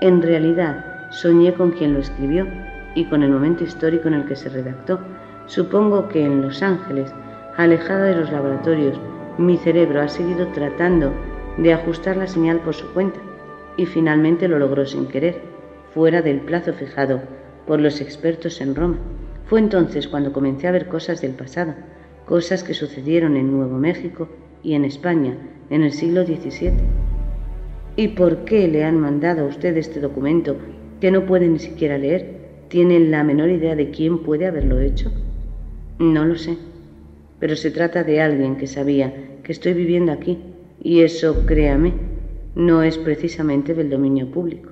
En realidad, soñé con quien lo escribió y con el momento histórico en el que se redactó. Supongo que en Los Ángeles, alejada de los laboratorios, mi cerebro ha seguido tratando de ajustar la señal por su cuenta y finalmente lo logró sin querer, fuera del plazo fijado por los expertos en Roma. Fue entonces cuando comencé a ver cosas del pasado, cosas que sucedieron en Nuevo México y en España en el siglo XVII. ¿Y por qué le han mandado a usted este documento que no puede ni siquiera leer? ¿Tiene la menor idea de quién puede haberlo hecho? No lo sé, pero se trata de alguien que sabía que estoy viviendo aquí, y eso, créame, no es precisamente del dominio público.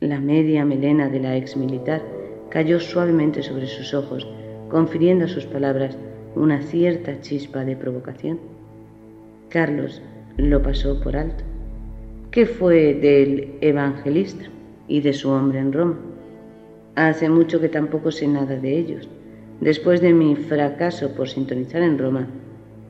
La media melena de la ex militar cayó suavemente sobre sus ojos, confiriendo a sus palabras una cierta chispa de provocación. Carlos lo pasó por alto. ¿Qué fue del evangelista y de su hombre en Roma? Hace mucho que tampoco sé nada de ellos. Después de mi fracaso por sintonizar en Roma,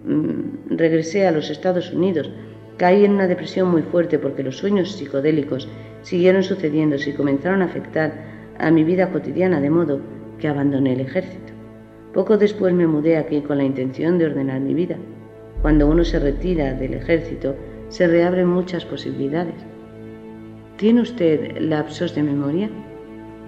mm, regresé a los Estados Unidos. Caí en una depresión muy fuerte porque los sueños psicodélicos siguieron sucediéndose y comenzaron a afectar a mi vida cotidiana de modo que abandoné el ejército. Poco después me mudé aquí con la intención de ordenar mi vida. Cuando uno se retira del ejército, se reabren muchas posibilidades. ¿Tiene usted lapsos de memoria?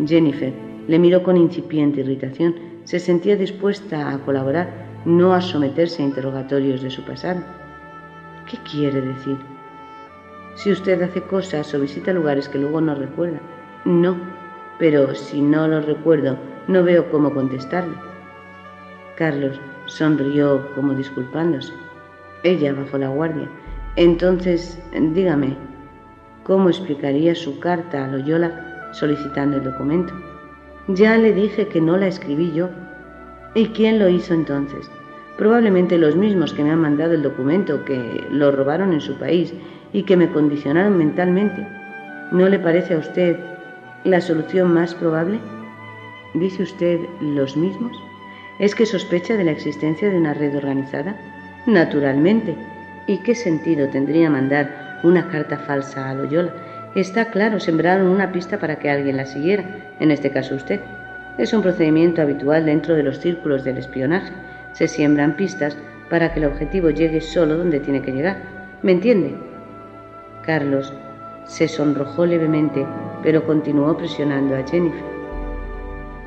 Jennifer le miró con incipiente irritación. Se sentía dispuesta a colaborar, no a someterse a interrogatorios de su pasado. ¿Qué quiere decir? Si usted hace cosas o visita lugares que luego no recuerda. No, pero si no lo recuerdo, no veo cómo contestarle. Carlos sonrió como disculpándose. Ella bajó la guardia. Entonces, dígame, ¿cómo explicaría su carta a Loyola solicitando el documento? Ya le dije que no la escribí yo. ¿Y quién lo hizo entonces? Probablemente los mismos que me han mandado el documento, que lo robaron en su país y que me condicionaron mentalmente. ¿No le parece a usted la solución más probable? ¿Dice usted los mismos? ¿Es que sospecha de la existencia de una red organizada? Naturalmente. ¿Y qué sentido tendría mandar una carta falsa a Loyola? Está claro, sembraron una pista para que alguien la siguiera, en este caso usted. Es un procedimiento habitual dentro de los círculos del espionaje. Se siembran pistas para que el objetivo llegue solo donde tiene que llegar. ¿Me entiende? Carlos se sonrojó levemente, pero continuó presionando a Jennifer.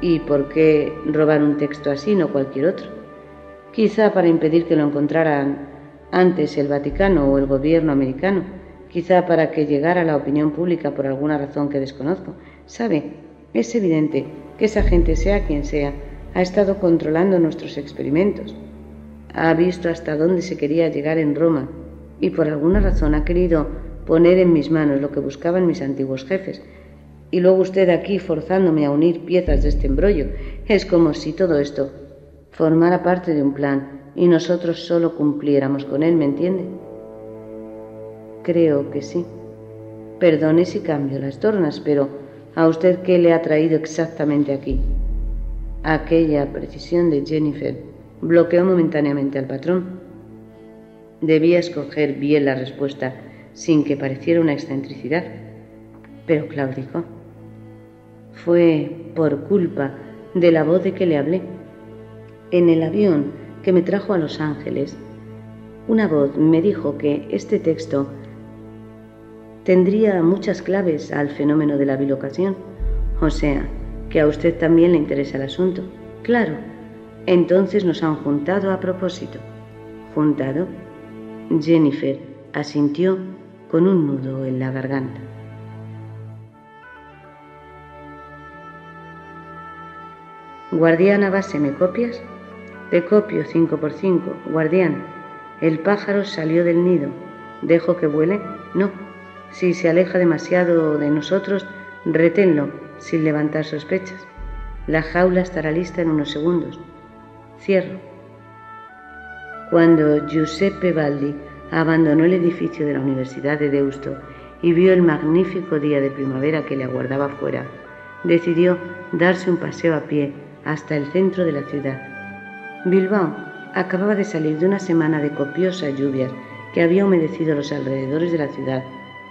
¿Y por qué robar un texto así, no cualquier otro? Quizá para impedir que lo encontraran antes el Vaticano o el gobierno americano, quizá para que llegara a la opinión pública por alguna razón que desconozco. Sabe, es evidente esa gente, sea quien sea, ha estado controlando nuestros experimentos. Ha visto hasta dónde se quería llegar en Roma y por alguna razón ha querido poner en mis manos lo que buscaban mis antiguos jefes. Y luego usted aquí forzándome a unir piezas de este embrollo. Es como si todo esto formara parte de un plan y nosotros solo cumpliéramos con él, ¿me entiende? Creo que sí. Perdone si cambio las tornas, pero ¿a usted qué le ha traído exactamente aquí? Aquella precisión de Jennifer bloqueó momentáneamente al patrón. Debía escoger bien la respuesta sin que pareciera una excentricidad, pero claudicó. Fue por culpa de la voz de que le hablé. En el avión que me trajo a Los Ángeles, una voz me dijo que este texto tendría muchas claves al fenómeno de la bilocación, o sea, que a usted también le interesa el asunto. Claro, entonces nos han juntado a propósito. ¿Juntado? Jennifer asintió con un nudo en la garganta. Guardiana base, ¿me copias? Te copio cinco por cinco, guardián. El pájaro salió del nido. ¿Dejo que vuele? No. Si se aleja demasiado de nosotros, reténlo sin levantar sospechas. La jaula estará lista en unos segundos. Cierro. Cuando Giuseppe Baldi abandonó el edificio de la Universidad de Deusto y vio el magnífico día de primavera que le aguardaba fuera, decidió darse un paseo a pie hasta el centro de la ciudad Bilbao acababa de salir de una semana de copiosas lluvias que había humedecido los alrededores de la ciudad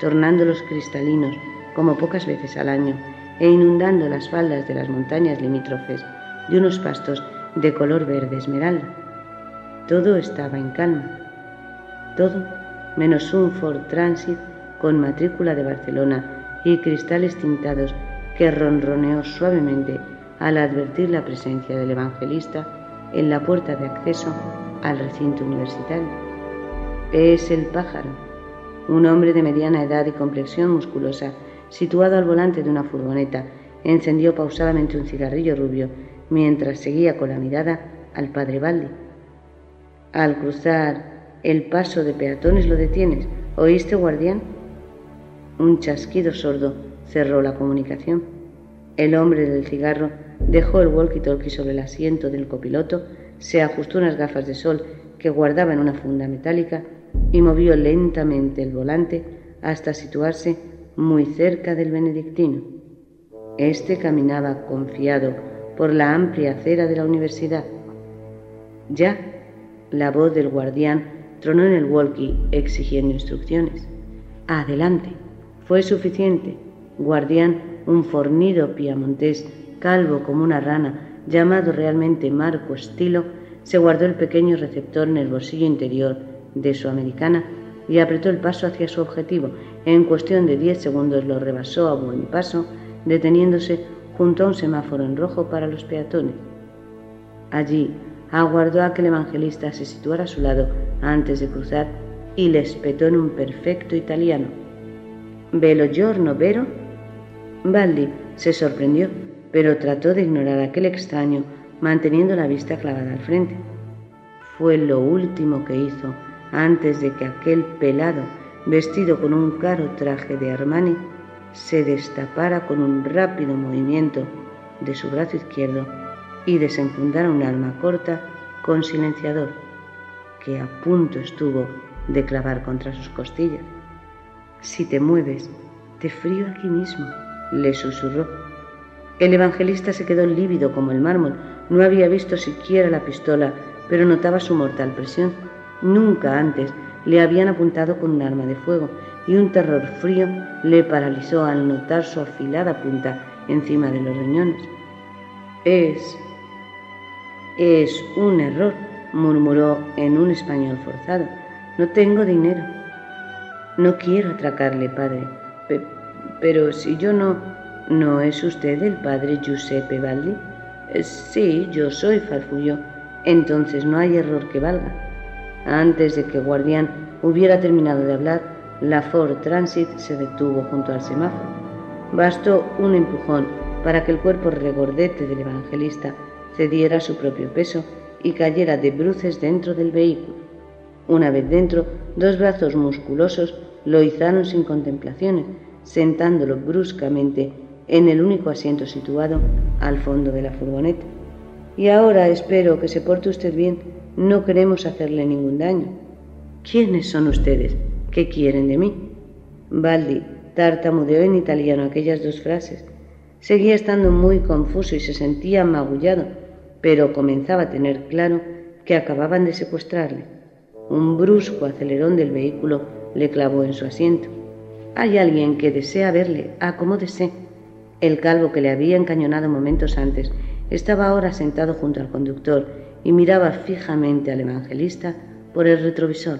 tornándolos cristalinos como pocas veces al año e inundando las faldas de las montañas limítrofes de unos pastos de color verde esmeralda. Todo estaba en calma. Todo menos un Ford Transit con matrícula de Barcelona y cristales tintados que ronroneó suavemente al advertir la presencia del evangelista en la puerta de acceso al recinto universitario. Es el pájaro, un hombre de mediana edad y complexión musculosa, situado al volante de una furgoneta, encendió pausadamente un cigarrillo rubio mientras seguía con la mirada al padre Baldi. Al cruzar el paso de peatones lo detienes. ¿Oíste, guardián? Un chasquido sordo cerró la comunicación. El hombre del cigarro dejó el walkie-talkie sobre el asiento del copiloto, se ajustó unas gafas de sol que guardaba en una funda metálica y movió lentamente el volante hasta situarse muy cerca del benedictino. Este caminaba confiado por la amplia acera de la universidad. Ya la voz del guardián tronó en el walkie exigiendo instrucciones. Adelante. Fue suficiente. Guardián, un fornido piamontés, calvo como una rana, llamado realmente Marco Estilo, se guardó el pequeño receptor en el bolsillo interior de su americana y apretó el paso hacia su objetivo. En cuestión de diez segundos lo rebasó a buen paso, deteniéndose junto a un semáforo en rojo para los peatones. Allí aguardó a que el evangelista se situara a su lado antes de cruzar y le espetó en un perfecto italiano. ¿Velo giorno, vero? Baldi se sorprendió, pero trató de ignorar aquel extraño, manteniendo la vista clavada al frente. Fue lo último que hizo antes de que aquel pelado, vestido con un caro traje de Armani, se destapara con un rápido movimiento de su brazo izquierdo y desenfundara un arma corta con silenciador que a punto estuvo de clavar contra sus costillas. Si te mueves, te frío aquí mismo, le susurró. El evangelista se quedó lívido como el mármol. No había visto siquiera la pistola, pero notaba su mortal presión. Nunca antes le habían apuntado con un arma de fuego y un terror frío le paralizó al notar su afilada punta encima de los riñones. Es... es un error, murmuró en un español forzado. No tengo dinero. No quiero atracarle, padre. pero si yo no... ¿No es usted el padre Giuseppe Baldi? Eh, sí, yo soy, farfulló. Entonces no hay error que valga. Antes de que Guardián hubiera terminado de hablar, la Ford Transit se detuvo junto al semáforo. Bastó un empujón para que el cuerpo regordete del evangelista cediera su propio peso y cayera de bruces dentro del vehículo. Una vez dentro, dos brazos musculosos lo izaron sin contemplaciones, sentándolo bruscamente en el único asiento situado al fondo de la furgoneta. Y ahora espero que se porte usted bien. No queremos hacerle ningún daño. ¿Quiénes son ustedes? ¿Qué quieren de mí? Baldi tartamudeó en italiano aquellas dos frases. Seguía estando muy confuso y se sentía magullado, pero comenzaba a tener claro que acababan de secuestrarle. Un brusco acelerón del vehículo le clavó en su asiento. Hay alguien que desea verle. Acomódese. El calvo que le había encañonado momentos antes estaba ahora sentado junto al conductor y miraba fijamente al evangelista por el retrovisor.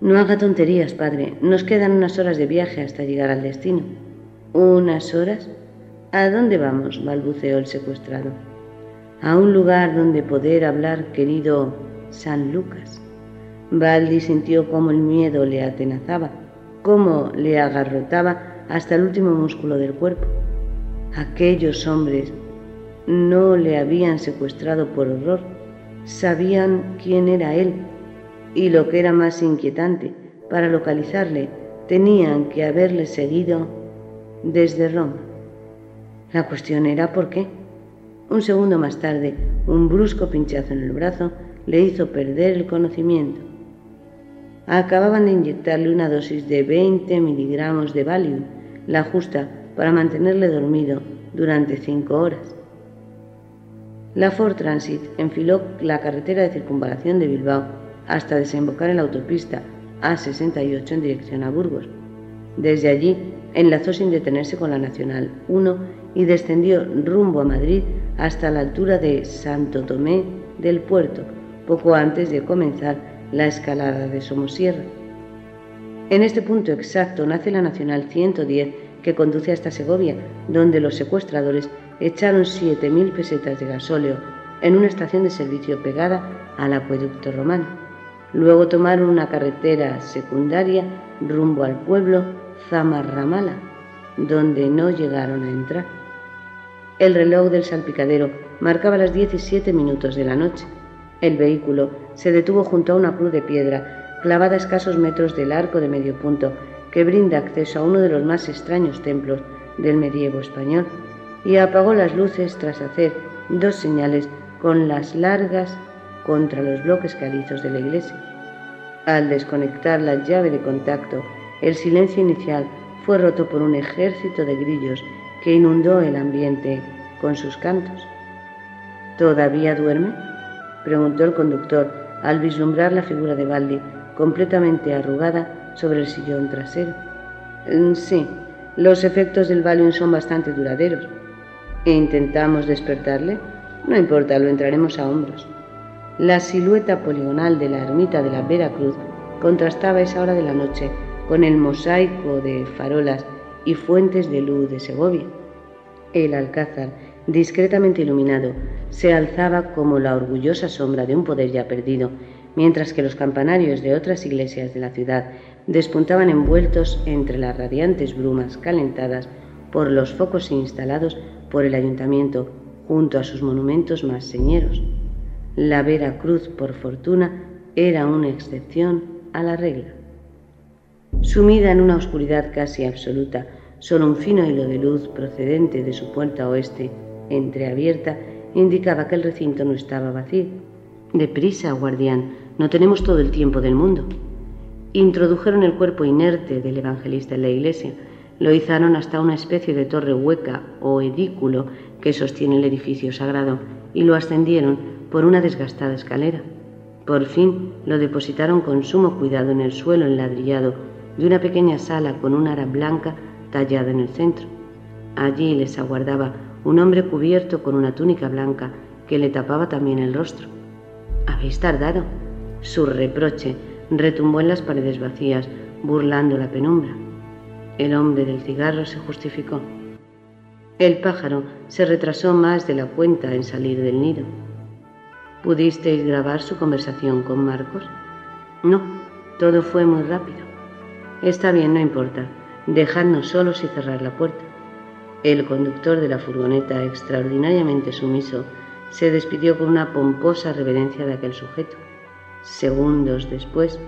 No haga tonterías, padre. Nos quedan unas horas de viaje hasta llegar al destino. ¿Unas horas? ¿A dónde vamos? balbuceó el secuestrado. A un lugar donde poder hablar, querido San Lucas. Baldi sintió cómo el miedo le atenazaba, cómo le agarrotaba hasta el último músculo del cuerpo. Aquellos hombres no le habían secuestrado por horror, sabían quién era él y lo que era más inquietante, para localizarle tenían que haberle seguido desde Roma. La cuestión era por qué. Un segundo más tarde, un brusco pinchazo en el brazo le hizo perder el conocimiento. Acababan de inyectarle una dosis de 20 miligramos de Valium, la justa para mantenerle dormido durante cinco horas. La Ford Transit enfiló la carretera de circunvalación de Bilbao hasta desembocar en la autopista A68 en dirección a Burgos. Desde allí enlazó sin detenerse con la Nacional 1 y descendió rumbo a Madrid hasta la altura de Santo Tomé del Puerto, poco antes de comenzar la escalada de Somosierra. En este punto exacto nace la Nacional 110 que conduce hasta Segovia, donde los secuestradores echaron 7.000 pesetas de gasóleo en una estación de servicio pegada al acueducto romano. Luego tomaron una carretera secundaria rumbo al pueblo Zamarramala, donde no llegaron a entrar. El reloj del salpicadero marcaba las 17 minutos de la noche. El vehículo se detuvo junto a una cruz de piedra clavada a escasos metros del arco de medio punto que brinda acceso a uno de los más extraños templos del medievo español y apagó las luces tras hacer dos señales con las largas contra los bloques calizos de la iglesia. Al desconectar la llave de contacto, el silencio inicial fue roto por un ejército de grillos que inundó el ambiente con sus cantos. ¿Todavía duerme? preguntó el conductor al vislumbrar la figura de Baldi completamente arrugada sobre el sillón trasero. Mm, sí, los efectos del Valium son bastante duraderos. ¿E intentamos despertarle? No importa, lo entraremos a hombros. La silueta poligonal de la ermita de la Veracruz contrastaba esa hora de la noche con el mosaico de farolas y fuentes de luz de Segovia. El alcázar, discretamente iluminado, se alzaba como la orgullosa sombra de un poder ya perdido, mientras que los campanarios de otras iglesias de la ciudad despuntaban envueltos entre las radiantes brumas calentadas por los focos instalados por el ayuntamiento junto a sus monumentos más señeros. La Vera Cruz, por fortuna, era una excepción a la regla. Sumida en una oscuridad casi absoluta, solo un fino hilo de luz procedente de su puerta oeste, entreabierta, indicaba que el recinto no estaba vacío. Deprisa, guardián, no tenemos todo el tiempo del mundo. Introdujeron el cuerpo inerte del evangelista en la iglesia, lo izaron hasta una especie de torre hueca o edículo que sostiene el edificio sagrado y lo ascendieron por una desgastada escalera. Por fin lo depositaron con sumo cuidado en el suelo enladrillado de una pequeña sala con una ara blanca tallada en el centro. Allí les aguardaba un hombre cubierto con una túnica blanca que le tapaba también el rostro. Habéis tardado. Su reproche retumbó en las paredes vacías, burlando la penumbra. El hombre del cigarro se justificó. El pájaro se retrasó más de la cuenta en salir del nido. ¿Pudisteis grabar su conversación con Marcos? No, todo fue muy rápido. Está bien, no importa. Dejadnos solos y cerrar la puerta. El conductor de la furgoneta, extraordinariamente sumiso, se despidió con una pomposa reverencia de aquel sujeto. Segundos después,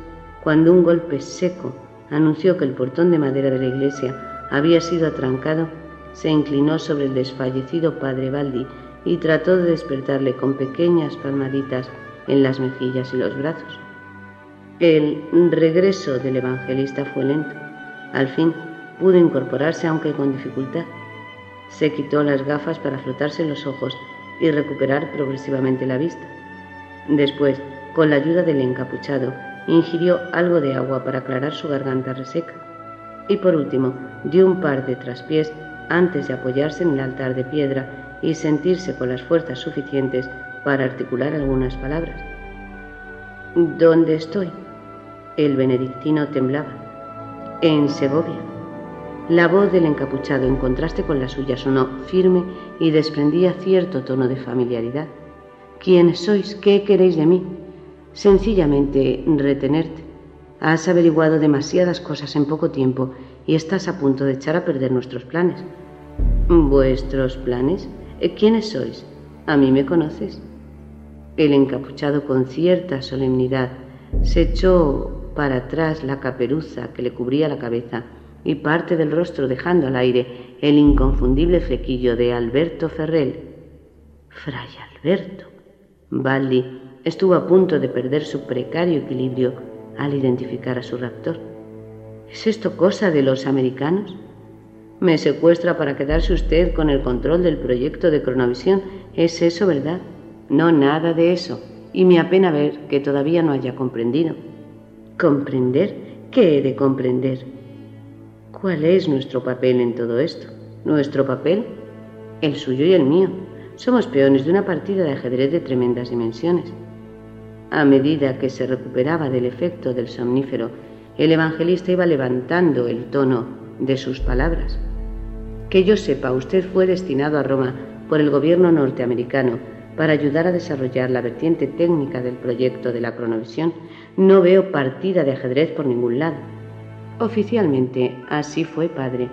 cuando un golpe seco anunció que el portón de madera de la iglesia había sido atrancado, se inclinó sobre el desfallecido padre Baldi y trató de despertarle con pequeñas palmaditas en las mejillas y los brazos. El regreso del evangelista fue lento. Al fin pudo incorporarse, aunque con dificultad. Se quitó las gafas para frotarse los ojos y recuperar progresivamente la vista. Después, con la ayuda del encapuchado, ingirió algo de agua para aclarar su garganta reseca. Y por último, dio un par de traspiés antes de apoyarse en el altar de piedra y sentirse con las fuerzas suficientes para articular algunas palabras. ¿Dónde estoy? El benedictino temblaba. En Segovia. La voz del encapuchado, en contraste con la suya, sonó firme y desprendía cierto tono de familiaridad. ¿Quiénes sois? ¿Qué queréis de mí? Sencillamente retenerte. Has averiguado demasiadas cosas en poco tiempo y estás a punto de echar a perder nuestros planes. ¿Vuestros planes? Eh, ¿Quiénes sois? ¿A mí me conoces? El encapuchado con cierta solemnidad se echó para atrás la caperuza que le cubría la cabeza y parte del rostro dejando al aire el inconfundible flequillo de Alberto Ferrel. Fray Alberto. Baldi estuvo a punto de perder su precario equilibrio al identificar a su raptor. ¿Es esto cosa de los americanos? Me secuestra para quedarse usted con el control del proyecto de cronovisión. ¿Es eso verdad? No, nada de eso. Y me apena ver que todavía no haya comprendido. ¿Comprender? ¿Qué he de comprender? ¿Cuál es nuestro papel en todo esto? ¿Nuestro papel? El suyo y el mío. Somos peones de una partida de ajedrez de tremendas dimensiones. A medida que se recuperaba del efecto del somnífero, el evangelista iba levantando el tono de sus palabras. Que yo sepa, usted fue destinado a Roma por el gobierno norteamericano para ayudar a desarrollar la vertiente técnica del proyecto de la cronovisión. No veo partida de ajedrez por ningún lado. Oficialmente así fue, padre.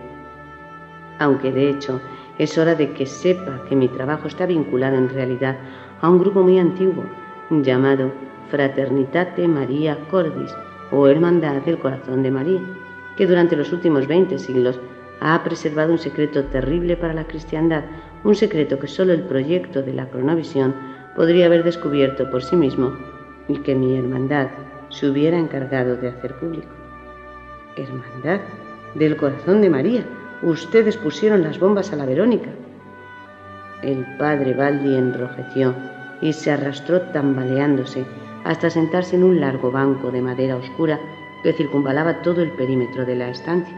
Aunque de hecho es hora de que sepa que mi trabajo está vinculado en realidad a un grupo muy antiguo llamado Fraternitate Maria Cordis o Hermandad del Corazón de María, que durante los últimos 20 siglos ha preservado un secreto terrible para la cristiandad, un secreto que solo el proyecto de la cronovisión podría haber descubierto por sí mismo y que mi hermandad se hubiera encargado de hacer público. Hermandad del Corazón de María, ustedes pusieron las bombas a la Verónica. El padre Baldi enrojeció y se arrastró tambaleándose hasta sentarse en un largo banco de madera oscura que circunvalaba todo el perímetro de la estancia.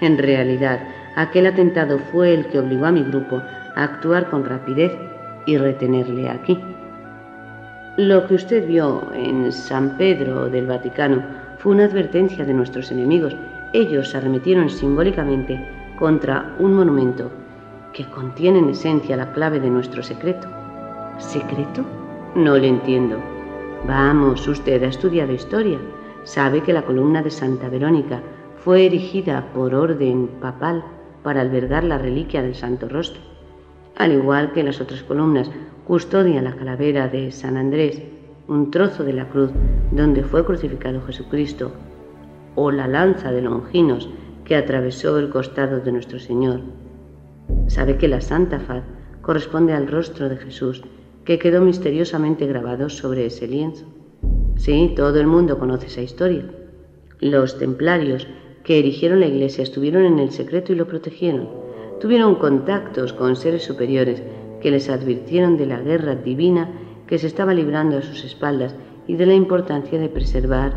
En realidad, aquel atentado fue el que obligó a mi grupo a actuar con rapidez y retenerle aquí. Lo que usted vio en San Pedro del Vaticano fue una advertencia de nuestros enemigos. Ellos arremetieron simbólicamente contra un monumento que contiene en esencia la clave de nuestro secreto. ¿Secreto? No le entiendo. Vamos, usted ha estudiado historia. Sabe que la columna de Santa Verónica fue erigida por orden papal para albergar la reliquia del Santo Rostro. Al igual que las otras columnas custodian la calavera de San Andrés, un trozo de la cruz donde fue crucificado Jesucristo, o la lanza de Longinos que atravesó el costado de nuestro Señor. Sabe que la Santa Faz corresponde al rostro de Jesús que quedó misteriosamente grabado sobre ese lienzo. Sí, todo el mundo conoce esa historia. Los templarios que erigieron la iglesia estuvieron en el secreto y lo protegieron. Tuvieron contactos con seres superiores que les advirtieron de la guerra divina que se estaba librando a sus espaldas y de la importancia de preservar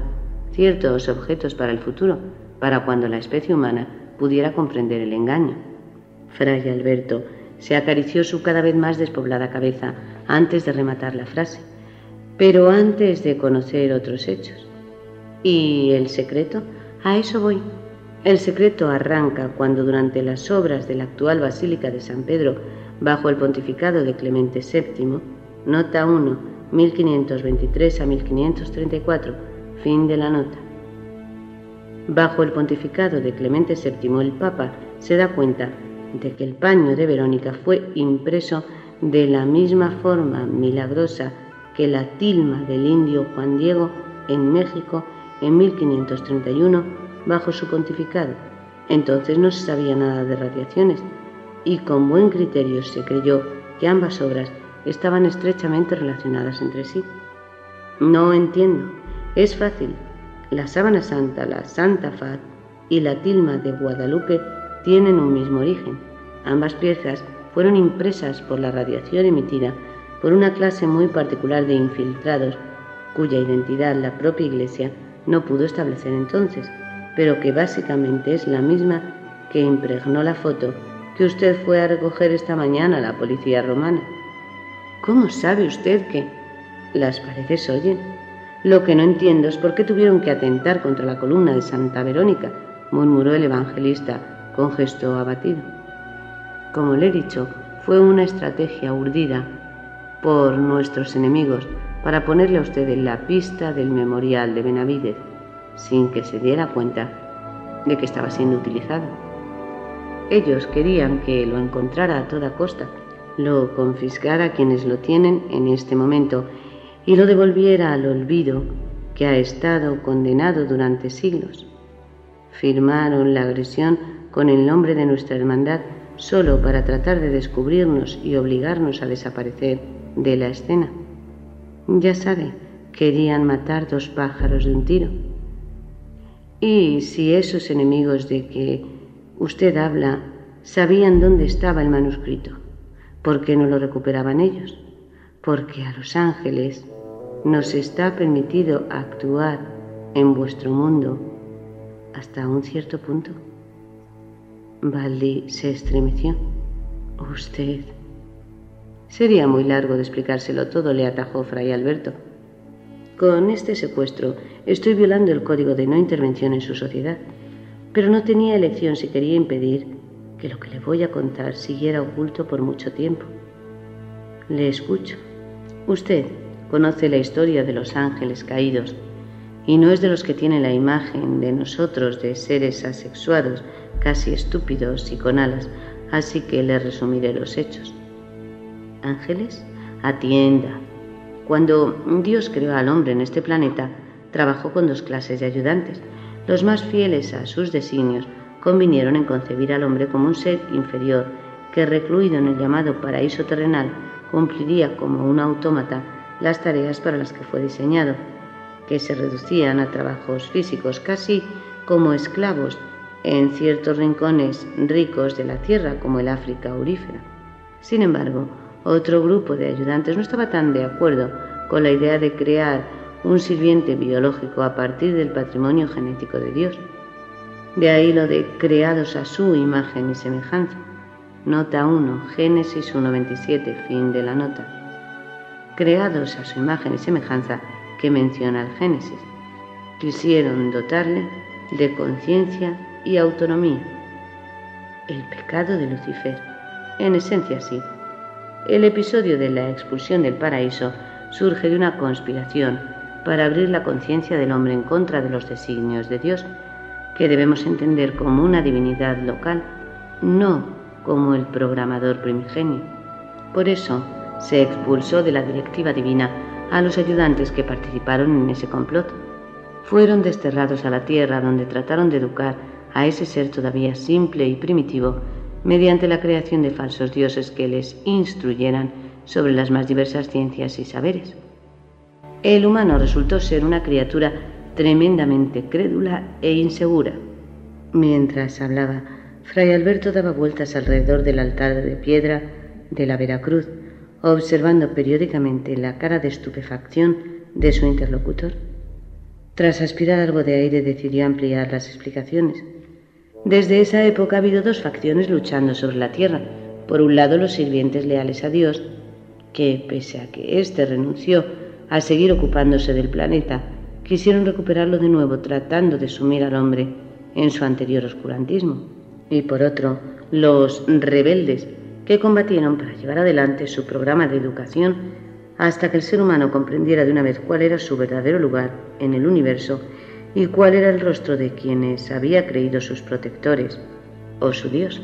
ciertos objetos para el futuro, para cuando la especie humana pudiera comprender el engaño. Fray Alberto se acarició su cada vez más despoblada cabeza antes de rematar la frase, pero antes de conocer otros hechos. ¿Y el secreto? A eso voy. El secreto arranca cuando durante las obras de la actual Basílica de San Pedro, bajo el pontificado de Clemente VII, nota 1, 1523 a 1534, fin de la nota. Bajo el pontificado de Clemente VII, el Papa se da cuenta de que el paño de Verónica fue impreso de la misma forma milagrosa que la tilma del indio Juan Diego en México en 1531 bajo su pontificado. Entonces no se sabía nada de radiaciones y con buen criterio se creyó que ambas obras estaban estrechamente relacionadas entre sí. No entiendo. Es fácil. La sábana santa, la Santa Faz y la tilma de Guadalupe tienen un mismo origen. Ambas piezas fueron impresas por la radiación emitida por una clase muy particular de infiltrados, cuya identidad la propia Iglesia no pudo establecer entonces, pero que básicamente es la misma que impregnó la foto que usted fue a recoger esta mañana a la policía romana. ¿Cómo sabe usted que las paredes oyen? Lo que no entiendo es por qué tuvieron que atentar contra la columna de Santa Verónica, murmuró el evangelista con gesto abatido. Como le he dicho, fue una estrategia urdida por nuestros enemigos para ponerle a usted en la pista del memorial de Benavidez, sin que se diera cuenta de que estaba siendo utilizado. Ellos querían que lo encontrara a toda costa, lo confiscara a quienes lo tienen en este momento y lo devolviera al olvido que ha estado condenado durante siglos. Firmaron la agresión con el nombre de nuestra hermandad solo para tratar de descubrirnos y obligarnos a desaparecer de la escena. Ya sabe, querían matar dos pájaros de un tiro. Y si esos enemigos de que usted habla sabían dónde estaba el manuscrito, ¿por qué no lo recuperaban ellos? Porque a los ángeles nos está permitido actuar en vuestro mundo hasta un cierto punto. Baldi se estremeció. Usted. Sería muy largo de explicárselo todo, le atajó Fray Alberto. Con este secuestro estoy violando el código de no intervención en su sociedad, pero no tenía elección si quería impedir que lo que le voy a contar siguiera oculto por mucho tiempo. Le escucho. Usted conoce la historia de los ángeles caídos y no es de los que tienen la imagen de nosotros de seres asexuados, casi estúpidos y con alas, así que le resumiré los hechos. Ángeles, atienda, cuando Dios creó al hombre en este planeta, trabajó con dos clases de ayudantes. Los más fieles a sus designios convinieron en concebir al hombre como un ser inferior que, recluido en el llamado paraíso terrenal, cumpliría como un autómata las tareas para las que fue diseñado, que se reducían a trabajos físicos casi como esclavos en ciertos rincones ricos de la tierra como el África aurífera. Sin embargo, otro grupo de ayudantes no estaba tan de acuerdo con la idea de crear un sirviente biológico a partir del patrimonio genético de Dios. De ahí lo de creados a su imagen y semejanza. Nota 1, Génesis 1.27, fin de la nota. Creados a su imagen y semejanza que menciona el Génesis. Quisieron dotarle de conciencia y autonomía. El pecado de Lucifer, en esencia sí, el episodio de la expulsión del paraíso surge de una conspiración para abrir la conciencia del hombre en contra de los designios de Dios, que debemos entender como una divinidad local, no como el programador primigenio. Por eso se expulsó de la directiva divina a los ayudantes que participaron en ese complot. Fueron desterrados a la tierra donde trataron de educar a ese ser todavía simple y primitivo mediante la creación de falsos dioses que les instruyeran sobre las más diversas ciencias y saberes. El humano resultó ser una criatura tremendamente crédula e insegura. Mientras hablaba, Fray Alberto daba vueltas alrededor del altar de piedra de la Veracruz, observando periódicamente la cara de estupefacción de su interlocutor. Tras aspirar algo de aire decidió ampliar las explicaciones. Desde esa época ha habido dos facciones luchando sobre la tierra. Por un lado, los sirvientes leales a Dios, que, pese a que éste renunció a seguir ocupándose del planeta, quisieron recuperarlo de nuevo tratando de sumir al hombre en su anterior oscurantismo. Y por otro, los rebeldes, que combatieron para llevar adelante su programa de educación hasta que el ser humano comprendiera de una vez cuál era su verdadero lugar en el universo y cuál era el rostro de quienes había creído sus protectores o su Dios.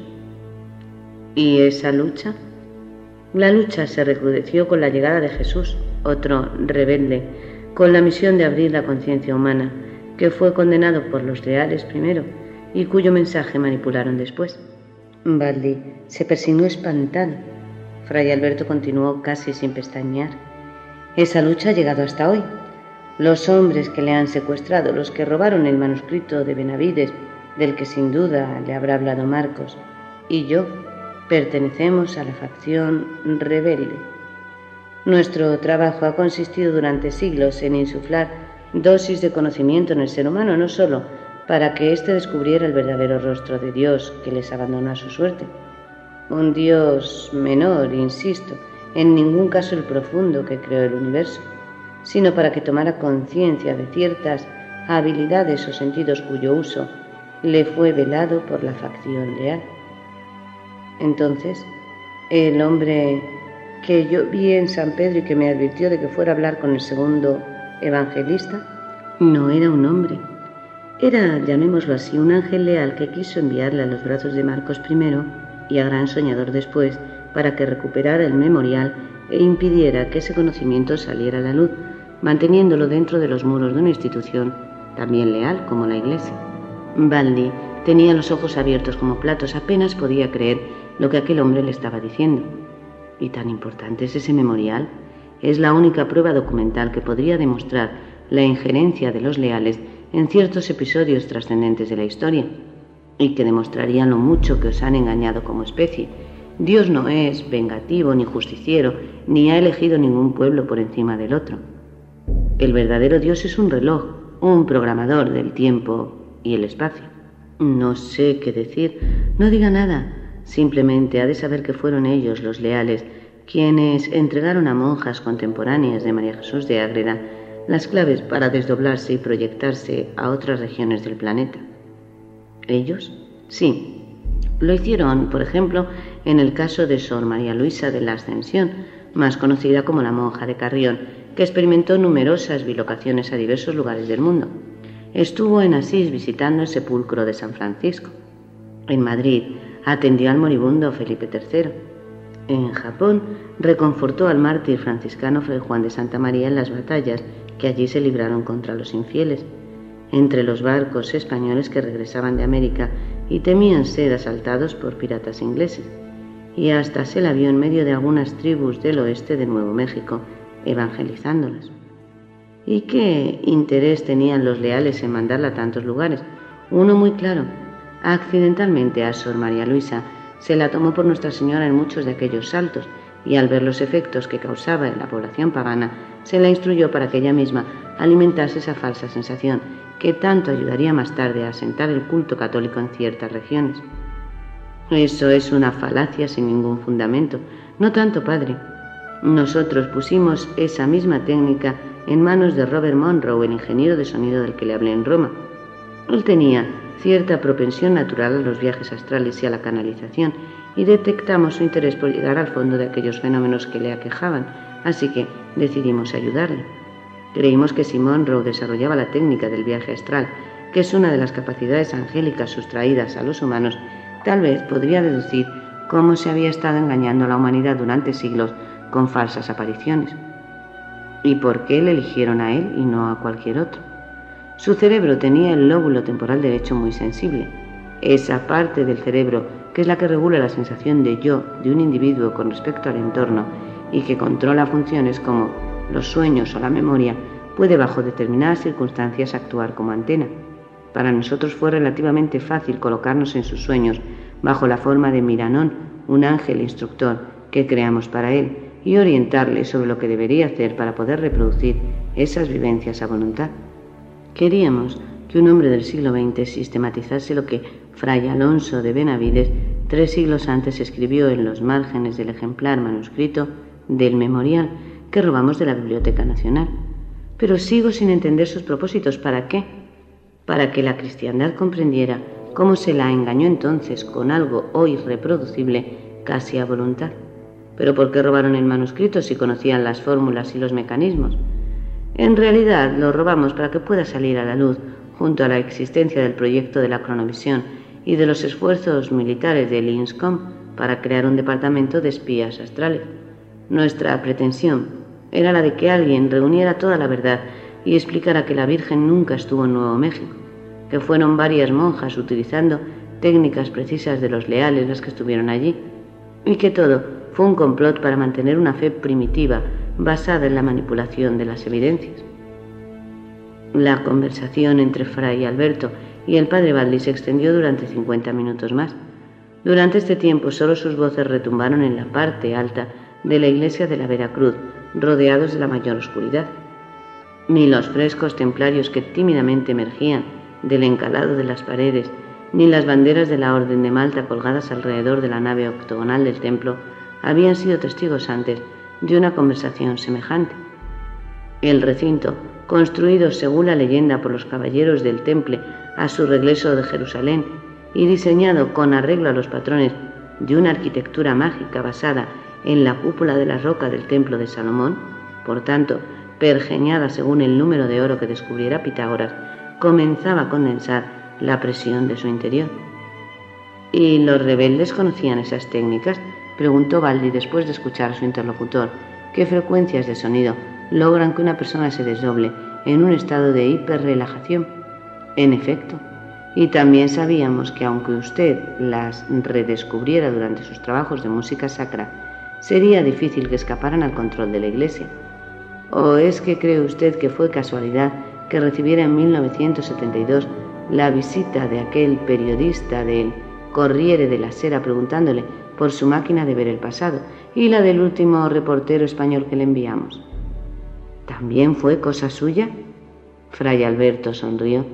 ¿Y esa lucha? La lucha se recrudeció con la llegada de Jesús, otro rebelde, con la misión de abrir la conciencia humana, que fue condenado por los leales primero y cuyo mensaje manipularon después. Baldi se persignó espantado. Fray Alberto continuó casi sin pestañear. Esa lucha ha llegado hasta hoy, los hombres que le han secuestrado, los que robaron el manuscrito de Benavides, del que sin duda le habrá hablado Marcos, y yo pertenecemos a la facción rebelde. Nuestro trabajo ha consistido durante siglos en insuflar dosis de conocimiento en el ser humano, no solo para que éste descubriera el verdadero rostro de Dios que les abandonó a su suerte. Un Dios menor, insisto, en ningún caso el profundo que creó el universo, sino para que tomara conciencia de ciertas habilidades o sentidos cuyo uso le fue velado por la facción leal. Entonces, el hombre que yo vi en San Pedro y que me advirtió de que fuera a hablar con el segundo evangelista, no era un hombre. Era, llamémoslo así, un ángel leal que quiso enviarle a los brazos de Marcos primero y a Gran Soñador después para que recuperara el memorial e impidiera que ese conocimiento saliera a la luz, manteniéndolo dentro de los muros de una institución también leal como la Iglesia. Baldi tenía los ojos abiertos como platos, apenas podía creer lo que aquel hombre le estaba diciendo. Y tan importante es ese memorial, es la única prueba documental que podría demostrar la injerencia de los leales en ciertos episodios trascendentes de la historia, y que demostraría lo mucho que os han engañado como especie. Dios no es vengativo ni justiciero, ni ha elegido ningún pueblo por encima del otro. El verdadero Dios es un reloj, un programador del tiempo y el espacio. No sé qué decir. No diga nada. Simplemente ha de saber que fueron ellos los leales quienes entregaron a monjas contemporáneas de María Jesús de Ágreda las claves para desdoblarse y proyectarse a otras regiones del planeta. ¿Ellos? Sí. Lo hicieron, por ejemplo, en el caso de Sor María Luisa de la Ascensión, más conocida como la monja de Carrión, que experimentó numerosas bilocaciones a diversos lugares del mundo. Estuvo en Asís visitando el sepulcro de San Francisco. En Madrid atendió al moribundo Felipe III. En Japón reconfortó al mártir franciscano Fray Juan de Santa María en las batallas que allí se libraron contra los infieles. Entre los barcos españoles que regresaban de América y temían ser asaltados por piratas ingleses. Y hasta se la vio en medio de algunas tribus del oeste de Nuevo México, evangelizándolas. ¿Y qué interés tenían los leales en mandarla a tantos lugares? Uno muy claro. Accidentalmente a Sor María Luisa se la tomó por Nuestra Señora en muchos de aquellos saltos y al ver los efectos que causaba en la población pagana, se la instruyó para que ella misma alimentase esa falsa sensación que tanto ayudaría más tarde a asentar el culto católico en ciertas regiones. Eso es una falacia sin ningún fundamento. No tanto, padre. Nosotros pusimos esa misma técnica en manos de Robert Monroe, el ingeniero de sonido del que le hablé en Roma. Él tenía cierta propensión natural a los viajes astrales y a la canalización, y detectamos su interés por llegar al fondo de aquellos fenómenos que le aquejaban, así que decidimos ayudarle. Creímos que si Monroe desarrollaba la técnica del viaje astral, que es una de las capacidades angélicas sustraídas a los humanos, tal vez podría deducir cómo se había estado engañando a la humanidad durante siglos con falsas apariciones y por qué le eligieron a él y no a cualquier otro. Su cerebro tenía el lóbulo temporal derecho muy sensible. Esa parte del cerebro que es la que regula la sensación de yo de un individuo con respecto al entorno y que controla funciones como los sueños o la memoria, puede bajo determinadas circunstancias actuar como antena. Para nosotros fue relativamente fácil colocarnos en sus sueños bajo la forma de Miranón, un ángel instructor que creamos para él, y orientarle sobre lo que debería hacer para poder reproducir esas vivencias a voluntad. Queríamos que un hombre del siglo XX sistematizase lo que Fray Alonso de Benavides tres siglos antes escribió en los márgenes del ejemplar manuscrito del memorial que robamos de la Biblioteca Nacional. Pero sigo sin entender sus propósitos. ¿Para qué? Para que la cristiandad comprendiera cómo se la engañó entonces con algo hoy reproducible casi a voluntad. Pero ¿por qué robaron el manuscrito si conocían las fórmulas y los mecanismos? En realidad lo robamos para que pueda salir a la luz, junto a la existencia del proyecto de la cronovisión y de los esfuerzos militares de Linscomb para crear un departamento de espías astrales. Nuestra pretensión era la de que alguien reuniera toda la verdad y explicara que la Virgen nunca estuvo en Nuevo México, que fueron varias monjas utilizando técnicas precisas de los leales las que estuvieron allí, y que todo fue un complot para mantener una fe primitiva basada en la manipulación de las evidencias. La conversación entre Fray Alberto y el padre Valdi se extendió durante 50 minutos más. Durante este tiempo solo sus voces retumbaron en la parte alta de la iglesia de la Veracruz, rodeados de la mayor oscuridad. Ni los frescos templarios que tímidamente emergían del encalado de las paredes, ni las banderas de la Orden de Malta colgadas alrededor de la nave octogonal del templo habían sido testigos antes de una conversación semejante. El recinto, construido según la leyenda por los caballeros del Temple a su regreso de Jerusalén y diseñado con arreglo a los patrones de una arquitectura mágica basada en la cúpula de la roca del templo de Salomón, por tanto, pergeñada según el número de oro que descubriera Pitágoras, comenzaba a condensar la presión de su interior. ¿Y los rebeldes conocían esas técnicas? Preguntó Baldi después de escuchar a su interlocutor. ¿Qué frecuencias de sonido logran que una persona se desdoble en un estado de hiperrelajación? En efecto. Y también sabíamos que aunque usted las redescubriera durante sus trabajos de música sacra, sería difícil que escaparan al control de la Iglesia. ¿O es que cree usted que fue casualidad que recibiera en 1972 la visita de aquel periodista del Corriere de la Sera preguntándole por su máquina de ver el pasado y la del último reportero español que le enviamos. ¿También fue cosa suya? Fray Alberto sonrió.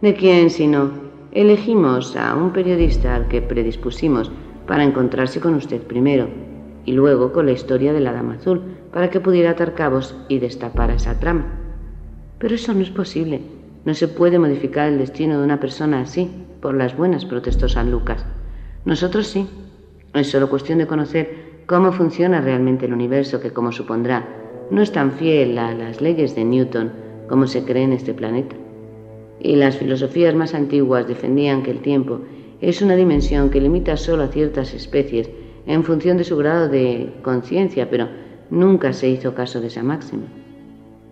¿De quién sino? elegimos a un periodista al que predispusimos para encontrarse con usted primero y luego con la historia de la Dama Azul para que pudiera atar cabos y destapar esa trama. Pero eso no es posible. No se puede modificar el destino de una persona así, por las buenas, protestó San Lucas. Nosotros sí. Es solo cuestión de conocer cómo funciona realmente el universo que, como supondrá, no es tan fiel a las leyes de Newton como se cree en este planeta. Y las filosofías más antiguas defendían que el tiempo es una dimensión que limita solo a ciertas especies en función de su grado de conciencia, pero nunca se hizo caso de esa máxima.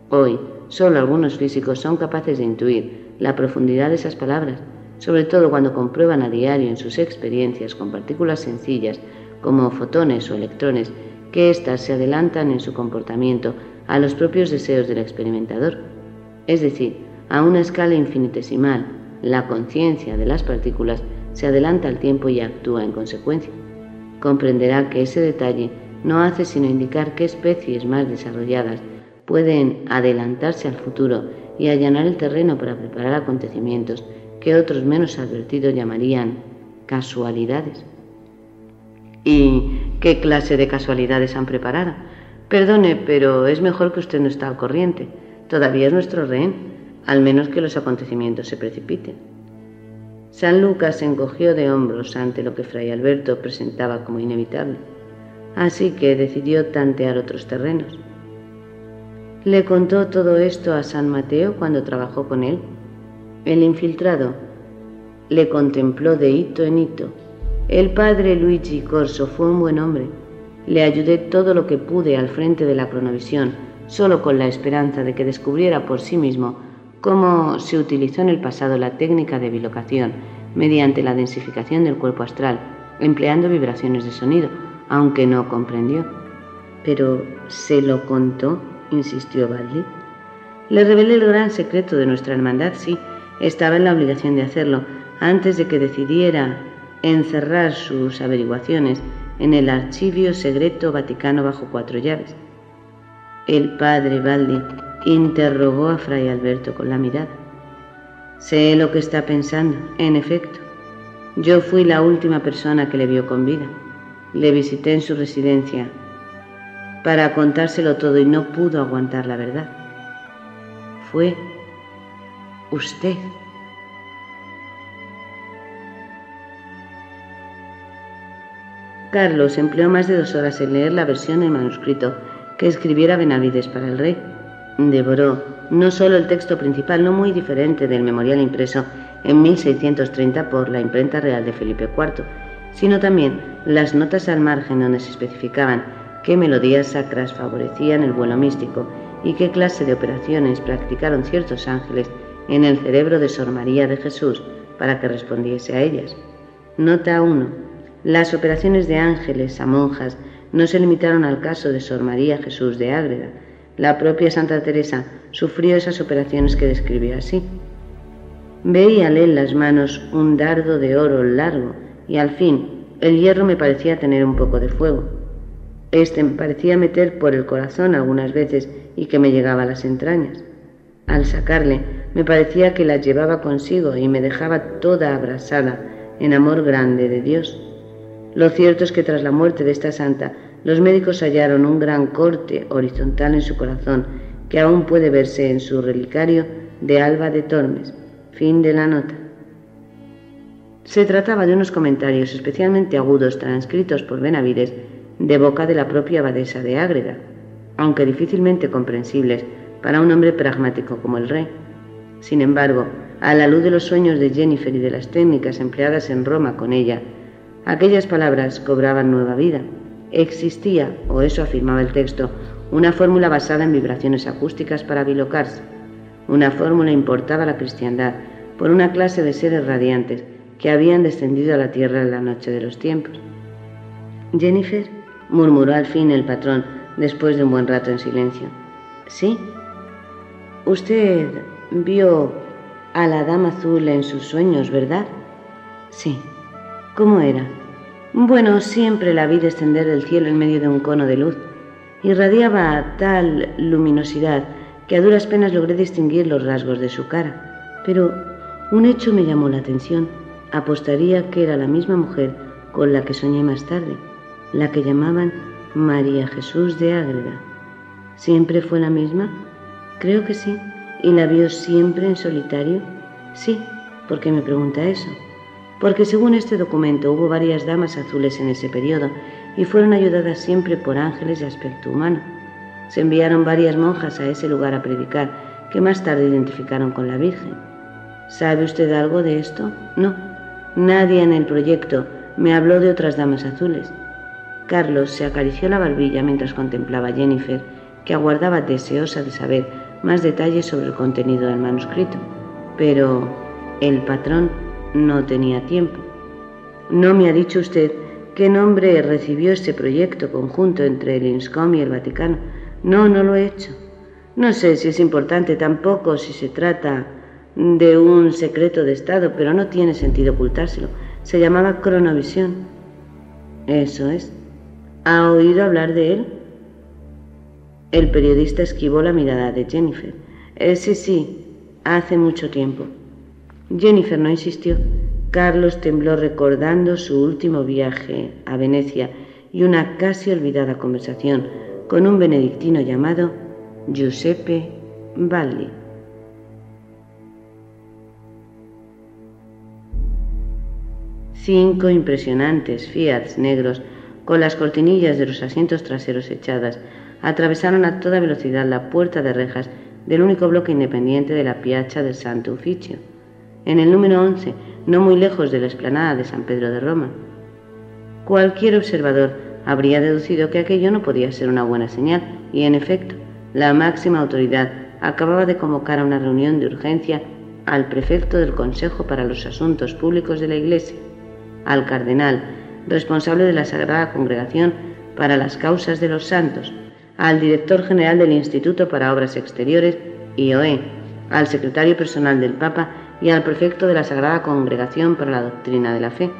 Hoy, solo algunos físicos son capaces de intuir la profundidad de esas palabras, sobre todo cuando comprueban a diario en sus experiencias con partículas sencillas como fotones o electrones que éstas se adelantan en su comportamiento a los propios deseos del experimentador. Es decir, a una escala infinitesimal, la conciencia de las partículas se adelanta al tiempo y actúa en consecuencia. Comprenderá que ese detalle no hace sino indicar qué especies más desarrolladas pueden adelantarse al futuro y allanar el terreno para preparar acontecimientos que otros menos advertidos llamarían casualidades. ¿Y qué clase de casualidades han preparado? Perdone, pero es mejor que usted no está al corriente. Todavía es nuestro rehén, al menos que los acontecimientos se precipiten. San Lucas se encogió de hombros ante lo que Fray Alberto presentaba como inevitable, así que decidió tantear otros terrenos. Le contó todo esto a San Mateo cuando trabajó con él. El infiltrado le contempló de hito en hito el padre Luigi Corso fue un buen hombre. Le ayudé todo lo que pude al frente de la cronovisión, solo con la esperanza de que descubriera por sí mismo cómo se utilizó en el pasado la técnica de bilocación mediante la densificación del cuerpo astral, empleando vibraciones de sonido, aunque no comprendió. Pero se lo contó, insistió Baldi. Le revelé el gran secreto de nuestra hermandad, sí, estaba en la obligación de hacerlo, antes de que decidiera encerrar sus averiguaciones en el archivio secreto vaticano bajo cuatro llaves. El padre Baldi interrogó a Fray Alberto con la mirada. Sé lo que está pensando, en efecto. Yo fui la última persona que le vio con vida. Le visité en su residencia para contárselo todo y no pudo aguantar la verdad. Fue usted. Carlos empleó más de dos horas en leer la versión en manuscrito que escribiera Benavides para el rey. Devoró no solo el texto principal, no muy diferente del memorial impreso en 1630 por la imprenta real de Felipe IV, sino también las notas al margen donde se especificaban qué melodías sacras favorecían el vuelo místico y qué clase de operaciones practicaron ciertos ángeles en el cerebro de Sor María de Jesús para que respondiese a ellas. Nota 1. Las operaciones de ángeles a monjas no se limitaron al caso de Sor María Jesús de Ágreda. La propia Santa Teresa sufrió esas operaciones que describió así. Veíale en las manos un dardo de oro largo y al fin el hierro me parecía tener un poco de fuego. Este me parecía meter por el corazón algunas veces y que me llegaba a las entrañas. Al sacarle me parecía que la llevaba consigo y me dejaba toda abrasada en amor grande de Dios. Lo cierto es que tras la muerte de esta santa, los médicos hallaron un gran corte horizontal en su corazón que aún puede verse en su relicario de Alba de Tormes. Fin de la nota. Se trataba de unos comentarios especialmente agudos transcritos por Benavides de boca de la propia abadesa de Ágreda, aunque difícilmente comprensibles para un hombre pragmático como el rey. Sin embargo, a la luz de los sueños de Jennifer y de las técnicas empleadas en Roma con ella, Aquellas palabras cobraban nueva vida. Existía, o eso afirmaba el texto, una fórmula basada en vibraciones acústicas para bilocarse. Una fórmula importaba a la cristiandad por una clase de seres radiantes que habían descendido a la tierra en la noche de los tiempos. Jennifer, murmuró al fin el patrón después de un buen rato en silencio. ¿Sí? Usted vio a la dama azul en sus sueños, ¿verdad? Sí. ¿Cómo era? Bueno, siempre la vi descender del cielo en medio de un cono de luz. Irradiaba tal luminosidad que a duras penas logré distinguir los rasgos de su cara. Pero Un hecho me llamó la atención. Apostaría que era la misma mujer con la que soñé más tarde, la que llamaban María Jesús de Ágreda. ¿Siempre fue la misma? Creo que sí. ¿Y la vio siempre en solitario? Sí. ¿Por qué me pregunta eso? Porque según este documento hubo varias damas azules en ese periodo y fueron ayudadas siempre por ángeles de aspecto humano. Se enviaron varias monjas a ese lugar a predicar, que más tarde identificaron con la Virgen. ¿Sabe usted algo de esto? No. Nadie en el proyecto me habló de otras damas azules. Carlos se acarició la barbilla mientras contemplaba a Jennifer, que aguardaba deseosa de saber más detalles sobre el contenido del manuscrito. Pero el patrón no tenía tiempo. No me ha dicho usted qué nombre recibió este proyecto conjunto entre el INSCOM y el Vaticano. No, no lo he hecho. No sé si es importante tampoco si se trata de un secreto de Estado, pero no tiene sentido ocultárselo. Se llamaba Cronovisión. Eso es. ¿Ha oído hablar de él? El periodista esquivó la mirada de Jennifer. Eh, sí, sí, hace mucho tiempo. Jennifer no insistió. Carlos tembló recordando su último viaje a Venecia y una casi olvidada conversación con un benedictino llamado Giuseppe Valli. Cinco impresionantes Fiats negros con las cortinillas de los asientos traseros echadas atravesaron a toda velocidad la puerta de rejas del único bloque independiente de la Piazza del Santo Ufficio, en el número 11, no muy lejos de la explanada de San Pedro de Roma. Cualquier observador habría deducido que aquello no podía ser una buena señal, y en efecto, la máxima autoridad acababa de convocar a una reunión de urgencia al prefecto del Consejo para los Asuntos Públicos de la Iglesia, al cardenal, responsable de la Sagrada Congregación para las Causas de los Santos, al director general del Instituto para Obras Exteriores, IOE, al secretario personal del Papa y al prefecto de la Sagrada Congregación para la Doctrina de la Fe.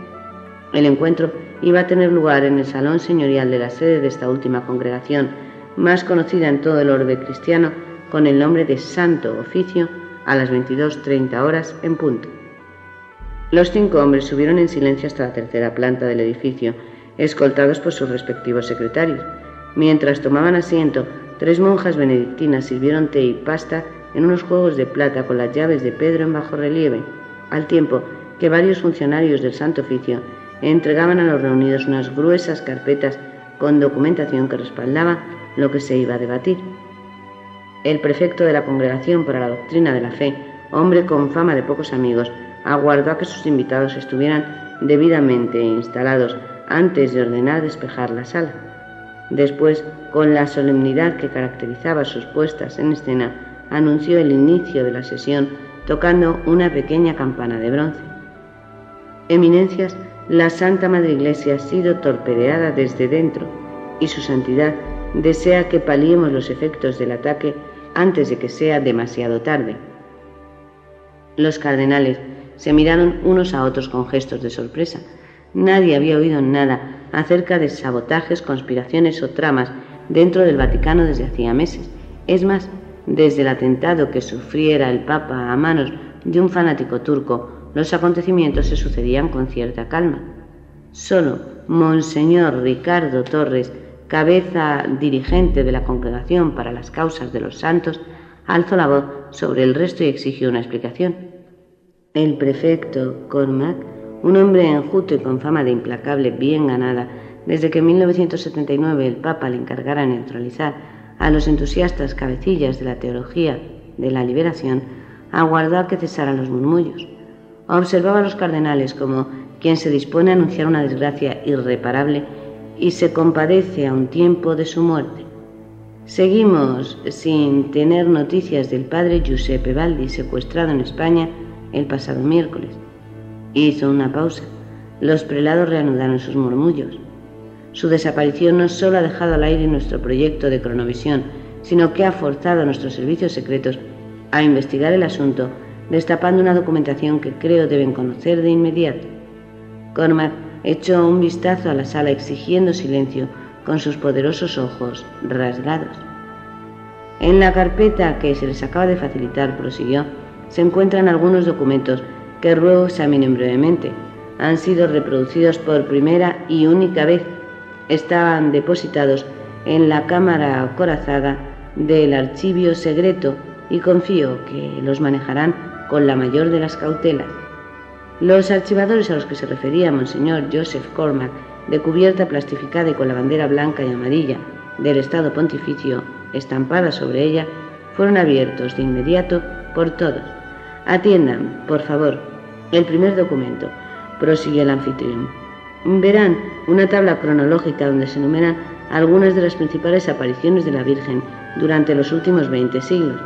El encuentro iba a tener lugar en el salón señorial de la sede de esta última congregación, más conocida en todo el orbe cristiano con el nombre de Santo Oficio, a las 22.30 horas en punto. Los cinco hombres subieron en silencio hasta la tercera planta del edificio, escoltados por sus respectivos secretarios. Mientras tomaban asiento, tres monjas benedictinas sirvieron té y pasta en unos juegos de plata con las llaves de Pedro en bajo relieve, al tiempo que varios funcionarios del Santo Oficio entregaban a los reunidos unas gruesas carpetas con documentación que respaldaba lo que se iba a debatir. El prefecto de la Congregación para la Doctrina de la Fe, hombre con fama de pocos amigos, aguardó a que sus invitados estuvieran debidamente instalados antes de ordenar despejar la sala. Después, con la solemnidad que caracterizaba sus puestas en escena, anunció el inicio de la sesión tocando una pequeña campana de bronce. Eminencias, la Santa Madre Iglesia ha sido torpedeada desde dentro y su santidad desea que paliemos los efectos del ataque antes de que sea demasiado tarde. Los cardenales se miraron unos a otros con gestos de sorpresa. Nadie había oído nada acerca de sabotajes, conspiraciones o tramas dentro del Vaticano desde hacía meses. Es más, desde el atentado que sufriera el Papa a manos de un fanático turco, los acontecimientos se sucedían con cierta calma. Solo Monseñor Ricardo Torres, cabeza dirigente de la Congregación para las Causas de los Santos, alzó la voz sobre el resto y exigió una explicación. El prefecto Cormac, un hombre enjuto y con fama de implacable bien ganada, desde que en 1979 el Papa le encargara neutralizar a los entusiastas cabecillas de la teología de la liberación, aguardó a que cesaran los murmullos. Observaba a los cardenales como quien se dispone a anunciar una desgracia irreparable y se compadece a un tiempo de su muerte. Seguimos sin tener noticias del padre Giuseppe Baldi, secuestrado en España el pasado miércoles. Hizo una pausa. Los prelados reanudaron sus murmullos. Su desaparición no solo ha dejado al aire nuestro proyecto de cronovisión, sino que ha forzado a nuestros servicios secretos a investigar el asunto, destapando una documentación que creo deben conocer de inmediato. Cormac echó un vistazo a la sala exigiendo silencio con sus poderosos ojos rasgados. En la carpeta que se les acaba de facilitar, prosiguió, se encuentran algunos documentos que ruego examinen brevemente. Han sido reproducidos por primera y única vez. Estaban depositados en la cámara acorazada del archivio secreto y confío que los manejarán con la mayor de las cautelas. Los archivadores a los que se refería Monseñor Joseph Cormac, de cubierta plastificada y con la bandera blanca y amarilla del Estado Pontificio estampada sobre ella, fueron abiertos de inmediato por todos. Atiendan, por favor, el primer documento, prosiguió el anfitrión. Verán una tabla cronológica donde se enumeran algunas de las principales apariciones de la Virgen durante los últimos 20 siglos.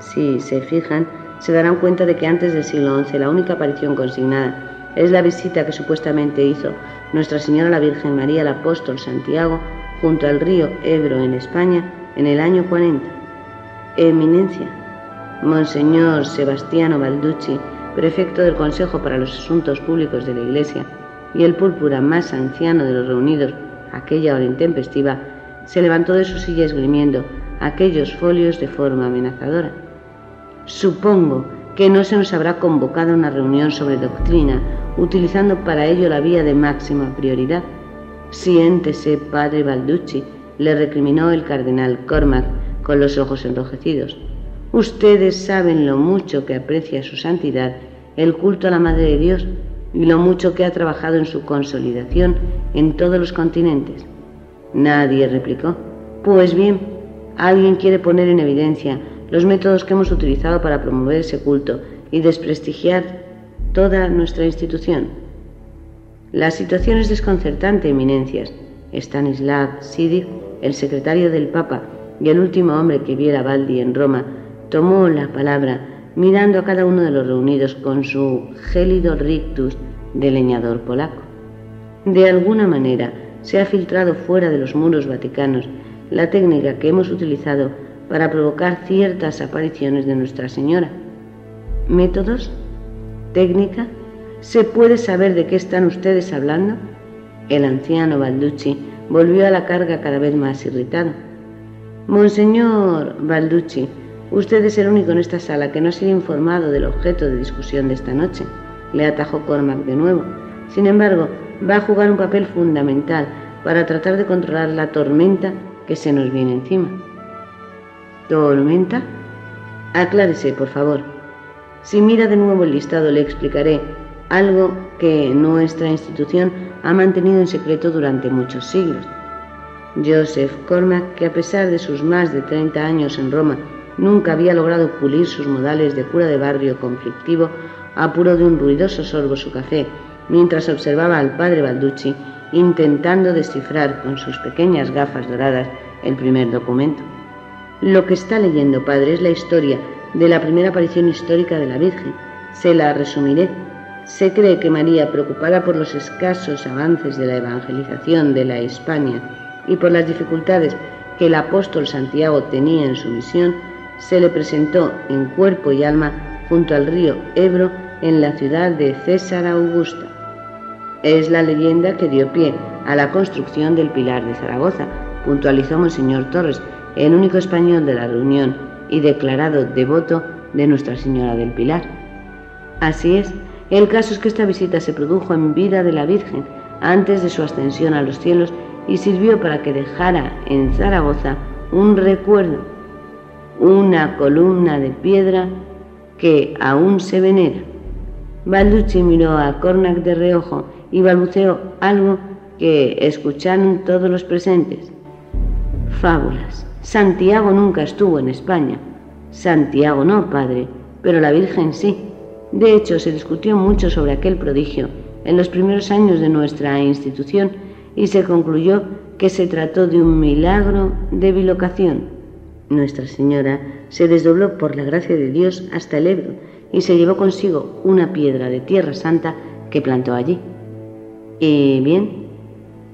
Si se fijan, se darán cuenta de que antes del siglo XI la única aparición consignada es la visita que supuestamente hizo Nuestra Señora la Virgen María al apóstol Santiago junto al río Ebro en España en el año 40. Eminencia, Monseñor Sebastiano Balducci, prefecto del Consejo para los Asuntos Públicos de la Iglesia y el púrpura más anciano de los reunidos aquella hora intempestiva, se levantó de su silla esgrimiendo aquellos folios de forma amenazadora. Supongo que no se nos habrá convocado una reunión sobre doctrina, utilizando para ello la vía de máxima prioridad. Siéntese, padre Balducci, le recriminó el cardenal Cormac con los ojos enrojecidos. Ustedes saben lo mucho que aprecia su santidad el culto a la Madre de Dios y lo mucho que ha trabajado en su consolidación en todos los continentes. Nadie replicó. Pues bien, alguien quiere poner en evidencia los métodos que hemos utilizado para promover ese culto y desprestigiar toda nuestra institución. La situación es desconcertante, eminencias. Stanislav Sidig, el secretario del Papa y el último hombre que viera a Baldi en Roma, tomó la palabra mirando a cada uno de los reunidos con su gélido rictus de leñador polaco. De alguna manera se ha filtrado fuera de los muros vaticanos la técnica que hemos utilizado para provocar ciertas apariciones de Nuestra Señora. ¿Métodos? ¿Técnica? ¿Se puede saber de qué están ustedes hablando? El anciano Balducci volvió a la carga cada vez más irritado. Monseñor Balducci, usted es el único en esta sala que no ha sido informado del objeto de discusión de esta noche, le atajó Cormac de nuevo. Sin embargo, va a jugar un papel fundamental para tratar de controlar la tormenta que se nos viene encima. ¿Tormenta? Aclárese, por favor. Si mira de nuevo el listado, le explicaré algo que nuestra institución ha mantenido en secreto durante muchos siglos. Joseph Cormac, que a pesar de sus más de 30 años en Roma, nunca había logrado pulir sus modales de cura de barrio conflictivo, apuró de un ruidoso sorbo su café mientras observaba al padre Balducci intentando descifrar con sus pequeñas gafas doradas el primer documento. Lo que está leyendo, padre, es la historia de la primera aparición histórica de la Virgen. Se la resumiré. Se cree que María, preocupada por los escasos avances de la evangelización de la Hispania y por las dificultades que el apóstol Santiago tenía en su misión, se le presentó en cuerpo y alma junto al río Ebro en la ciudad de César Augusta. Es la leyenda que dio pie a la construcción del Pilar de Zaragoza, puntualizó Monseñor Torres, el único español de la reunión y declarado devoto de Nuestra Señora del Pilar. Así es, el caso es que esta visita se produjo en vida de la Virgen antes de su ascensión a los cielos y sirvió para que dejara en Zaragoza un recuerdo, una columna de piedra que aún se venera. Balducci miró a Cornac de reojo y balbuceó algo que escucharon todos los presentes. Fábulas. Santiago nunca estuvo en España. Santiago no, padre, pero la Virgen sí. De hecho, se discutió mucho sobre aquel prodigio en los primeros años de nuestra institución y se concluyó que se trató de un milagro de bilocación. Nuestra Señora se desdobló por la gracia de Dios hasta el Ebro y se llevó consigo una piedra de tierra santa que plantó allí. ¿Y bien?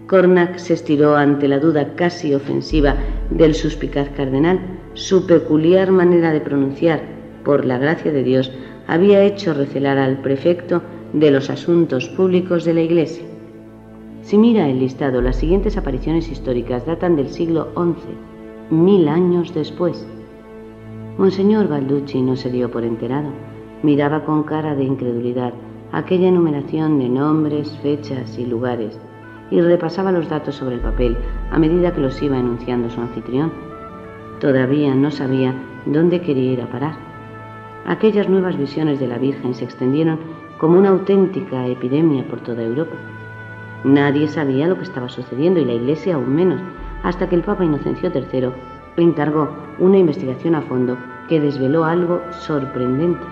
Cornac se estiró ante la duda casi ofensiva del suspicaz cardenal. Su peculiar manera de pronunciar, por la gracia de Dios, había hecho recelar al prefecto de los asuntos públicos de la Iglesia. Si mira el listado, las siguientes apariciones históricas datan del siglo XI, mil años después. Monseñor Balducci no se dio por enterado. miraba con cara de incredulidad aquella enumeración de nombres, fechas y lugares y repasaba los datos sobre el papel a medida que los iba enunciando su anfitrión. Todavía no sabía dónde quería ir a parar. Aquellas nuevas visiones de la Virgen se extendieron como una auténtica epidemia por toda Europa. Nadie sabía lo que estaba sucediendo y la Iglesia aún menos, hasta que el Papa Inocencio III encargó una investigación a fondo que desveló algo sorprendente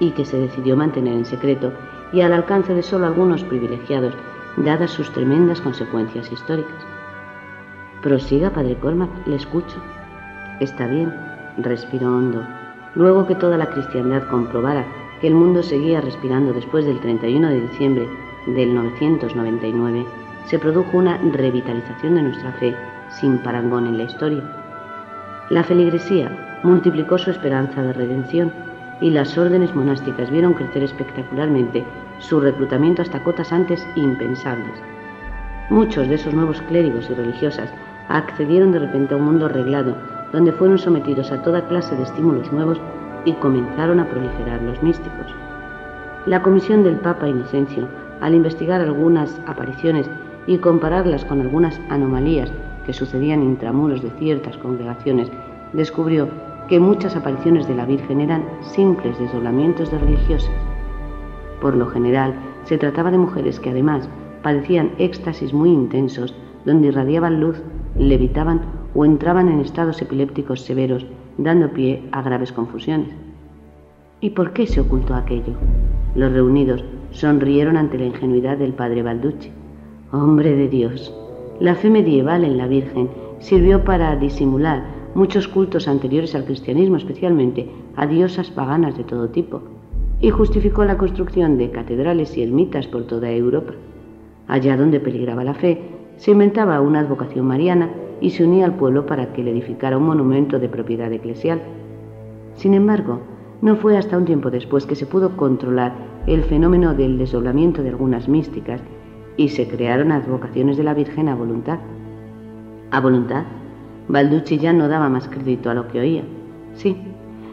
y que se decidió mantener en secreto y al alcance de solo algunos privilegiados, dadas sus tremendas consecuencias históricas. Prosiga, padre Cormac, le escucho. Está bien, respiró hondo. Luego que toda la cristiandad comprobara que el mundo seguía respirando después del 31 de diciembre del 999, se produjo una revitalización de nuestra fe sin parangón en la historia. La feligresía multiplicó su esperanza de redención y las órdenes monásticas vieron crecer espectacularmente su reclutamiento hasta cotas antes impensables. Muchos de esos nuevos clérigos y religiosas accedieron de repente a un mundo arreglado, donde fueron sometidos a toda clase de estímulos nuevos y comenzaron a proliferar los místicos. La comisión del Papa Inocencio, al investigar algunas apariciones y compararlas con algunas anomalías que sucedían intramuros de ciertas congregaciones, descubrió que muchas apariciones de la Virgen eran simples desdoblamientos de religiosas. Por lo general, se trataba de mujeres que además padecían éxtasis muy intensos, donde irradiaban luz, levitaban o entraban en estados epilépticos severos, dando pie a graves confusiones. ¿Y por qué se ocultó aquello? Los reunidos sonrieron ante la ingenuidad del padre Balducci. Hombre de Dios, la fe medieval en la Virgen sirvió para disimular muchos cultos anteriores al cristianismo, especialmente a diosas paganas de todo tipo, y justificó la construcción de catedrales y ermitas por toda Europa. Allá donde peligraba la fe, se inventaba una advocación mariana y se unía al pueblo para que le edificara un monumento de propiedad eclesial. Sin embargo, no fue hasta un tiempo después que se pudo controlar el fenómeno del desdoblamiento de algunas místicas y se crearon advocaciones de la Virgen a voluntad. A voluntad Balducci ya no daba más crédito a lo que oía. Sí,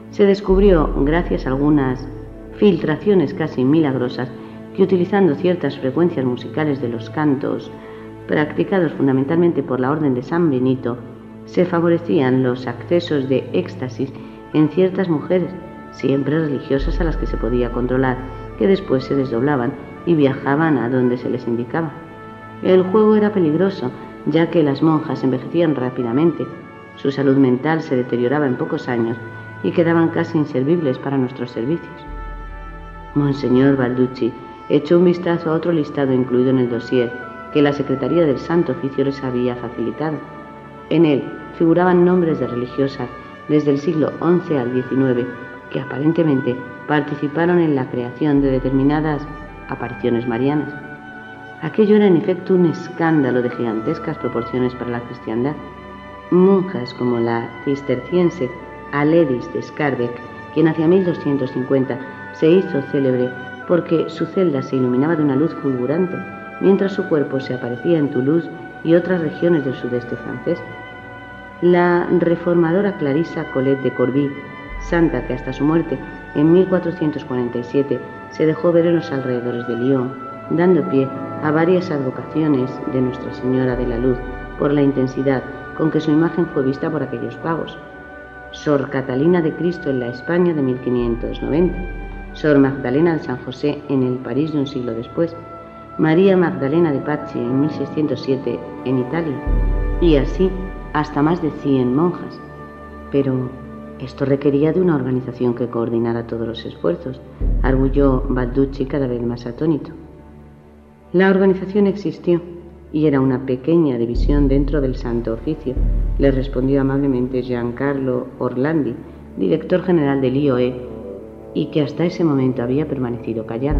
se descubrió, gracias a algunas filtraciones casi milagrosas, que utilizando ciertas frecuencias musicales de los cantos, practicados fundamentalmente por la Orden de San Benito, se favorecían los accesos de éxtasis en ciertas mujeres, siempre religiosas a las que se podía controlar, que después se desdoblaban y viajaban a donde se les indicaba. El juego era peligroso, ya que las monjas envejecían rápidamente, su salud mental se deterioraba en pocos años y quedaban casi inservibles para nuestros servicios. Monseñor Balducci echó un vistazo a otro listado incluido en el dossier que la Secretaría del Santo Oficio les había facilitado. En él figuraban nombres de religiosas desde el siglo XI al XIX que aparentemente participaron en la creación de determinadas apariciones marianas. Aquello era en efecto un escándalo de gigantescas proporciones para la cristiandad. Monjas como la cisterciense Aledis de Scarbeck, quien hacia 1250 se hizo célebre porque su celda se iluminaba de una luz fulgurante, mientras su cuerpo se aparecía en Toulouse y otras regiones del sudeste francés. La reformadora Clarissa Colette de Corbie, santa que hasta su muerte en 1447 se dejó ver en los alrededores de Lyon, dando pie a varias advocaciones de Nuestra Señora de la Luz por la intensidad con que su imagen fue vista por aquellos pagos. Sor Catalina de Cristo en la España de 1590, Sor Magdalena de San José en el París de un siglo después, María Magdalena de Pazzi en 1607 en Italia, y así hasta más de 100 monjas. Pero esto requería de una organización que coordinara todos los esfuerzos, arguyó Balducci cada vez más atónito. La organización existió y era una pequeña división dentro del Santo Oficio, le respondió amablemente Giancarlo Orlandi, director general del IOE, y que hasta ese momento había permanecido callado.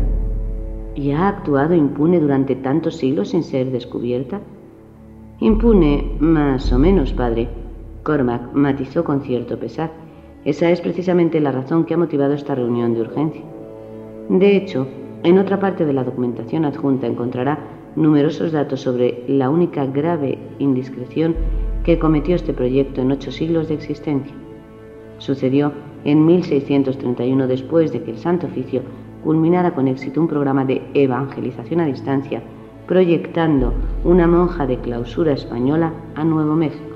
¿Y ha actuado impune durante tantos siglos sin ser descubierta? Impune, más o menos, padre. Cormac matizó con cierto pesar. Esa es precisamente la razón que ha motivado esta reunión de urgencia. De hecho, en otra parte de la documentación adjunta encontrará numerosos datos sobre la única grave indiscreción que cometió este proyecto en ocho siglos de existencia. Sucedió en 1631 después de que el Santo Oficio culminara con éxito un programa de evangelización a distancia, proyectando una monja de clausura española a Nuevo México.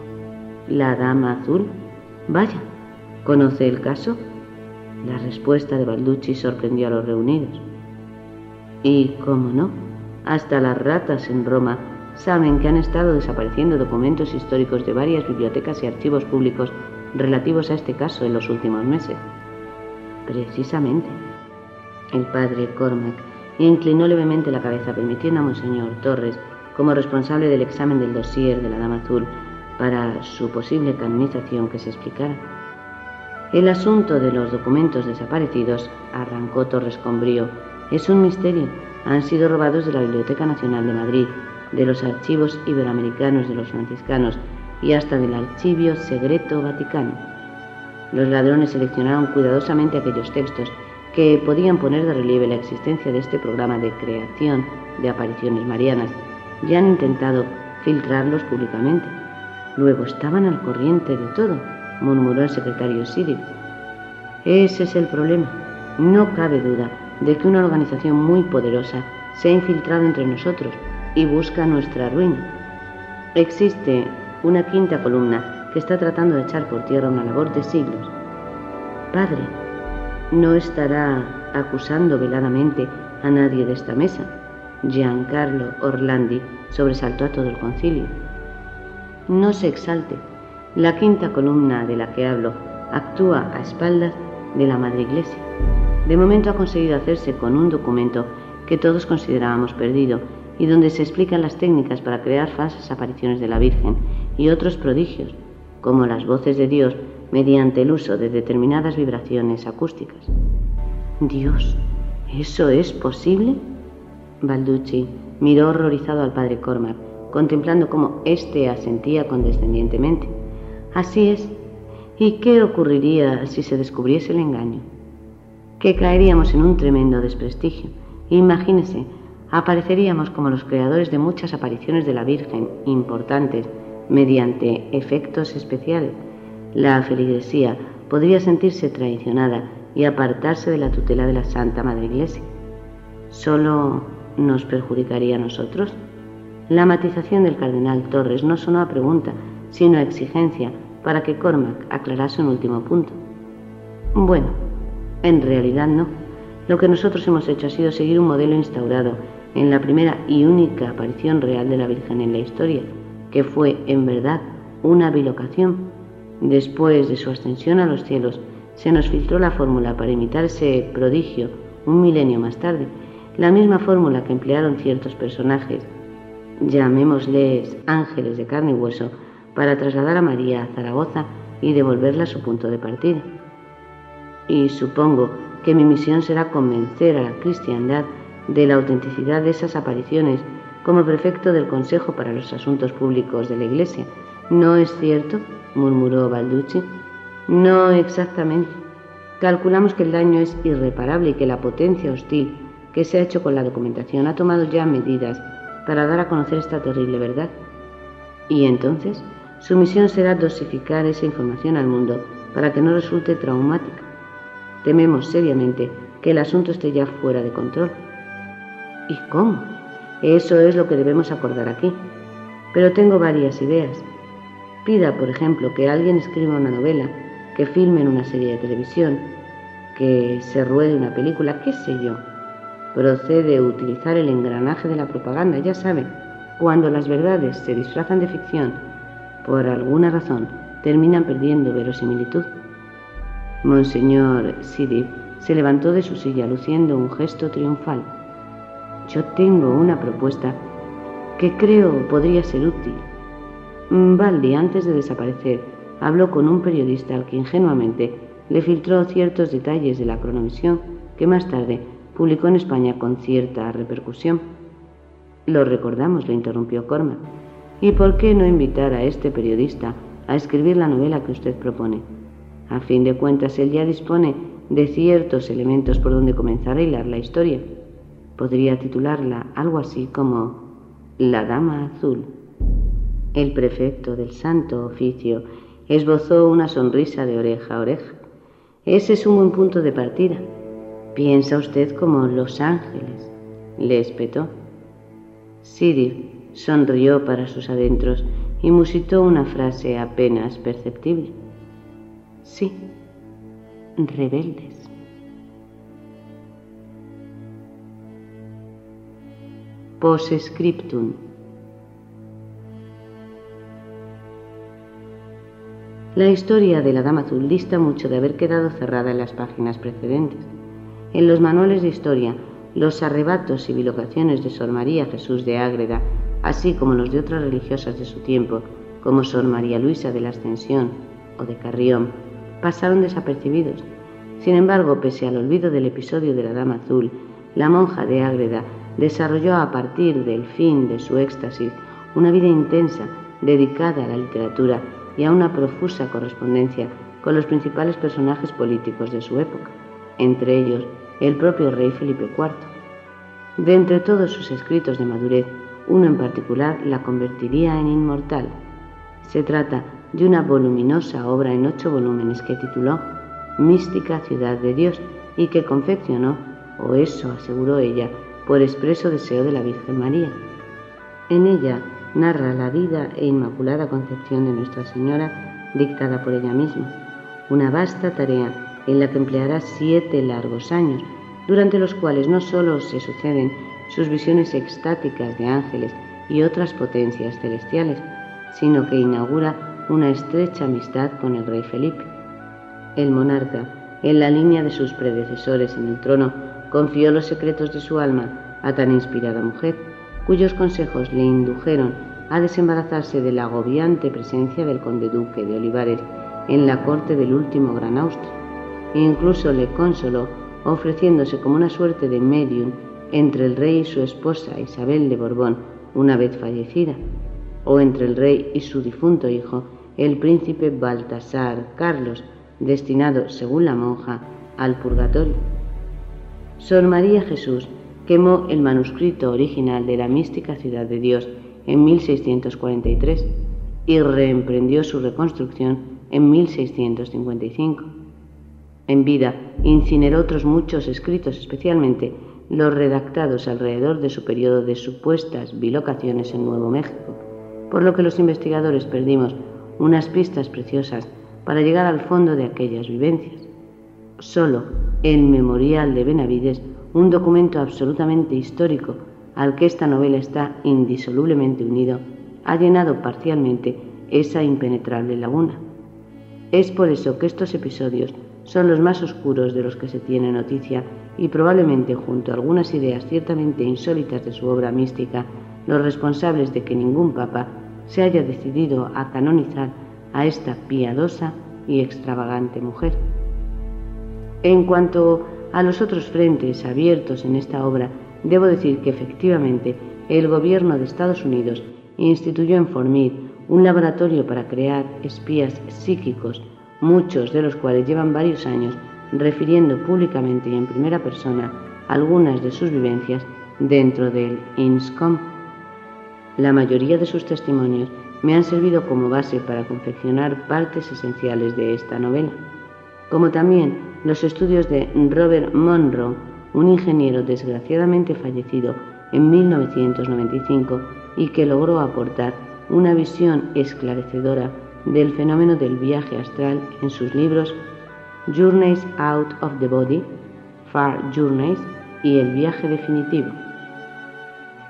La Dama Azul. Vaya, ¿conoce el caso? La respuesta de Balducci sorprendió a los reunidos. Y, cómo no, hasta las ratas en Roma saben que han estado desapareciendo documentos históricos de varias bibliotecas y archivos públicos relativos a este caso en los últimos meses. Precisamente. El padre Cormac inclinó levemente la cabeza permitiendo a Monseñor Torres, como responsable del examen del dossier de la Dama Azul, para su posible canonización que se explicara. El asunto de los documentos desaparecidos, arrancó Torres con brío, es un misterio. Han sido robados de la Biblioteca Nacional de Madrid, de los archivos iberoamericanos de los franciscanos y hasta del Archivio Secreto Vaticano. Los ladrones seleccionaron cuidadosamente aquellos textos que podían poner de relieve la existencia de este programa de creación de apariciones marianas y han intentado filtrarlos públicamente. Luego estaban al corriente de todo, murmuró el secretario Sidic. Ese es el problema. No cabe duda de que una organización muy poderosa se ha infiltrado entre nosotros y busca nuestra ruina. Existe una quinta columna que está tratando de echar por tierra una labor de siglos. Padre, no estará acusando veladamente a nadie de esta mesa. Giancarlo Orlandi sobresaltó a todo el concilio. No se exalte. La quinta columna de la que hablo actúa a espaldas de la Madre Iglesia. De momento ha conseguido hacerse con un documento que todos considerábamos perdido y donde se explican las técnicas para crear falsas apariciones de la Virgen y otros prodigios, como las voces de Dios mediante el uso de determinadas vibraciones acústicas. Dios, ¿eso es posible? Balducci miró horrorizado al padre Cormac contemplando cómo éste asentía condescendientemente. Así es. ¿Y qué ocurriría si se descubriese el engaño? Que caeríamos en un tremendo desprestigio. Imagínese, apareceríamos como los creadores de muchas apariciones de la Virgen importantes mediante efectos especiales. La feligresía podría sentirse traicionada y apartarse de la tutela de la Santa Madre Iglesia. ¿Solo nos perjudicaría a nosotros? La matización del cardenal Torres no sonó a pregunta, sino exigencia para que Cormac aclarase un último punto. Bueno, en realidad no. Lo que nosotros hemos hecho ha sido seguir un modelo instaurado en la primera y única aparición real de la Virgen en la historia, que fue, en verdad, una bilocación. Después de su ascensión a los cielos, se nos filtró la fórmula para imitar ese prodigio un milenio más tarde, la misma fórmula que emplearon ciertos personajes llamémosles ángeles de carne y hueso, para trasladar a María a Zaragoza y devolverla a su punto de partida. Y supongo que mi misión será convencer a la cristiandad de la autenticidad de esas apariciones como prefecto del Consejo para los Asuntos Públicos de la Iglesia. ¿No es cierto? murmuró Balducci. No exactamente. Calculamos que el daño es irreparable y que la potencia hostil que se ha hecho con la documentación ha tomado ya medidas para dar a conocer esta terrible verdad. Y entonces su misión será dosificar esa información al mundo para que no resulte traumática. Tememos seriamente que el asunto esté ya fuera de control. ¿Y cómo? Eso es lo que debemos acordar aquí. Pero tengo varias ideas. Pida, por ejemplo, que alguien escriba una novela, que filme una serie de televisión, que se ruede una película, qué sé yo procede utilizar el engranaje de la propaganda, ya saben, cuando las verdades se disfrazan de ficción, por alguna razón terminan perdiendo verosimilitud. Monseñor Sidip se levantó de su silla luciendo un gesto triunfal. Yo tengo una propuesta que creo podría ser útil. Baldi, antes de desaparecer, habló con un periodista al que ingenuamente le filtró ciertos detalles de la cronomisión que más tarde publicó en España con cierta repercusión. Lo recordamos, le interrumpió Cormac. ¿Y por qué no invitar a este periodista a escribir la novela que usted propone? A fin de cuentas, él ya dispone de ciertos elementos por donde comenzar a hilar la historia. Podría titularla algo así como La Dama Azul. El prefecto del Santo Oficio esbozó una sonrisa de oreja a oreja. Ese es un buen punto de partida. Piensa usted como los ángeles, le espetó. Siri sonrió para sus adentros y musitó una frase apenas perceptible. Sí, rebeldes. Postscriptum. La historia de la Dama Azul dista mucho de haber quedado cerrada en las páginas precedentes. En los manuales de historia, los arrebatos y bilocaciones de Sor María Jesús de Ágreda, así como los de otras religiosas de su tiempo, como Sor María Luisa de la Ascensión o de Carrión, pasaron desapercibidos. Sin embargo, pese al olvido del episodio de la Dama Azul, la monja de Ágreda desarrolló a partir del fin de su éxtasis una vida intensa dedicada a la literatura y a una profusa correspondencia con los principales personajes políticos de su época, entre ellos el propio rey Felipe IV. De entre todos sus escritos de madurez, uno en particular la convertiría en inmortal. Se trata de una voluminosa obra en ocho volúmenes que tituló Mística Ciudad de Dios y que confeccionó, o eso aseguró ella, por expreso deseo de la Virgen María. En ella narra la vida e inmaculada concepción de Nuestra Señora dictada por ella misma, una vasta tarea en la que empleará siete largos años, durante los cuales no sólo se suceden sus visiones extáticas de ángeles y otras potencias celestiales, sino que inaugura una estrecha amistad con el rey Felipe. El monarca, en la línea de sus predecesores en el trono, confió los secretos de su alma a tan inspirada mujer, cuyos consejos le indujeron a desembarazarse de la agobiante presencia del conde duque de Olivares en la corte del último gran Austria. E incluso le consoló ofreciéndose como una suerte de medium entre el rey y su esposa Isabel de Borbón, una vez fallecida, o entre el rey y su difunto hijo, el príncipe Baltasar Carlos, destinado, según la monja, al purgatorio. Sor María Jesús quemó el manuscrito original de la mística ciudad de Dios en 1643 y reemprendió su reconstrucción en 1655. En vida incineró otros muchos escritos, especialmente los redactados alrededor de su periodo de supuestas bilocaciones en Nuevo México, por lo que los investigadores perdimos unas pistas preciosas para llegar al fondo de aquellas vivencias. Solo el Memorial de Benavides, un documento absolutamente histórico al que esta novela está indisolublemente unido, ha llenado parcialmente esa impenetrable laguna. Es por eso que estos episodios son los más oscuros de los que se tiene noticia y probablemente junto a algunas ideas ciertamente insólitas de su obra mística, los responsables de que ningún papa se haya decidido a canonizar a esta piadosa y extravagante mujer. En cuanto a los otros frentes abiertos en esta obra, debo decir que efectivamente el gobierno de Estados Unidos instituyó en Formid un laboratorio para crear espías psíquicos, muchos de los cuales llevan varios años refiriendo públicamente y en primera persona algunas de sus vivencias dentro del INSCOM. La mayoría de sus testimonios me han servido como base para confeccionar partes esenciales de esta novela como también los estudios de Robert Monroe, un ingeniero desgraciadamente fallecido en 1995 y que logró aportar una visión esclarecedora del fenómeno del viaje astral en sus libros Journeys Out of the Body, Far Journeys y El viaje definitivo.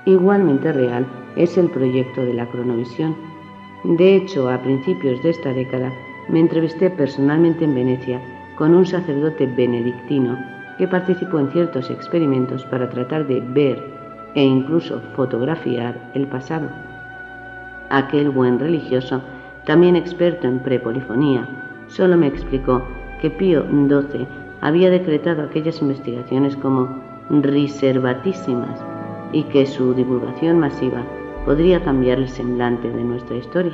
Igualmente real es el proyecto de la cronovisión. De hecho, a principios de esta década me entrevisté personalmente en Venecia con un sacerdote benedictino que participó en ciertos experimentos para tratar de ver e incluso fotografiar el pasado. Aquel buen religioso, también experto en prepolifonía, solo me explicó que Pío XII había decretado aquellas investigaciones como reservatísimas y que su divulgación masiva podría cambiar el semblante de nuestra historia.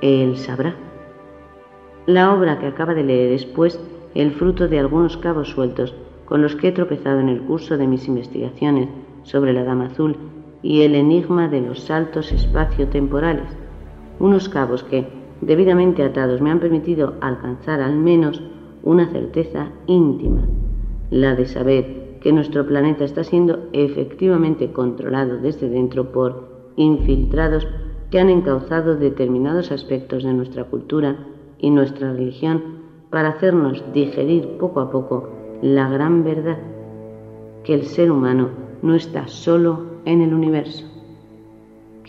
Él sabrá. La obra que acaba de leer es, pues, el fruto de algunos cabos sueltos con los que he tropezado en el curso de mis investigaciones sobre la Dama Azul y el enigma de los saltos espacio-temporales, unos cabos que, debidamente atados me han permitido alcanzar al menos una certeza íntima, la de saber que nuestro planeta está siendo efectivamente controlado desde dentro por infiltrados que han encauzado determinados aspectos de nuestra cultura y nuestra religión para hacernos digerir poco a poco la gran verdad, que el ser humano no está solo en el universo.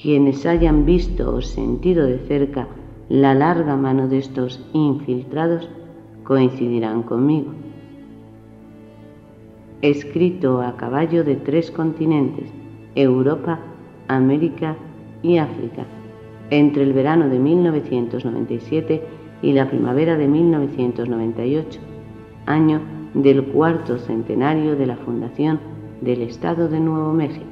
Quienes hayan visto o sentido de cerca la larga mano de estos infiltrados coincidirán conmigo. Escrito a caballo de tres continentes, Europa, América y África, entre el verano de 1997 y la primavera de 1998, año del cuarto centenario de la fundación del Estado de Nuevo México.